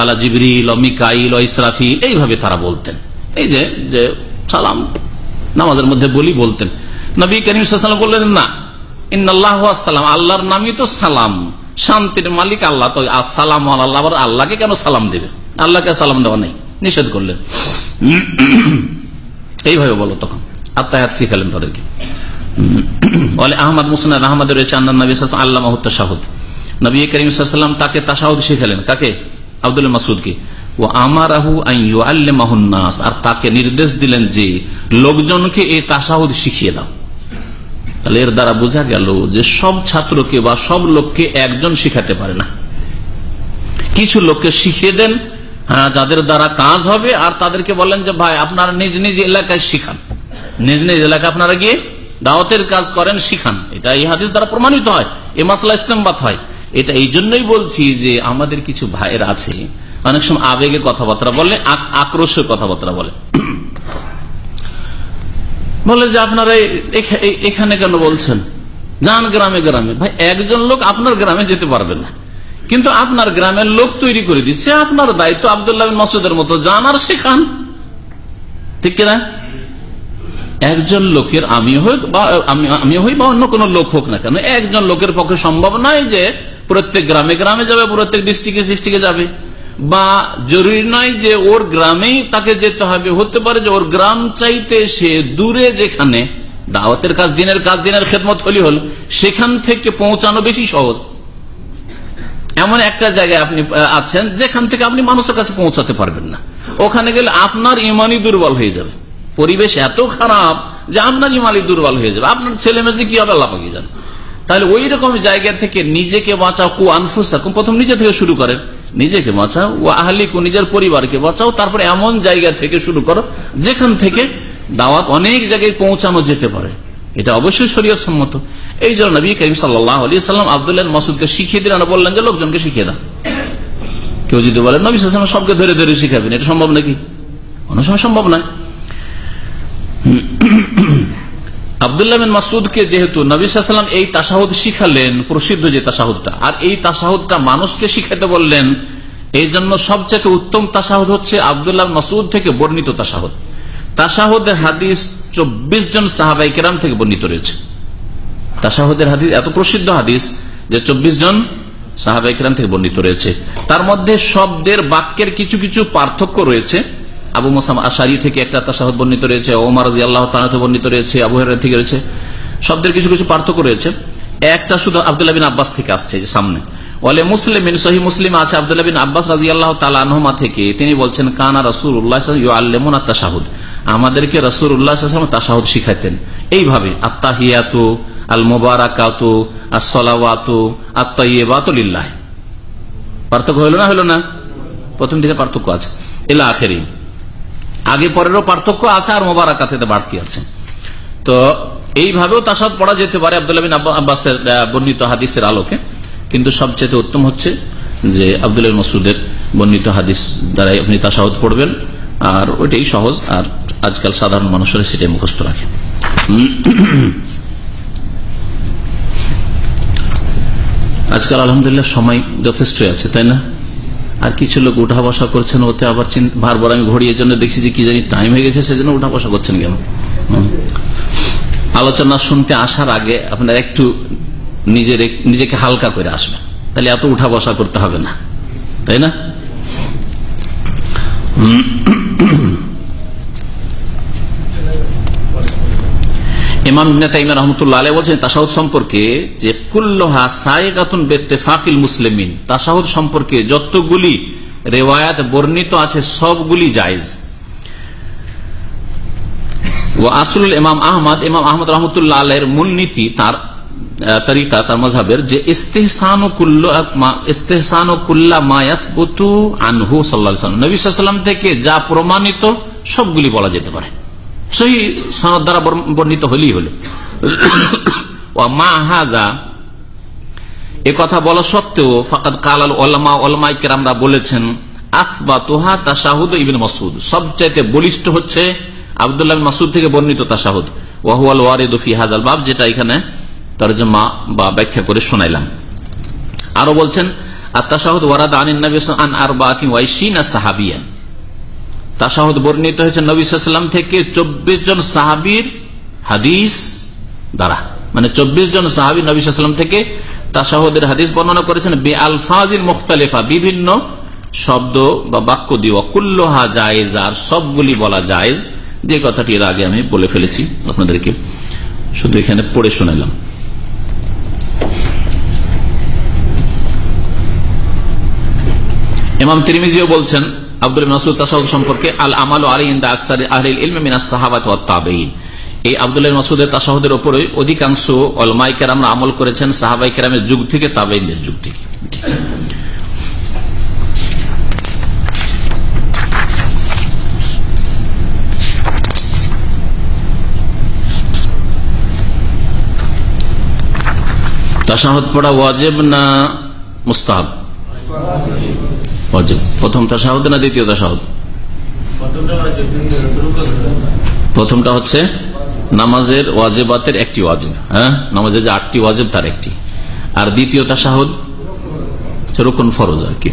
আলা জিবরিল মিকাইল ইসরাফিল, এইভাবে তারা বলতেন। এই যে সালাম নামাজের মধ্যে বলি বলতেন। নবী করিম বললেন, না আল্লাহর নামই তো সালাম। শান্তির মালিক আল্লাহ, তো সালাম আল্লাহ আল্লাহকে কেন সালাম দেবে? আল্লাহকে সালাম দেওয়া নেই। নিষেধ করলেন। এইভাবে বলো তখন। আত্মায়াত শিখালেন তাদেরকে। বলে আহমদ মুসনাদ আহমদ রয়েছে আন্না নবী আল্লাহ শাহুদ নবী করিম তাকে তাসাহুদ শিখালেন। কাকে? আব্দুল মাসুদকে ও আমার আহু আর তাকে নির্দেশ দিলেন যে, লোকজনকে এই তাসাহুদ শিখিয়ে দাও। তাহলে এর দ্বারা বোঝা গেল যে সব ছাত্রকে বা সব লোককে একজন শিখাতে পারে না। কিছু লোককে শিখিয়ে দেন হ্যাঁ যাদের দ্বারা কাজ হবে, আর তাদেরকে বলেন যে, ভাই, আপনারা নিজ নিজ এলাকায় শিখান। নিজ নিজ এলাকায় আপনারা গিয়ে দাওয়াতের কাজ করেন, শিখান। এটা এই হাদিস দ্বারা প্রমাণিত হয়, এ মাসলা ইসলামবাদ হয়। এটা এই জন্যই বলছি যে, আমাদের কিছু ভাইয়ের আছে অনেক সময় আবেগে কথাবার্তা বলে আক্রোশের কথাবার্তা বলে। বলে যে আপনারা এখানে কেন বলছেন? যান গ্রামে গ্রামে। ভাই, একজন লোক আপনার গ্রামে যেতে পারবে না। কিন্তু আপনার গ্রামের লোক তৈরি করে দিচ্ছে, আপনার দায়িত্ব আবদুল্লাহ মসুদের মতো যান আর শেখান ঠিক কিনা? একজন লোকের আমি হোক বা, আমি হই বা অন্য কোন লোক হোক না কেন, একজন লোকের পক্ষে সম্ভব নয় যে প্রত্যেক গ্রামে গ্রামে যাবে, প্রত্যেক ডিস্ট্রিক্টে ডিস্ট্রিক্টে যাবে। বা জরুরি নয় যে ওর গ্রামেই তাকে যেতে হবে। হতে পারে যে ওর গ্রাম চাইতে সে দূরে যেখানে দাওয়াতের কাজ, দিনের কাজ, দিনের খেদমত হলি হল, সেখান থেকে পৌঁছানো বেশি সহজ। এমন একটা জায়গায় আপনি আছেন যেখান থেকে আপনি মানুষের কাছে পৌঁছাতে পারবেন না। ওখানে গেলে আপনার ইমানই দুর্বল হয়ে যাবে। পরিবেশ এত খারাপ যে আপনার ইমানই দুর্বল হয়ে যাবে। আপনার ছেলে মেয়ে কি হবে, আল্লাহ যান তাহলে ওই রকম জায়গা থেকে নিজেকে বাঁচাও। কু আনফুসাকুম, প্রথম নিজে থেকে শুরু করেন। নিজেকে বাঁচাও ও আহলিকু, নিজের পরিবারকে বাঁচাও, তারপরে এমন জায়গা থেকে শুরু করো, যেখান থেকে দাওয়াত অনেক জায়গায় পৌঁছানো যেতে পারে। এটা অবশ্যই শরীয় সম্মত। এই জন্য নবী করিম সাল্লাম আবদুল্লাহ মাসুদকে শিখিয়ে দিলেন বললেন যে, লোকজনকে শিখিয়ে দাও। কেউ যদি বলেন নবী সাল্লাম সবকে ধরে ধরে শিখাবেন, এটা সম্ভব নাকি? অনেক সময় সম্ভব নয়। আবদুল্লাহ মাসুদকে যেহেতু নবী সাল্লাম এই তাসাহুদ শিখালেন, প্রসিদ্ধ যে তাসাহুদটা আর এই তাসাহুদটা মানুষকে শিখাতে বললেন, এই জন্য সবচেয়ে উত্তম তাসাহুদ হচ্ছে আবদুল্লাহ মাসুদ থেকে বর্ণিত তাসাহুদ তাসাহুদের হাদিস চব্বিশ জন সাহাবাই কেরাম থেকে বর্ণিত রয়েছে। তাসাহুদের হাদিস, এত প্রসিদ্ধ হাদিস যে চব্বিশ জন সাহাবাই কেরাম থেকে বর্ণিত রয়েছে। তার মধ্যে শব্দের বাক্যের কিছু কিছু পার্থক্য রয়েছে। আবু মোসাম আশারি থেকে একটা তাসাহদ বর্ণিত রয়েছে, ওমার আল্লাহ বর্ণিত রয়েছে, আবু হের থেকে রয়েছে, শব্দের কিছু কিছু পার্থক্য রয়েছে। একটা শুধু আবদুল্লাহ বিন আব্বাস থেকে আসছে সামনে। ওয়ালে মুসলিম, সহি মুসলিম আছে আবদুল্লাহ বিন আব্বাস রাজি আল্লাহ তালানহমা থেকে, তিনি বলছেন, কানা রসুল উল্লাহ আল্লেমন তাসাহুদ আমাদেরকে রসুল উল্লাহ তাসাহুদ শিখাইতেন। এইভাবে আত্মাহিয়াত আল মোবারাকাত আসলাওয়াত আত্মাইবাতুল্লাহ পার্থক্য হইল না হইল না? প্রথম থেকে পার্থক্য আছে। এলা আখেরি আগে পরেরও পার্থক্য আছে আর মোবারকাতে বাড়তি আছে। তো এইভাবেও তাসাদ পড়া যেতে পারে আবদুল্লাহ বিন আব্বাসের বর্ণিত হাদিসের আলোকে। কিন্তু সবচেয়ে উত্তম হচ্ছে যে আবদুল্লাহ মসুদের বর্ণিত হাদিস দ্বারাই আপনি তাসাউদ পড়বেন। আর ওইটাই সহজ। আর আজকাল সাধারণ মানুষেরা সেটাই মুখস্থ রাখে। আজকাল আলহামদুলিল্লাহ সময় যথেষ্ট আছে, তাই না? আর কিছু লোক উঠা বসা করছেন, ওতে আবার বারবার আমি ঘড়ির জন্য দেখছি যে কি জানি টাইম হয়ে গেছে, সেজন্য উঠা বসা করছেন কেন? আলোচনা শুনতে আসার আগে আপনার একটু নিজের নিজেকে হালকা করে আসবেন। তাহলে এত উঠা বসা করতে হবে না। তাই না? যতগুলি রেওয়ায়াত বর্ণিত আছে, সবগুলি জায়জ। ও আসুল ইমাম আহমদ ইমাম আহমদ রহমতুল্লাহ আলের মূলনীতি তার তরিকা, তার মজাবের যে ইস্তেহসান আনহু সাল্লাম থেকে যা প্রমাণিত, সবগুলি বলা যেতে পারে। সেই সনদ দ্বারা বর্ণিত হলেই হল। এ কথা বলা সত্ত্বেও ফাকাদ কালাল ওলামা বলেছেন আসবা তোহা তাসাহুদ ইবিন মাসুদ সবচাইতে বলিষ্ঠ হচ্ছে আবদুল্লাহ মাসুদ থেকে বর্ণিত তাসাহুদ ওয়াহুয়াল ওয়ারিদফি হাজাল বাব, যেটা এখানে তরজমা বা ব্যাখ্যা করে শোনাইলাম। আরও বলছেন আত্মাসাহুদ ওয়ারাদ আনিন আন আর বা সাহাবিয়ান। তাসাহদ বর্ণিত হয়েছে নবীলাম থেকে চব্বিশ জন সাহাবির হাদিস দ্বারা। মানে চব্বিশ জন সাহাবি নবীলাম থেকে তাসাহদের হাদিস বর্ণনা করেছেন বে আলফাজিল মুখতালিফা, বিভিন্ন শব্দ বা বাক্য দিয়ে অকুল্লোহা জায়েজ, আর সবগুলি বলা জায়েজ। যে কথাটি এর আগে আমি বলে ফেলেছি আপনাদেরকে। শুধু এখানে পড়ে শোনালাম। ইমাম তিরমিজিও বলছেন আব্দুল মাসুদ তাসাউদ সম্পর্কে আল আমাল আলী ইন্দা আকসার আহরিল মিনাস সাহাবাত তাবেইন এই আব্দুল মাসুদের তাসাহদের উপরে অধিকাংশ অলমাই কেরামরা আমল করেছেন সাহাবাই কেরামের যুগ থেকে তাবেইনদের যুগ থেকে। তাসাহদ পড়া ওয়াজেব না মুস্তাহাব? ওয়াজেব প্রথম তাসাহদ না দ্বিতীয় তাসাহদ প্রথমটা হচ্ছে নামাজের ওয়াজেবাতের একটি ওয়াজেব হ্যাঁ? নামাজের যে আটটি ওয়াজেব তার একটি। আর দ্বিতীয় তাসাহদ রোকন ফরজ আর কি।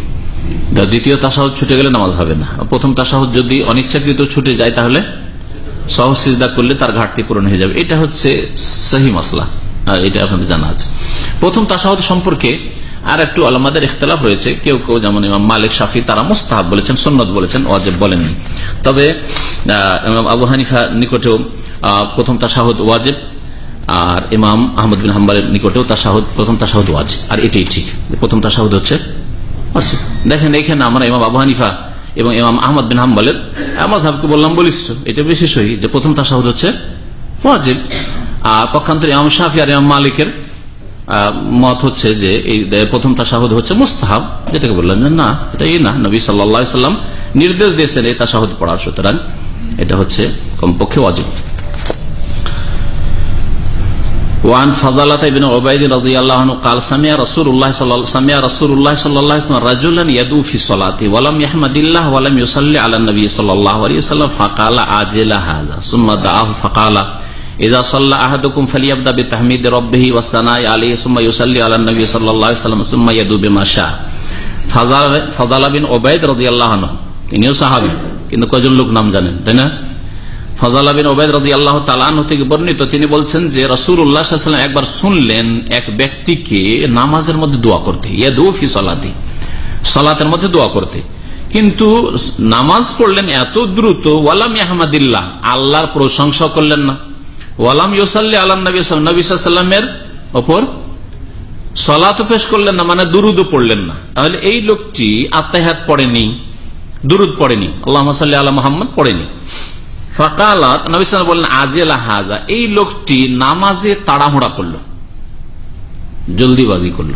দ্বিতীয় তাসাহদ ছুটে গেলে নামাজ হবে না। প্রথম তাসাহদ যদি অনিচ্ছাকৃত ছুটে যায় তাহলে সহসিজদা করলে তার ঘাটতি পূরণ হয়ে যাবে। এটা হচ্ছে সহি মশলা এটা আপনাদের জানা আছে। প্রথম তাসাহদ সম্পর্কে আর একটু আলমাদের ইখতলাফ রয়েছে। কেউ কেউ যেমন ইমাম মালিক, শাফি, তারা মুস্তাহাব বলেছেন সন্ন্যত বলেছেন, ওয়াজেব বলেননি। তবে আবু হানিফা নিকটেও প্রথম তাসাহদ ওয়াজেব, আর ইমাম আহমদ বিন হাম্বালের নিকটেও তাসাহদ প্রথম তাসাহদ ওয়াজেব। আর এটাই ঠিক প্রথম তাসাহদ হচ্ছে দেখেন এখানে আমরা ইমাম আবু হানিফা এবং ইমাম আহমদ বিন হাম্বালের মজাবকে বললাম বলিষ্ঠ। এটা বেশি সহি যে প্রথম তাসাহদ হচ্ছে ওয়াজেব। আর পক্ষান্তর ইমাম শাফি আর ইমাম মালিকের মত হচ্ছে যে এই প্রথম তাসাহুদ হচ্ছে মুস্তাহাব যেটাকে বললাম যে না এটা এই না নবী সাল্লাম নির্দেশ দিয়েছেন এই তাসাহুদ পড়ার সুতরাং এটা হচ্ছে কমপক্ষে অজিব وعن فضلة بن عبيد رضي الله عنه قال سمع رسول الله صلى سمع رسول الله صلى الله عليه وسلم رجلا يدعو في صلاته ولم يحمد الله ولم يصلي على النبي صلى الله عليه وسلم فقال عاجل هذا ثم دعاه فقال ইদা সাল্লাহ আহাদুকুম ফালিয়াবদা বি তাহমিদ রব্বিহি ওয়া আলাইহি সুম্মা ইউসাল্লি নবী সাল্লাল্লাহু আলাইহি সুম্মা ইয়াদু বিমা শা ফাযালা বিন উবাইদ রাদিয়াল্লাহু আনহু, তিনিও সাহাবী, কিন্তু লোক নাম জানেন, তাই না? বিন থেকে বর্ণিত, তিনি বলছেন যে রসুল একবার শুনলেন এক ব্যক্তিকে নামাজের মধ্যে দোয়া করতে, ইয়াদু ফি সালাতি, সালাতের মধ্যে দোয়া করতে। কিন্তু নামাজ পড়লেন এত দ্রুত, ওয়ালাম আহমদুল্লাহ আল্লাহর প্রশংসা করলেন না। ওয়ালাম ইউসাল্লি আল্লাহ নবী নবী সাল্লামের ওপর সলাত পেশ করলেন না মানে দুরুদ পড়লেন না। তাহলে এই লোকটি আত্মাহাত পড়েনি, দুরুদ পড়েনি আল্লাহ সাল্লি আল্লাহ মোহাম্মদ পড়েনি। ফাকালাত, নবী বললেন, আজেলা হাজা এই লোকটি নামাজে তাড়াহুড়া করল, জলদিবাজি করল।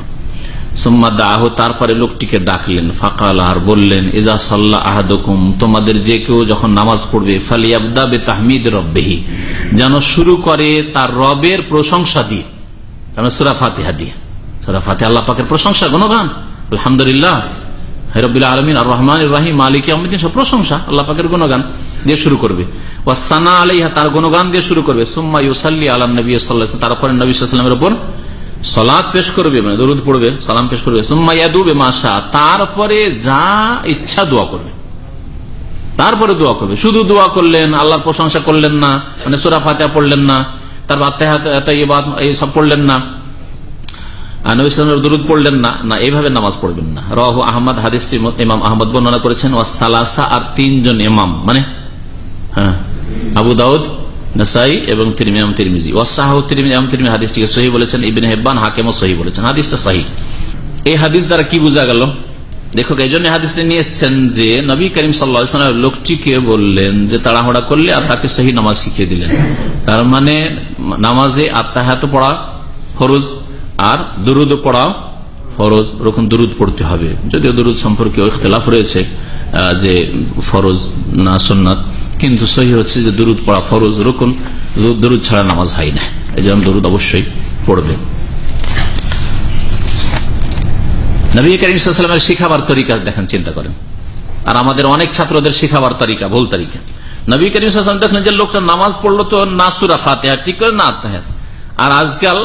সোম্মা দাহ, তারপরে লোকটিকে ডাকলেন, ফাকাল আর বললেন, ইদা সাল্লাহ আহাদুকুম, তোমাদের যে কেউ যখন নামাজ পড়বে ফালিয়াবদাবে তাহমিদ রব্বেহি, যেন শুরু করে তার রবের প্রশংসা দিয়ে। সুরা ফাতিহা দিয়ে। সুরা আল্লাহ পাকের প্রশংসা, গুণগান। আলহামদুলিল্লাহ। হেরবিল্লা আলমিন, আর রহমান রাহিম, মালিক আহমদিন সব প্রশংসা, আল্লাহ পাকের গুণগান দিয়ে শুরু করবে। ওয়াসানা আলাইহা, তার গুণগান দিয়ে শুরু করবে। সুম্মা ইউসাল্লি আলম নবী সাল্লাহ তারপরে নবী সাল্লামের উপর সলাদ পেশ করবে মানে দরুদ পড়বে, সালাম পেশ করবে। সুম্মাইয়াদুবে মাসা তারপরে যা ইচ্ছা দোয়া করবে। তারপরে দোয়া করবে। শুধু দোয়া করলেন, আল্লাহর প্রশংসা করলেন না মানে সুরা ফাতেহা পড়লেন না সব পড়লেন না পড়লেন না না, এইভাবে নামাজ পড়বেন না। রহ আহমদ, হাদিসটি ইমাম আহমদ বর্ণনা করেছেন আর তিনজন ইমাম মানে হ্যাঁ আবু দাউদ নাসাই এবং তিরমিয়াম তিরমিজি। ওয়াসাহ তিরমিয়াম তিরমি হাদিসটিকে সহি বলেছেন, ইবিন হেব্বান সহি বলেছেন। হাদিসটা সহি। এই হাদিস দ্বারা কি বোঝা গেল? দেখো এই জন্য নিয়ে এসছেন যে নবী করিম সাল্লা লোকটিকে বললেন যে তাড়াহুড়া করলে আর তাকে সহি নামাজ শিখিয়ে দিলেন। তার মানে নামাজে আত্মাহাত পড়া ফরজ আর দুরুদ পড়া ফরজ, ওরকম দুরুদ পড়তে হবে। যদিও দুরুদ সম্পর্কে ইখতলাফ রয়েছে যে ফরজ না সোননাথ কিন্তু সহি হচ্ছে যে দুরুদ পড়া ফরজ রকম দরুদ ছাড়া নামাজ হয় না। এই জন্য দরুদ অবশ্যই পড়বে। নবী করিম শিখাবার তরিকা দেখেন, চিন্তা করেন। আর আমাদের অনেক ছাত্রদের শিখাবার তরিকা, ভুল তরিকা। নবী করিম সাল্লাম দেখলেন যে লোকটা নামাজ পড়ল তো নাসুরা ফাতে ঠিক করে না আত্মাহাত আর আজকাল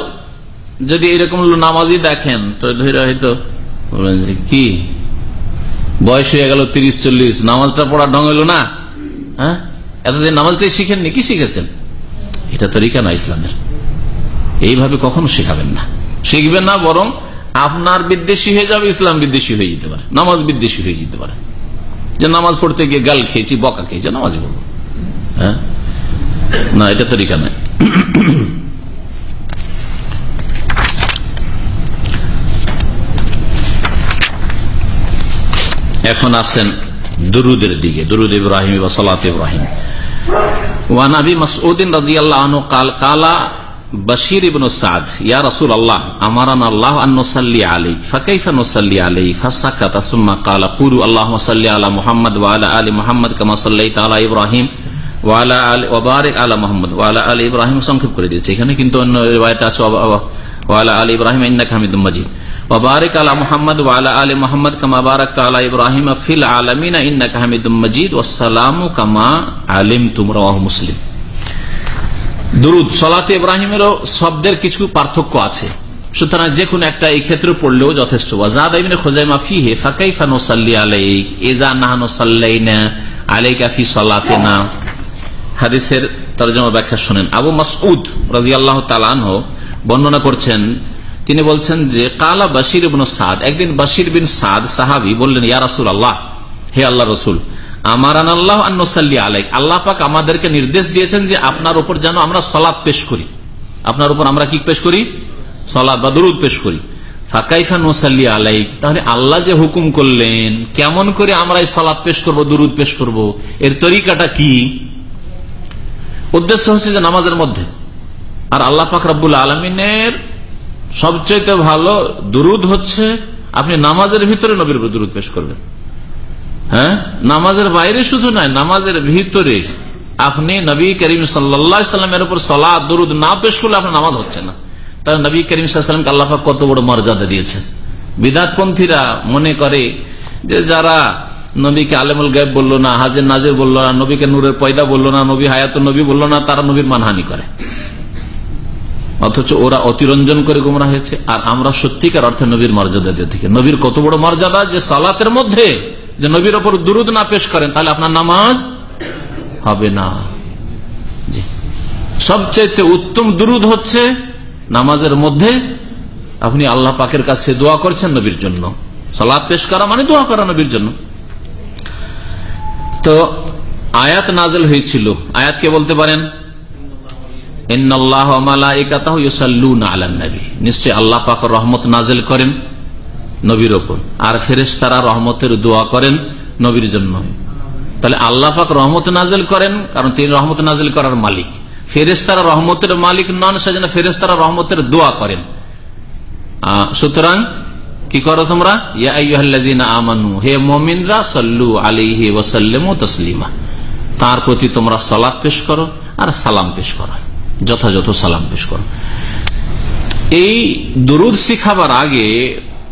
যদি এরকম নামাজই দেখেন, তো ধরে হয়তো কি? বয়স হয়ে গেল তিরিশ চল্লিশ, নামাজটা পড়া ঢং না? হ্যাঁ? এতদিন নামাজটাই শিখেননি, কি শিখেছেন? এটা তরিকা না ইসলামের। এইভাবে কখনো শেখাবেন না। শিখবেন না, বরং আপনার বিদ্বেষী হয়ে যাবে, ইসলাম বিদ্বেষী হয়ে যেতে পারে। নামাজ বিদ্বেষী হয়ে যেতে পারে। যে নামাজ পড়তে গিয়ে গাল খেয়েছি, বকা খেয়েছি নামাজ বলব হ্যাঁ? না, এটা তরিকা নয় এখন আসেন দুরুদের দিকে। দুরুদ ইব্রাহিম বা সালাত ইব্রাহিম। ওয়ানাবি মাসউদ্দিন রাজি আল্লাহ কাল কালা বশির ইবনু সাদ ইয়া রাসূল আল্লাহ আমারান আল্লাহ আন নুসাল্লি আলাইহি ফাকাইফা নুসাল্লি আলাইহি সুম্মা ক্বালা কুলু আল্লাহুম্মা সাল্লি আলা মুহাম্মদ ওয়া আলা আলি মুহাম্মদ কামা সাল্লাইতা আলা ইব্রাহিম ওয়া আলা আলি ওয়া বারিক আলা মুহাম্মদ ওয়া আলা আলি ইব্রাহিম সংক্ষেপ করে দিয়েছে। এখানে কিন্তু অন্য আছে ওয়া আলা ইব্রাহিম ইন্নাকা হামিদুম মাজিদ وبارك على محمد وعلى ال محمد كما باركت على ابراهيم في العالمين انك حميد مجيد والسلام كما علمتم رواه مسلم দুরুদ সলাতে ইব্রাহিমেরও শব্দের কিছু পার্থক্য আছে সুতরাং যে কোনো একটা এই ক্ষেত্রে পড়লেও যথেষ্ট ওয়াজাদ ইবনে খুজাইমা ফিহে ফাকাইফা নুসাল্লি আলাইক ইযা নাহনু সাল্লাইনা আলাইকা ফি সালাতিনা হাদিসের তরজমা ব্যাখ্যা শুনেন আবু মাসউদ রাদিয়াল্লাহু তাআলা আনহু বর্ণনা করছেন তিনি বলছেন যে, কালা বাসির বিন সাদ, একদিন বাসির বিন সাদ সাহাবি বললেন, ইয়া রাসুল আল্লাহ হে আল্লাহ রসুল, আমার আল্লাহ আন্নসাল্লি আলাইক। আল্লাহ পাক আমাদেরকে নির্দেশ দিয়েছেন যে, আপনার উপর যেন আমরা সলাদ পেশ করি। আপনার উপর আমরা কি পেশ করি? সলাদ বা দুরুদ পেশ করি। ফাকাইফা আলাইক। তাহলে আল্লাহ যে হুকুম করলেন, কেমন করে আমরা এই পেশ করব, দুরুদ পেশ করব? এর তরিকাটা কি? উদ্দেশ্য হচ্ছে যে, নামাজের মধ্যে। আর আল্লাহ পাক রব্বুল আলমিনের সবচেয়ে ভালো দুরুদ হচ্ছে আপনি নামাজের ভিতরে নবীর উপর দুরুদ পেশ করবেন। হ্যাঁ? নামাজের বাইরে শুধু নয়, নামাজের ভিতরে আপনি নবী করিম সাল্লামের উপর সলা দরুদ না পেশ করলে আপনার নামাজ হচ্ছে না। তাহলে নবী করিম সাল্লামকে আল্লাহা কত বড় মর্যাদা দিয়েছেন। বিদাতপন্থীরা মনে করে যে যারা নবীকে আলেমুল গায়েব বলল না, হাজের নাজের বলল না, নবীকে নূরের পয়দা বলল না, নবী হায়াত নবী বলল না, তারা নবীর মানহানি করে। অথচ ওরা অতিরঞ্জন করে গুমরা হয়েছে। আর আমরা সত্যিকার অর্থে নবীর মর্যাদা দিয়ে থেকে। নবীর কত বড় মর্যাদা যে সালাতের মধ্যে যে নবীর ওপর দুরুদ না পেশ করেন, তাহলে আপনার নামাজ হবে না। সবচাইতে উত্তম দুরুদ হচ্ছে নামাজের মধ্যে আপনি আল্লাহ পাকের কাছে দোয়া করছেন নবীর জন্য। সালাদ পেশ করা মানে দোয়া করা নবীর জন্য। তো আয়াত নাজেল হয়েছিল। আয়াত কে বলতে পারেন? নিশ্চয় আল্লাহ পাক রহমত নাজেল করেন নবীর ওপর। আর ফেরেস তারা রহমতের দোয়া করেন নবীর জন্য। তাহলে আল্লাহ পাক রহমত নাজেল করেন, কারণ তিনি রহমত নাজেল করার মালিক। ফেরেস্তারা রহমতের মালিক নন, সেজন্য ফেরেস্তারা রহমতের দোয়া করেন। সুতরাং কি করো তোমরা? তসলিমা। তার প্রতি তোমরা সলাদ পেশ করো আর সালাম পেশ করো। যথাযথ সালাম পেশ করো। এই দুরুদ শিখাবার আগে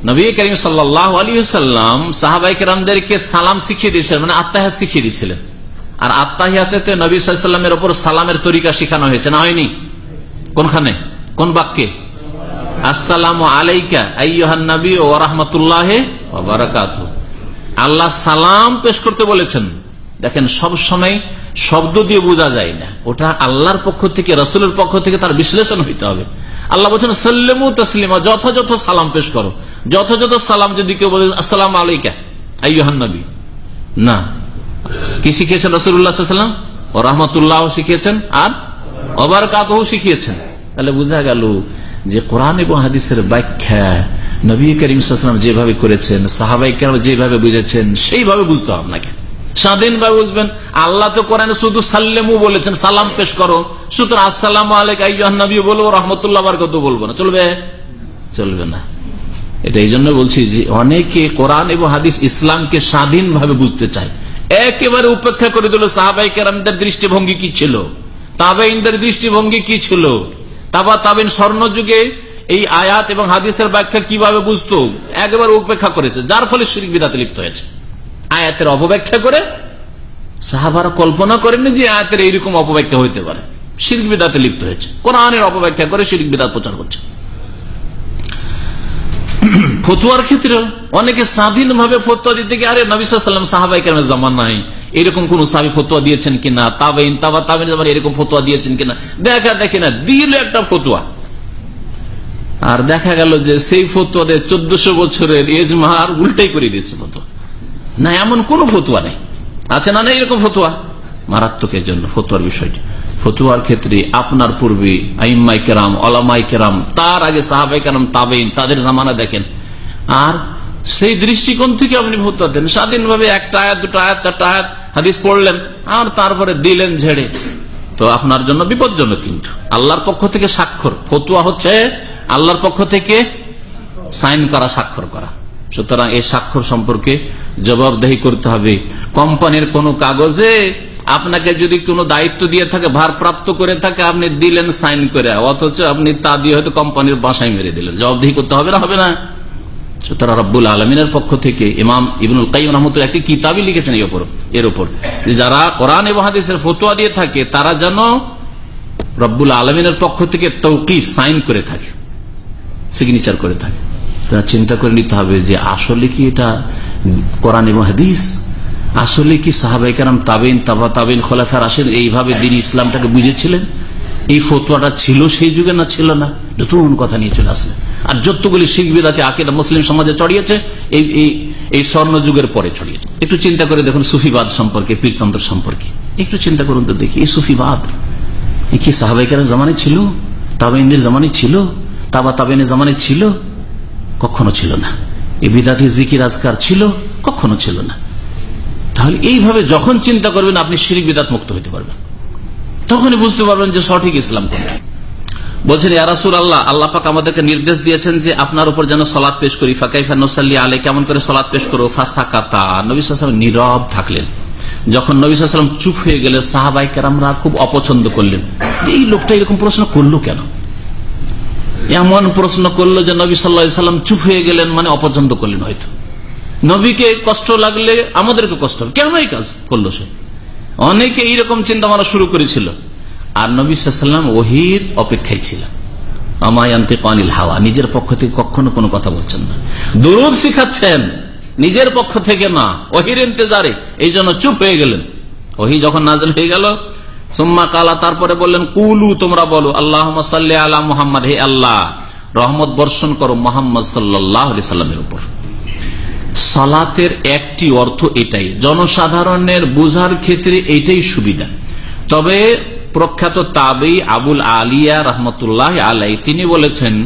নবী করিম সাল্লাহ আলী সাল্লাম সাহাবাই কেরামদেরকে সালাম শিখিয়ে দিয়েছিলেন মানে আত্মাহাত শিখিয়ে দিয়েছিলেন। আর আত্মাহিয়াতে নবী সাল্লামের ওপর সালামের তরিকা শিখানো হয়েছে, না হয়নি? কোনখানে? কোন বাক্যে? আসসালাম আলাইকা আইহান নবী ও রহমতুল্লাহ আল্লাহ সালাম পেশ করতে বলেছেন। দেখেন সব সময় শব্দ দিয়ে বোঝা যায় না। ওটা আল্লাহর পক্ষ থেকে, রসুলের পক্ষ থেকে তার বিশ্লেষণ হইতে হবে। আল্লাহ বলছেন, সাল্লেমু তসলিমা, যথাযথ সালাম পেশ করো। যথাযথ সালাম যদি কেউ বলে, আসসালাম আলাইকা আইহান নবী। না। কি শিখিয়েছেন রসুল্লাহাম ও রহমতুল্লাহ শিখিয়েছেন আর অবার কাকহু শিখিয়েছেন। তাহলে বোঝা গেল যে কোরআন এবং হাদিসের ব্যাখ্যা নবী করিম যেভাবে করেছেন সাহাবাই যেভাবে বুঝেছেন, সেইভাবে বুঝতে হবে আপনাকে। স্বাধীন ভাবে বুঝবেন, আল্লাহ তো কোরআনে শুধু সাল্লেমু বলেছেন, সালাম পেশ করো। সুতরাং আসসালাম আলাইক নবী বলব, রহমতুল্লাহ কত বলব না। চলবে? চলবে না। এটা এই জন্য বলছি যে অনেকে কোরআন এবং হাদিস ইসলামকে স্বাধীনভাবে বুঝতে চায়। একেবারে উপেক্ষা করে দিল সাহাবাই কেরামদের দৃষ্টিভঙ্গি কি ছিল? তাবাইনদের দৃষ্টিভঙ্গি কি ছিল? তাবা তাবিন স্বর্ণ যুগে এই আয়াত এবং হাদিসের ব্যাখ্যা কীভাবে বুঝতো? একেবারে উপেক্ষা করেছে, যার ফলে শিরিক বিদাতে লিপ্ত হয়েছে। আয়াতের অপব্যাখ্যা করে সাহাবারা কল্পনা করেনি যে আয়াতের এইরকম অপব্যাখ্যা হইতে পারে। শিরিক বিদাতে লিপ্ত হয়েছে। কোরআনের অপব্যাখ্যা করে শিরিক বিদাত প্রচার করছে। ফতুয়ার ক্ষেত্রে অনেকে স্বাধীন ভাবে ফতুয়া দিতে গিয়ে, আরে নবিসাম সাহাবাই কেন জামান নাই এরকম কোন সাহাবি ফতুয়া দিয়েছেন কিনা? তাবেইন, তাবা তাবেন এরকম ফতুয়া দিয়েছেন কিনা? দেখা, দেখে না, দিল একটা ফতুয়া। আর দেখা গেল যে সেই ফতুয়াদের চোদ্দশো বছরের এজমার উল্টাই করে দিয়েছে ফতুয়া। না, এমন কোন ফতুয়া নেই। আছে না এরকম ফতুয়া? মারাত্মকের জন্য ফতুয়ার বিষয়টি। ফতুয়ার ক্ষেত্রে আপনার পূর্বে আইম্মাই কেরাম অলামাই কেরাম, তার আগে সাহাবাই কেরাম তাবেইন তাদের জামানা দেখেন। আর সেই দৃষ্টিকোণ থেকে আপনি ফতুয়া দেন। স্বাধীনভাবে একটা আয়াত, দুটো আয়াত, চারটা আয়াত, হাদিস পড়লেন, আর তারপরে দিলেন ঝেড়ে। তো আপনার জন্য বিপজ্জনক কিন্তু। আল্লাহর পক্ষ থেকে স্বাক্ষর। ফতুয়া হচ্ছে আল্লাহর পক্ষ থেকে সাইন করা, স্বাক্ষর করা। সুতরাং এই স্বাক্ষর সম্পর্কে জবাবদেহি করতে হবে। কোম্পানির কোন কাগজে আপনাকে যদি কোনো দায়িত্ব দিয়ে থাকে, ভারপ্রাপ্ত করে থাকে, আপনি দিলেন, সাইন করে। অথচ আপনি তা দিয়ে হয়তো কোম্পানির বাসায় মেরে দিলেন। জবাবদিহি করতে হবে না হবে না। সুতরাং রব্বুল আলমিনের পক্ষ থেকে ইমাম ইবনুল কাইম একটি কিতাবই লিখেছেন এর উপর এর উপর। যারা কোরআন এবং ফতোয়া দিয়ে থাকে, তারা যেন রব্বুল আলমিনের পক্ষ থেকে তৌকি সাইন করে থাকে। সিগনেচার করে থাকে। চিন্তা করে নিতে হবে যে আসলে কি এটা কোরআন এবং হাদিস? আসলে কি সাহাবাই কারাম তাবিন তাবা তাবিন খোলাফার আসেন এইভাবে দিন ইসলামটাকে বুঝেছিলেন? এই ফতুয়াটা ছিল সেই যুগে না ছিল না? নতুন কথা নিয়ে চলে আসলে আর যতগুলি শিখ বিদাতে, আকিদা, মুসলিম সমাজে চড়িয়েছে, এই এই স্বর্ণ যুগের পরে ছড়িয়েছে একটু চিন্তা করে দেখুন সুফিবাদ সম্পর্কে, পীরতন্ত্র সম্পর্কে। একটু চিন্তা করুন তো দেখি, এই সুফিবাদ কি সাহাবাইকার জামানে ছিল? তাবাইনদের জামানে ছিল? তাবা তাবেনের জামানে ছিল? কখনো ছিল না। এই বিদাতি জিকির আজকার ছিল, কখনো ছিল না। তাহলে এইভাবে যখন চিন্তা করবেন, আপনি শিরিক বিদাত মুক্ত হইতে পারবেন। তখনই বুঝতে পারবেন যে সঠিক ইসলাম কোনটা। বলছেন ইয়ারাসুল আল্লাহ আল্লাহ পাক আমাদেরকে নির্দেশ দিয়েছেন যে আপনার উপর যেন সলাদ পেশ করি। ফাঁকাইফা নসাল্লি আলে কেমন করে সলাদ পেশ করো? ফাঁসাকাতা। নবী সাল্লাম নীরব থাকলেন। যখন নবী সাল্লাম চুপ হয়ে গেলেন সাহাবাই কেরামরা খুব অপছন্দ করলেন। এই লোকটা এরকম প্রশ্ন করল কেন? এমন প্রশ্ন করল যে নবী সাল্লা সাল্লাম চুপ হয়ে গেলেন মানে অপছন্দ করলেন হয়তো। নবীকে কষ্ট লাগলে আমাদেরকে কষ্ট হবে। কেন এই কাজ করল সে? অনেকে এইরকম চিন্তা মারা শুরু করেছিল। আর নবী সাল্লাম ওহির অপেক্ষায় ছিল আমায়ান্তে কানিল হাওয়া, নিজের পক্ষ থেকে কখনো কোনো কথা বলছেন না। দূরব শিখাচ্ছেন, নিজের পক্ষ থেকে না, ওহির ইন্তজারে। এই জন্য চুপ হয়ে গেলেন। ওহি যখন নাজল হয়ে গেল সুম্মা কালা, তারপরে বললেন, কুলু, তোমরা বলো আল্লাহ সাল্লি আলা মোহাম্মদ, হে আল্লাহ, রহমত বর্ষণ করো মোহাম্মদ সাল্লাহ সাল্লামের উপর। সালাতের একটি অর্থ এটাই, জনসাধারণের বোঝার ক্ষেত্রে এইটাই সুবিধা। তবে প্রখ্যাত তাবেই আবুল আলিয়া রহমতুল্লাহ আলাই, তিনি বলেছেন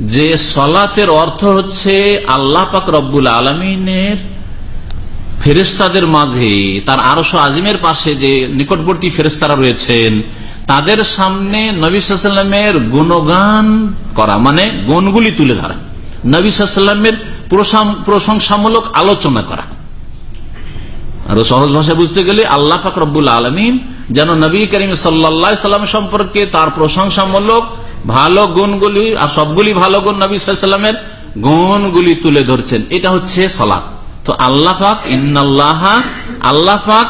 যে সলাতের অর্থ হচ্ছে আল্লাহ পাক রব্বুল আলমিনের ফেরেস্তাদের মাঝে তার আরশ আজিমের পাশে যে নিকটবর্তী ফেরেস্তারা রয়েছেন, তাদের সামনে নবিসামের গুণগান করা মানে গুণগুলি তুলে ধরা নবিসামের প্রশংসামূলক আলোচনা করা। আরও সহজ ভাষায় বুঝতে গেলে আল্লাহ পাক রব্বুল আলমিন যেন নবী করিম সাল্লা সাল্লাম সম্পর্কে তার প্রশংসামূলক ভালো গুণগুলি আর সবগুলি ভালো গুণ নবী সাল্লামের গুণগুলি তুলে ধরছেন। এটা হচ্ছে সলাৎ তো আল্লাহ পাক, ইন্নাল্লাহ, আল্লাহ পাক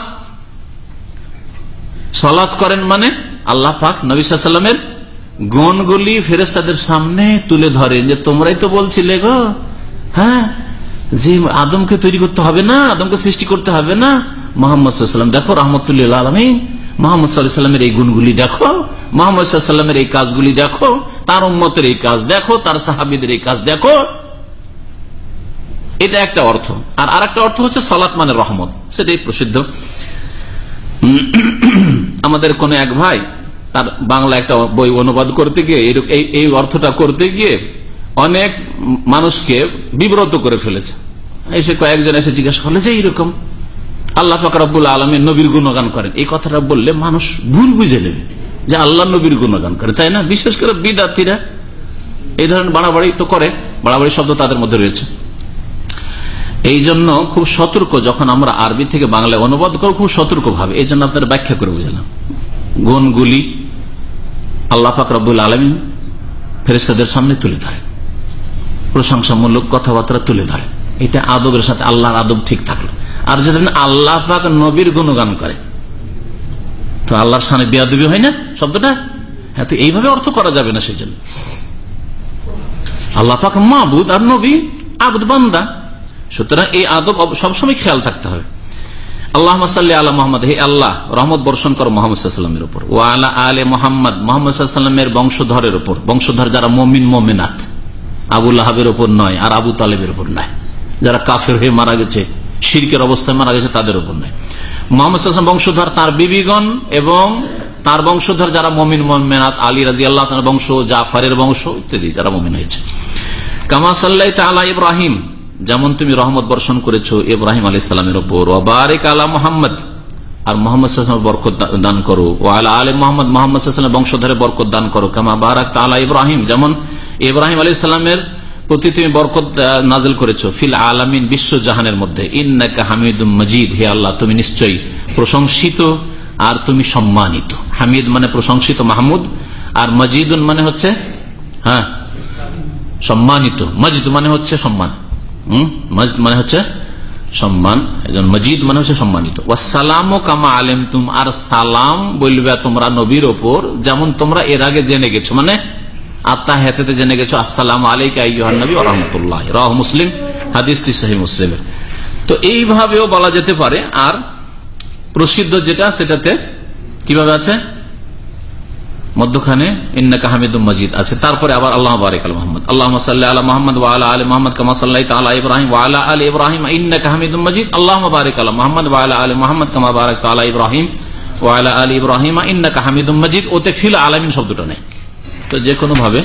সলাৎ করেন মানে আল্লাহ পাক নবী সাল্লামের গুণগুলি ফেরেস্তাদের সামনে তুলে ধরেন যে তোমরাই তো বলছিলে গো হ্যাঁ যে আদমকে তৈরি করতে হবে না, আদমকে সৃষ্টি করতে হবে না। মোহাম্মদ দেখো রহমতুল্লাহ আলমী মোহাম্মদ এই গুণগুলি দেখো, মোহাম্মদ এই কাজগুলি দেখো, তার উম্মতের এই কাজ দেখো, তার সাহাবিদের এই কাজ দেখো। এটা একটা অর্থ। আর আর একটা অর্থ হচ্ছে সলাৎ মানে রহমত। সেটাই প্রসিদ্ধ। আমাদের কোন এক ভাই, তার বাংলা একটা বই অনুবাদ করতে গিয়ে, এই অর্থটা করতে গিয়ে অনেক মানুষকে বিব্রত করে ফেলেছে। এসে কয়েকজন এসে জিজ্ঞাসা করলে যে, এইরকম আল্লাহ ফাকরাবুল আলমের নবীর গুণগান করেন। এই কথাটা বললে মানুষ ভুল বুঝে নেবে যে আল্লাহ নবীর গুণগান করে, তাই না? বিশেষ করে বিদাতিরা, এই ধরনের বাড়াবাড়ি তো করে। বাড়াবাড়ি শব্দ তাদের মধ্যে রয়েছে। এই জন্য খুব সতর্ক যখন আমরা আরবি থেকে বাংলায় অনুবাদ করব, খুব সতর্ক ভাবে। এই জন্য আপনার ব্যাখ্যা করে বুঝলাম। গুণগুলি আল্লাহ ফাকরাবুল আলমিন ফেরেস্তাদের সামনে তুলে ধরে প্রশংসামূলক কথাবার্তা তুলে ধরে এটা আদবের সাথে আল্লাহর আদব ঠিক থাকল। আর যদি আল্লাহ পাক নবীর গুণগান করে, তো আল্লাহর সামনে বেয়াদবি হয় না শব্দটা? হ্যাঁ তো এইভাবে অর্থ করা যাবে না সেই জন্য আল্লাহ পাক মাহবুদ আর নবী আবদ বান্দা সুতরাং এই আদব সবসময় খেয়াল থাকতে হবে। আল্লাহ সাল্লি আল্লাহ মোহাম্মদ, হে আল্লাহ, রহমত বর্ষণ করো মোহাম্মদের উপর। ও আল্লাহ আলে মোহাম্মদ মোহাম্মদের বংশধরের উপর। বংশধর যারা মমিন মমিনাথ আবুল আহাবের উপর নয়, আর আবু তালেবের উপর নয়। যারা কাফের হয়ে মারা গেছে, শিরকের অবস্থায় মারা গেছে, তাদের উপর নয়। মোহাম্মদ বংশধর তার বিবিগণ এবং তার বংশধর যারা মমিন, মমিনাত, আলী রাজি আল্লাহ বংশ, জাফারের বংশ ইত্যাদি যারা মমিন হয়েছে। কামা সাল্লাহ তালা ইব্রাহিম যেমন তুমি রহমত বর্ষণ করেছ ইব্রাহিম আলী ইসলামের ওপর আলা মোহাম্মদ। আর মোহাম্মদ বরকত দান করো। ও আলা আলী মোহাম্মদ। মোহাম্মদ বংশধরে বরকত দান করো। কামা বারাক তালা ইব্রাহিম। যেমন ইব্রাহিম আলী ইসলামের প্রতি তুমি বরকত নাজল করেছ ফিল আলামিন বিশ্ব জাহানের মধ্যে। ইন্নাকা মজিদ। হে আল্লাহ, তুমি নিশ্চয়ই প্রশংসিত আর তুমি সম্মানিত। হামিদ মানে প্রশংসিত মাহমুদ। আর মজিদুন মানে হচ্ছে হ্যাঁ সম্মানিত। মজিদ মানে হচ্ছে সম্মান। হম? মজিদ মানে হচ্ছে সম্মান। একজন মজিদ মানে হচ্ছে সম্মানিত। সালাম কামা আলেম তুম আর সালাম বলবে তোমরা নবীর ওপর, যেমন তোমরা এর আগে জেনে গেছো। মানে আত্মা হেতে জেনে গেছো, আসসালাম আলাইকান নবী রহমতুল্লাহ। রহ মুসলিম, হাদিসটি সাহি মুসলিমের। তো এইভাবেও বলা যেতে পারে। আর প্রসিদ্ধ যেটা, সেটাতে কীভাবে আছে? মধ্যখানে ইন্নাকা হামিদুম মজিদ আছে। তারপরে আবার আল্লাহ বারিক আল মোহাম্মদ। আল্লাহ আলা মোহাম্মদ ওয়ালা আলী মোহাম্মদ কামা সাল্লাহ ইব্রাহিম ওয়ালা আলী ইব্রাহিম ইন্নাকা হামিদুম মজিদ। আল্লাহ বারিক আল মোহাম্মদ ওয়ালা আলী মোহাম্মদ কামা বারাক তালা ইব্রাহিম ওয়ালা আলী ইব্রাহিম ইন্নাকা হামিদুম মজিদ। ওতে ফিল আলামিন শব্দটা নেই। তো যে কোনো ভাবে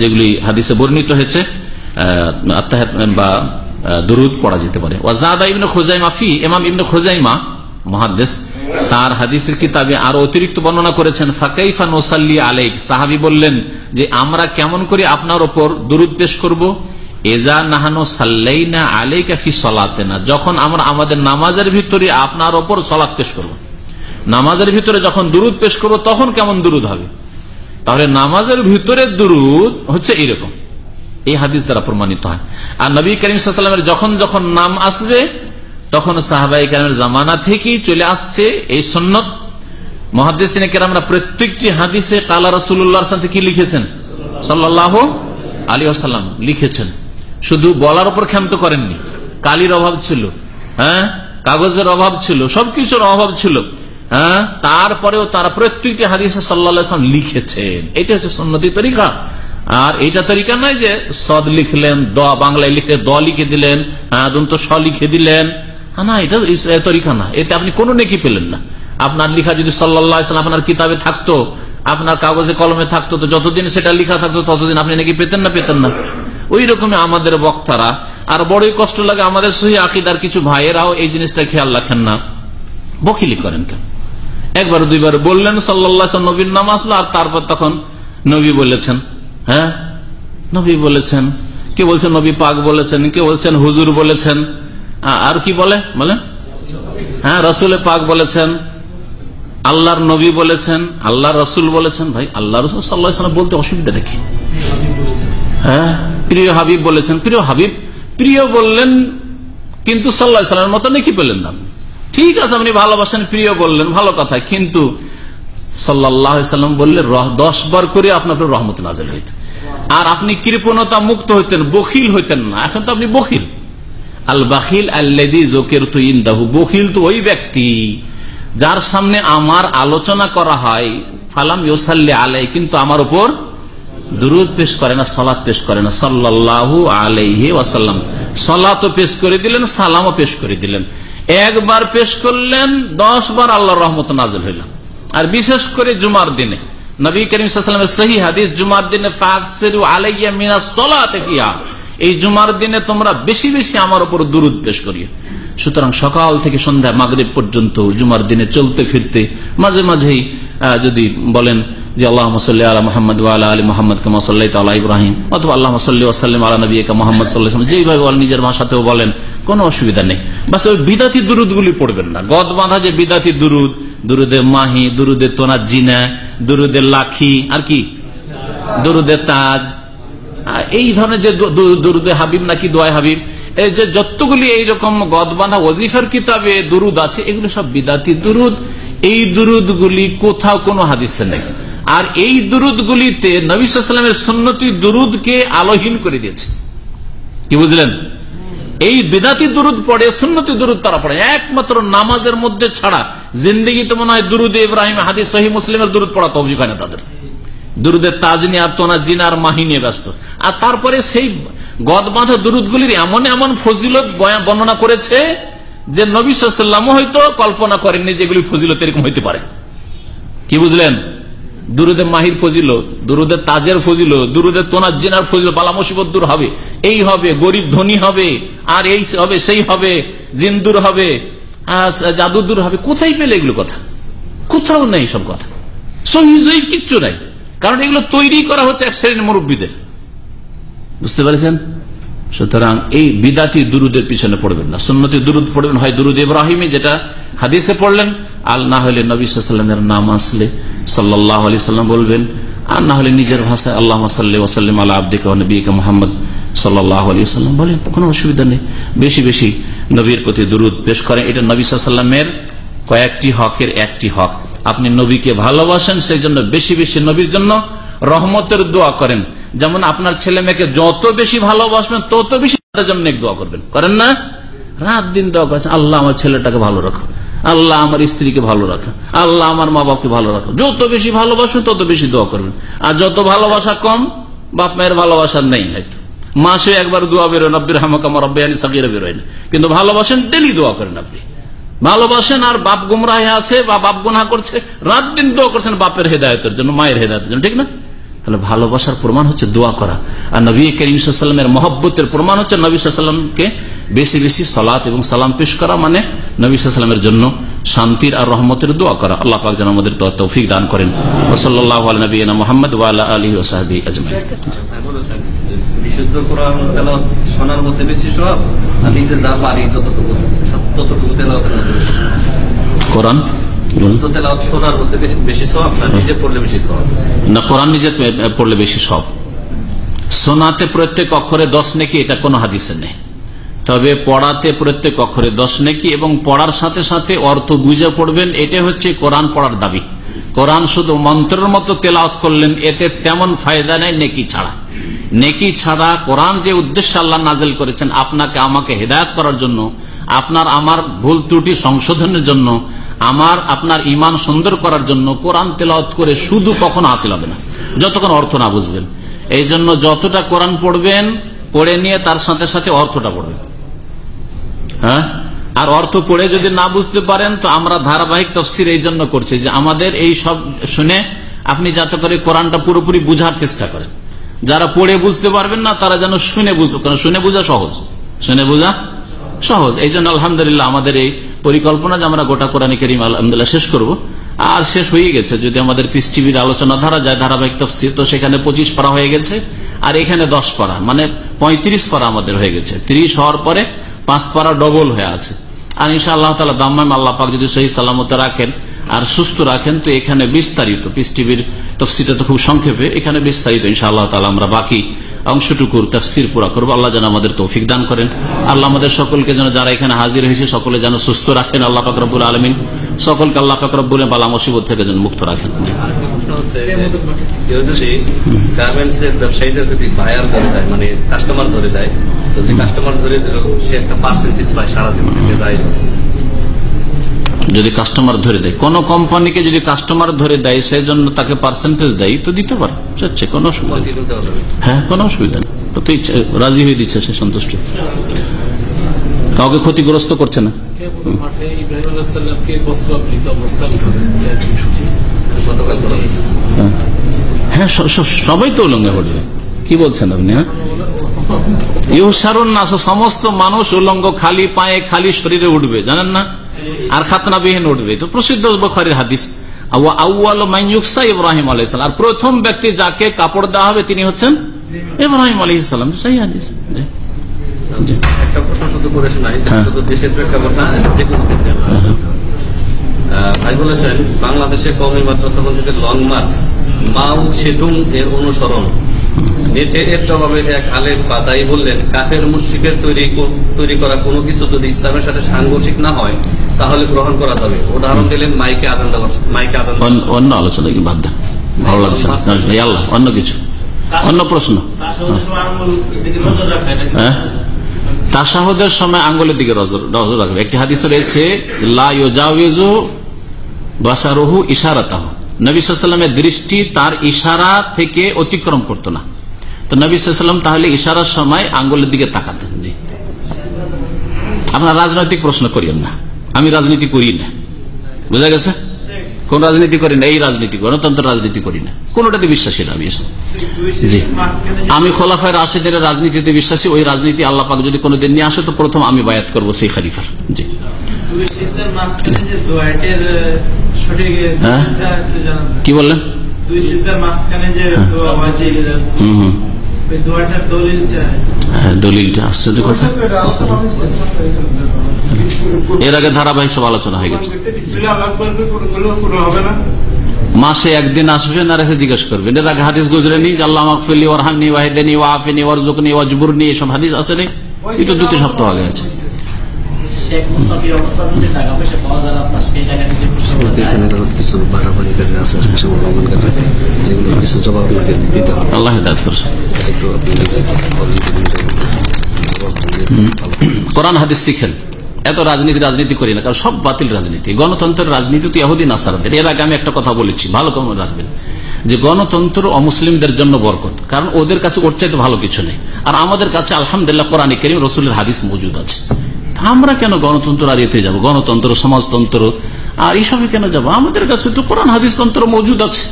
যেগুলি হাদিসে বর্ণিত হয়েছে বা দুরুদ পড়া যেতে পারে। ওয়াজাদা ইবনে খোজাইমা ফি এমাম ইবনে খোজাইমা মহাদেশ তার হাদিসের কিতাবে আরও অতিরিক্ত বর্ণনা করেছেন, ফাকাইফা নোসাল্লি আলেক সাহাবি বললেন যে, আমরা কেমন করে আপনার ওপর দুরুদ পেশ করব? এজা নাহানো সাল্লাইনা ফি সলাতে না যখন আমরা আমাদের নামাজের ভিতরে আপনার ওপর পেশ করব। নামাজের ভিতরে যখন দুরুদ পেশ করব, তখন কেমন দুরুদ হবে? তাহলে নামাজের ভিতরে দুরুদ হচ্ছে এইরকম। এই হাদিস দ্বারা প্রমাণিত হয়। আর নবী করিম যখন যখন নাম আসবে তখন সাহাবাই কালামের জামানা থেকেই চলে আসছে এই সন্ন্যত মহাদিসিনে কেরামরা প্রত্যেকটি হাদিসে কালা রসুল্লাহর সাথে কি লিখেছেন? সাল্লাহ আলী আসাল্লাম লিখেছেন। শুধু বলার উপর ক্ষান্ত করেননি। কালির অভাব ছিল হ্যাঁ? কাগজের অভাব ছিল, সবকিছুর অভাব ছিল হ্যাঁ? তারপরেও তারা প্রত্যেকটি হাদিসে সাল্লাহ লিখেছেন। এটা হচ্ছে সন্ন্যতি তরিকা। আর এটা তরিকা নয় যে সদ লিখলেন, দ বাংলায় লিখে দ লিখে দিলেন হ্যাঁ? স লিখে দিলেন না এটা তরিকা না এতে আপনি কোনো নেকি পেলেন না। আপনার লিখা যদি সাল্লাম আপনার কিতাবে থাকতো, আপনার কাগজে কলমে থাকতো, তো যতদিন সেটা লিখা থাকতো, ততদিন আপনি নাকি পেতেন না পেতেন না। ওই রকমই আমাদের বক্তারা, আর বড়ই কষ্ট লাগে আমাদের সহি আকিদার কিছু ভাইয়েরাও এই জিনিসটা খেয়াল রাখেন না। বকিলি করেন কেন? একবার দুইবার বললেন সাল্লাহ নবীর নাম আসলো, আর তারপর তখন নবী বলেছেন হ্যাঁ? নবী বলেছেন, কে বলছেন নবী পাক বলেছেন, কে বলছেন হুজুর বলেছেন? আর কি বলে? বলেন। হ্যাঁ রসুল পাক বলেছেন, আল্লাহর নবী বলেছেন আল্লাহ রসুল বলেছেন। ভাই আল্লাহ রসুল সাল্লাহ বলতে অসুবিধা নাকি হ্যাঁ প্রিয় হাবিব বলেছেন। প্রিয় হাবিব, প্রিয় বললেন, কিন্তু সাল্লাহ সাল্লামের মতো নাকি পেলেন না। ঠিক আছে, আপনি ভালোবাসেন, প্রিয় বললেন, ভালো কথা। কিন্তু সাল্লাম বললে দশ বার করে আপনার রহমত নাজেল হইতেন আর আপনি কৃপণতা মুক্ত হইতেন, বখিল হইতেন না। এখন তো আপনি বখিল। আল জোকের ইন্দাহু, বখিল তো ওই ব্যক্তি যার সামনে আমার আলোচনা করা হয়, ফালাম ইসাল্লি আলাই কিন্তু আমার উপর দুরুদ পেশ করে না পেশ করে না আলাইহি ওয়াসাল্লাম। পেশ করে দিলেন, সালামও পেশ করে দিলেন। একবার পেশ করলেন দশ বার আল্লাহ রহমত নাজেল হইলাম আর বিশেষ করে জুমার দিনে, নবী করিম সহি হাদিস, জুমার দিনে আলাইয়া মিনা সলাতে ফিয়া এই জুমার দিনে তোমরা বেশি বেশি আমার উপর দুরুদ পেশ করিও। সুতরাং সকাল থেকে সন্ধ্যা মাগরীব পর্যন্ত জুমার দিনে চলতে ফিরতে মাঝে মাঝেই যদি বলেন যে আল্লাহ আলা মোহাম্মদ আলা আলী মোহাম্মদ তাল্লাহ ইব্রাহিম, অথবা আল্লাহ সাল্লি আলা নবী মোহাম্মদ সাল্লাহ যেইভাবে নিজের ভাষাতেও বলেন, কোনো অসুবিধা নেই। বাস ওই বিদাতি দুরুদ গুলি পড়বেন না। গদ বাঁধা যে বিদাতি দুরুদ, দুরুদে মাহি, দুরুদে তোনা জিনা, দুরুদে লাখি, আর কি? দুরুদে তাজ এই ধরনের যে দুরুদে হাবিব নাকি দোয়া হাবিব, এই যে যতগুলি এইরকম গদ বাঁধা ওজিফার কিতাবে দুরুদ আছে, এগুলো সব বিদাতি দুরুদ। এই দুরুদ গুলি কোথাও কোনো হাদিসে নেই। আর এই দুরুদ গুলিতে নবীলামের সন্ন্যতি দুরুদকে আলোহীন করে দিয়েছে। কি বুঝলেন? এই বিদাতি দুরুদ পড়ে, সুন্নতি দুরুদ তারা পড়ে। একমাত্র নামাজের মধ্যে ছাড়া জিন্দিগিতে মনে হয় দুরুদ ইব্রাহিম হাদিস সহি মুসলিমের দুরুদ পড়া হয় না তাদের। দুরুদের তাজনি আর তোনা জিনার মাহি নিয়ে ব্যস্ত। আর তারপরে সেই গদ বাঁধা দুরুদ গুলির এমন এমন ফজিলত বর্ণনা করেছে যে নবী সাল্লাম হয়তো কল্পনা করেননি যেগুলি ফজিলত এরকম হইতে পারে। কি বুঝলেন? দুরুদে মাহির ফজিল দুরুদের তাজের ফজিল দুরুদের তোনার জেনার ফজিল বালা মুসিবত দূর হবে। এই হবে, গরিব ধনী হবে, আর এই হবে, সেই হবে জিন্দুর হবে জাদু দূর হবে। কোথায় পেলে এগুলো কথা? কোথাও নেই সব কথা। সহি কিচ্ছু নাই। কারণ এগুলো তৈরি করা হচ্ছে এক শ্রেণির মুরব্বীদের। বুঝতে পারছেন? সুতরাং এই বিদাতি দুরুদের পিছনে পড়বেন না। সুন্নতি দুরুদ পড়বেন। হয় দুরুদ ইব্রাহিমে, যেটা হাদিসে পড়লেন আল না হলে নবী সাল্লামের নাম আসলে সাল্লাহ আলি সাল্লাম বলবেন, আর না হলে নিজের ভাষায় আল্লাহ সাল্লি ওসাল্লাম আল্লাহ আব্দিকা নবীকে মোহাম্মদ সাল্লাহ আলী সাল্লাম বলেন, কোনো অসুবিধা নেই। বেশি বেশি নবীর প্রতি দুরুদ পেশ করেন। এটা নবী সাল্লামের কয়েকটি হকের একটি হক। আপনি নবীকে ভালোবাসেন সেই জন্য বেশি বেশি নবীর জন্য রহমতের দোয়া করেন। যেমন আপনার ছেলে মেয়েকে যত বেশি ভালোবাসবেন, তত বেশি তাদের জন্য দোয়া করবেন। করেন না? রাত দিন দোয়া করছেন, আল্লাহ আমার ছেলেটাকে ভালো রাখো, আল্লাহ আমার স্ত্রীকে ভালো রাখো, আল্লাহ আমার মা বাপকে ভালো রাখো। যত বেশি ভালোবাসবেন, তত বেশি দোয়া করবেন। আর যত ভালোবাসা কম, বাপ মায়ের ভালোবাসা নেই হয়তো। মাসে একবার দোয়া বেরোয়, নব্বির হামাকামা রব্বে আলী সাকিরা বেরোয় না। কিন্তু ভালোবাসেন ডেলি দোয়া করেন আপনি। ভালোবাসেন আর বাপ গুমরাহে আছে বা বাপ গুনা করছে, রাত দিন দোয়া করছেন বাপের হেদায়তের জন্য, মায়ের হেদায়তের জন্য, ঠিক না? তাহলে ভালোবাসার প্রমাণ হচ্ছে দোয়া করা। আর নবী করিম সাল্লামের মহব্বতের প্রমাণ হচ্ছে নবী সাল্লামকে বেশি বেশি সলাৎ এবং সালাম পেশ করা মানে নবী সাল্লামের জন্য শান্তির আর রহমতের দোয়া করা। আল্লাহ পাক যেন আমাদের তৌফিক দান করেন। মোহাম্মদ আলী ওসাহাবি আজমাই বিশুদ্ধ কোরআন মধ্যে বেশি সব নিজে যা পারি যতটুকু। কোরআন? না, কোরআন পড়লে বেশি প্রত্যেক অক্ষরে দশ নাকি, এটা কোনো হাদিসে নেই। তবে পড়াতে প্রত্যেক অক্ষরে দশ নাকি এবং পড়ার সাথে সাথে অর্থ বুঝে পড়বেন এটা হচ্ছে কোরআন পড়ার দাবি। কোরআন শুধু মন্ত্রের মতো তেলাওত করলেন, এতে তেমন ফায়দা নেই নেকি ছাড়া। নেকি ছাড়া কোরআন যে উদ্দেশ্য আল্লাহ নাজেল করেছেন, আপনাকে আমাকে হেদায়ত করার জন্য, আপনার আমার ভুল ত্রুটি সংশোধনের জন্য, আমার আপনার ইমান সুন্দর করার জন্য কোরআন তেলাওত করে শুধু কখনো হাসিল হবে না। যতক্ষণ অর্থ না বুঝবেন। এই জন্য যতটা কোরআন পড়বেন, পড়ে নিয়ে তার সাথে সাথে অর্থটা পড়বেন। হ্যাঁ? আর অর্থ পড়ে যদি না বুঝতে পারেন, তো আমরা ধারাবাহিক তফসির এই জন্য করছি যে আমাদের এই সব শুনে আপনি যাতে করে কোরআনটা পুরোপুরি বুঝার চেষ্টা করেন। যারা পড়ে বুঝতে পারবেন না, তারা যেন শুনে বুঝবে কারণ শুনে বোঝা সহজ। শুনে বোঝা সহজ। এই জন্য আলহামদুলিল্লাহ আমাদের এই পরিকল্পনা যে আমরা গোটা কোরআন করিম আলহামদুলিল্লাহ শেষ করব। আর শেষ হয়ে গেছে, যদি আমাদের পিস টিভির আলোচনা ধারা যায় ধারাবাহিক তফসির, তো সেখানে পঁচিশ পারা হয়ে গেছে, আর এখানে দশ পারা মানে পঁয়ত্রিশ পারা আমাদের হয়ে গেছে। ত্রিশ হওয়ার পরে পাঁচ পারা ডবল হয়ে আছে। আর ইনশা আল্লাহ তালা দাম্মাম আল্লাহ পাক যদি সহি সালামত রাখেন আর সুস্থ রাখেন, তো এখানে বিস্তারিত, পিস টিভির তফসিটা তো খুব সংক্ষেপে, এখানে বিস্তারিত ইনশা আল্লাহ তালা আমরা বাকি অংশটুকুর তফসির পুরা করব। আল্লাহ যেন আমাদের তৌফিক দান করেন। আল্লাহ আমাদের সকলকে যেন যারা এখানে হাজির হয়েছে, সকলে যেন সুস্থ রাখেন। আল্লাহ পাকরবুল আলমিন সকলকে আল্লাহ পাকরবুল বালা মুসিবত থেকে যেন মুক্ত রাখেন। হচ্ছে কেউ যদি গার্মেন্টস এর ব্যবসায়ীদের যদি বায়ার ধরে দেয় মানে কাস্টমার ধরে দেয় তো যে কাস্টমার ধরে দিল সে একটা পার্সেন্টেজ পায় সারা জীবন যায় যদি কাস্টমার ধরে দেয় কোন কোম্পানিকে যদি কাস্টমার ধরে দেয় সেই জন্য তাকে পার্সেন্টেজ দেয় তো দিতে পারে চাচ্ছে কোনো অসুবিধা হ্যাঁ কোনো অসুবিধা নেই রাজি হয়ে দিচ্ছে সে সন্তুষ্ট। কাউকে ক্ষতিগ্রস্ত করছে না। হ্যাঁ। সবাই তো উলঙ্গে পড়বে কি বলছেন আপনি হ্যাঁ? ইউসারুন না সমস্ত মানুষ উলঙ্গ খালি পায়ে খালি শরীরে উঠবে জানেন না? আর খাতনাবিহীন উঠবে। তো প্রসিদ্ধ বখারির হাদিস। ইব্রাহিম আর প্রথম ব্যক্তি যাকে কাপড় দেওয়া হবে তিনি হচ্ছেন ইব্রাহিম আলাইহিস সালাম। সেই হাদিস। জি। একটা প্রশ্ন শুধু করে শোনাই যেটা। শুধু দেশের প্রেক্ষাপট না যে কোনো ক্ষেত্রে। আহ, ভাই বলেছেন বাংলাদেশে কমি মাদ্রাসা মসজিদের লং মার্চ মাউ এর অনুসরণ। এর জবাবে এক আলেম পাতাই বললেন কাফের মুশ্রিকের তৈরি তৈরি করা কোনো কিছু যদি ইসলামের সাথে সাংঘর্ষিক না হয় তাহলে গ্রহণ করা যাবে। উদাহরণ দিলেন মাইকে আজান মাইকে আজান অন্য- আলোচনা কি বাদ দেন? ভালো লাগছে আল্লাহ অন্য কিছু। অন্য প্রশ্ন। হ্যাঁ? তাসাহুদের সময় আঙ্গুলের দিকে নজর রাখবে একটি হাদিস রয়েছে লা ইউজাউযু বাসারুহু ইশারাতাহু। নবী সাল্লামের দৃষ্টি তার ইশারা থেকে অতিক্রম করতো না। তো নবী সাল্লাম তাহলে ইশারার সময় আঙ্গুলের দিকে তাকাতেন। জি। আপনার রাজনৈতিক প্রশ্ন করিয়েন না। আমি রাজনীতি করি না। বুঝা গেছে? কোন রাজনীতি করি না, এই রাজনীতি গণতন্ত্র রাজনীতি করি না। কোনটাতে বিশ্বাসী না আমি জি। আমি খোলাফায় রাশেদের রাজনীতিতে বিশ্বাসী, ওই রাজনীতি আল্লাহ পাক যদি কোনোদিন নিয়ে আসে, তো প্রথম আমি বায়াত করব সেই খালিফার। জি। হ্যাঁ? এটা। কি বললেন? দুই সিজদার মাঝখানে যে দোয়া ওয়াজিব হুম হুম। ওই দোয়াটার দলিলটা। হ্যাঁ, আশ্চর্য কথা। এর আগে ধারাবাহিক সব আলোচনা হয়ে গেছে। না। মাসে একদিন আসবেন আর এসে জিজ্ঞেস করবেন। এর আগে হাদিস গুজরে নি যে আল্লাহ মাকফিলি ওরহামনি ওয়াহিদিনী ওয়াফিনী ওয়ারজুকনি ওয়াজবুরনি এসব হাদিস এই তো দুটি সপ্তাহ আগে আছে। শেখ মুসাফির অবস্থা যদি টাকা পয়সা পাওয়া যায় রাস্তা সেই টাকা নিজে খুশি যায়। কিছু বাড়াবাড়ি করে আছে কিছু লঙ্ঘনকারী যেগুলো কিছু জবাব আপনাকে দিতে হবে। আল্লাহ হেদায়ত করছে। একটু কোরআন হাদিস শিখেন। এত রাজনীতি রাজনীতি করি না কারণ সব বাতিল রাজনীতি। গণতন্ত্রের রাজনীতি তো ইহুদিন আসারাদের এর আগে আমি একটা কথা বলেছি ভালো কমে রাখবেন। যে গণতন্ত্র অমুসলিমদের জন্য বরকত কারণ ওদের কাছে ওর চাইতে ভালো কিছু নেই। আর আমাদের কাছে আলহামদুলিল্লাহ কোরআন করিম রসুলের হাদিস মজুদ আছে। আমরা কেন গণতন্ত্র আর এতে যাব? গণতন্ত্র সমাজতন্ত্র আর এইসবে কেন যাব? আমাদের কাছে তো কোরআন হাদিস তন্ত্র মজুদ আছে।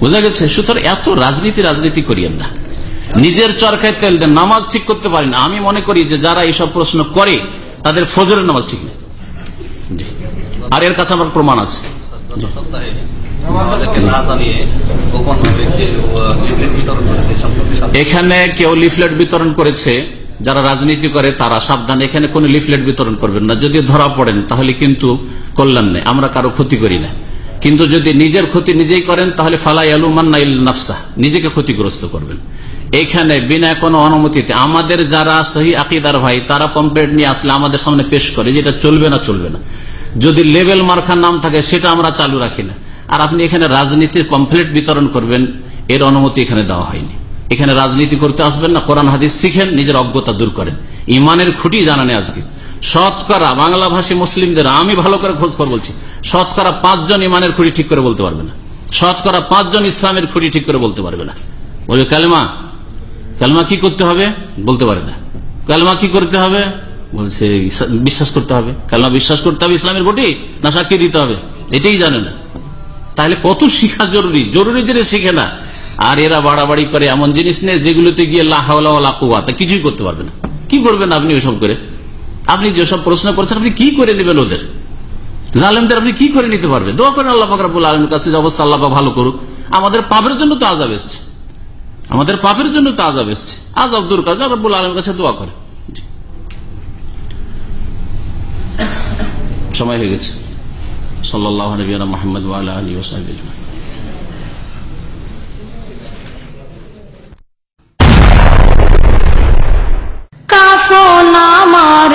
বোঝা গেছে? সুতরাং এত রাজনীতি রাজনীতি করিয়েন না নিজের চরকায় তেল দেন নামাজ ঠিক করতে পারি না। আমি মনে করি যে যারা এইসব প্রশ্ন করে তাদের ফজরের নামাজ ঠিক নেই। আর এর কাছে আমার প্রমাণ আছে। এখানে কেউ লিফলেট বিতরণ করেছে। যারা রাজনীতি করে, তারা সাবধান এখানে কোন লিফলেট বিতরণ করবেন না। যদি ধরা পড়েন, তাহলে কিন্তু কল্যাণ নেই। আমরা কারও ক্ষতি করি না। কিন্তু যদি নিজের ক্ষতি নিজেই করেন, তাহলে ফালাই আলুমান নাফসা, নিজেকে ক্ষতিগ্রস্ত করবেন। এখানে বিনা কোনো অনুমতিতে আমাদের যারা সহি আকিদার ভাই, তারা পম্পলেট নিয়ে আসলে আমাদের সামনে পেশ করে যেটা চলবে না চলবে না। যদি লেভেল মার্কার নাম থাকে, সেটা আমরা চালু রাখি না। আর আপনি এখানে রাজনীতির পম্পলেট বিতরণ করবেন, এর অনুমতি এখানে দেওয়া হয়নি। এখানে রাজনীতি করতে আসবেন না, কোরআন, হাদিস শিখেন, নিজের অজ্ঞতা দূর করেন। ইমানের খুঁটি জানানে আজকে। শতকরা বাংলা ভাষী মুসলিমদের আমি ভালো করে খোঁজ খবর বলছি, শতকরা পাঁচজন ইমানের খুঁটি ঠিক করে বলতে পারবে না। শতকরা পাঁচজন ইসলামের খুঁটি ঠিক করে বলতে পারবে না। বলবে, কালেমা? কালমা কি করতে হবে? বলতে পারে না। কালমা কি করতে হবে? বলছে বিশ্বাস করতে হবে। কালমা বিশ্বাস করতে হবে ইসলামের ভোটে না সাক্ষী দিতে হবে? এটাই জানে না। তাহলে কত শিখা জরুরি? জরুরি জিনিস শিখে না। আর এরা বাড়াবাড়ি করে এমন জিনিস নেই যেগুলোতে গিয়ে লাকুয়া তা কিছুই করতে পারবে না। কি করবেন আপনি ওইসব করে? আপনি যেসব প্রশ্ন করছেন, আপনি কি করে নেবেন ওদের? জালেমদের আপনি কি করে নিতে পারবেন? দোয়া করেন আল্লাহ ফাকরাবুল আলমের কাছে অবস্থা আল্লাহ ভালো করুক। আমাদের পাপের জন্য তো আজাব এসছে। আমাদের পাপের জন্য তো আজাব এসছে। আজাব দূর কাজ রব্বুল আলমের কাছে দোয়া করে সময় হয়ে গেছে। সাল্লাহ নবীনা মোহাম্মদ আলী ওসাহেব কাফন আমার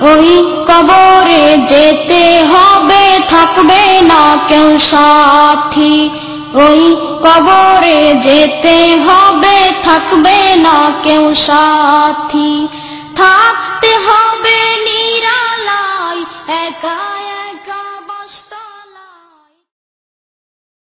ওই কবরে যেতে হবে, থাকবে না কেউ সাথী। ওই কবরে যেতে হবে, থাকবে না কেউ সাথী। থাকতে হবে নিরালায়, একা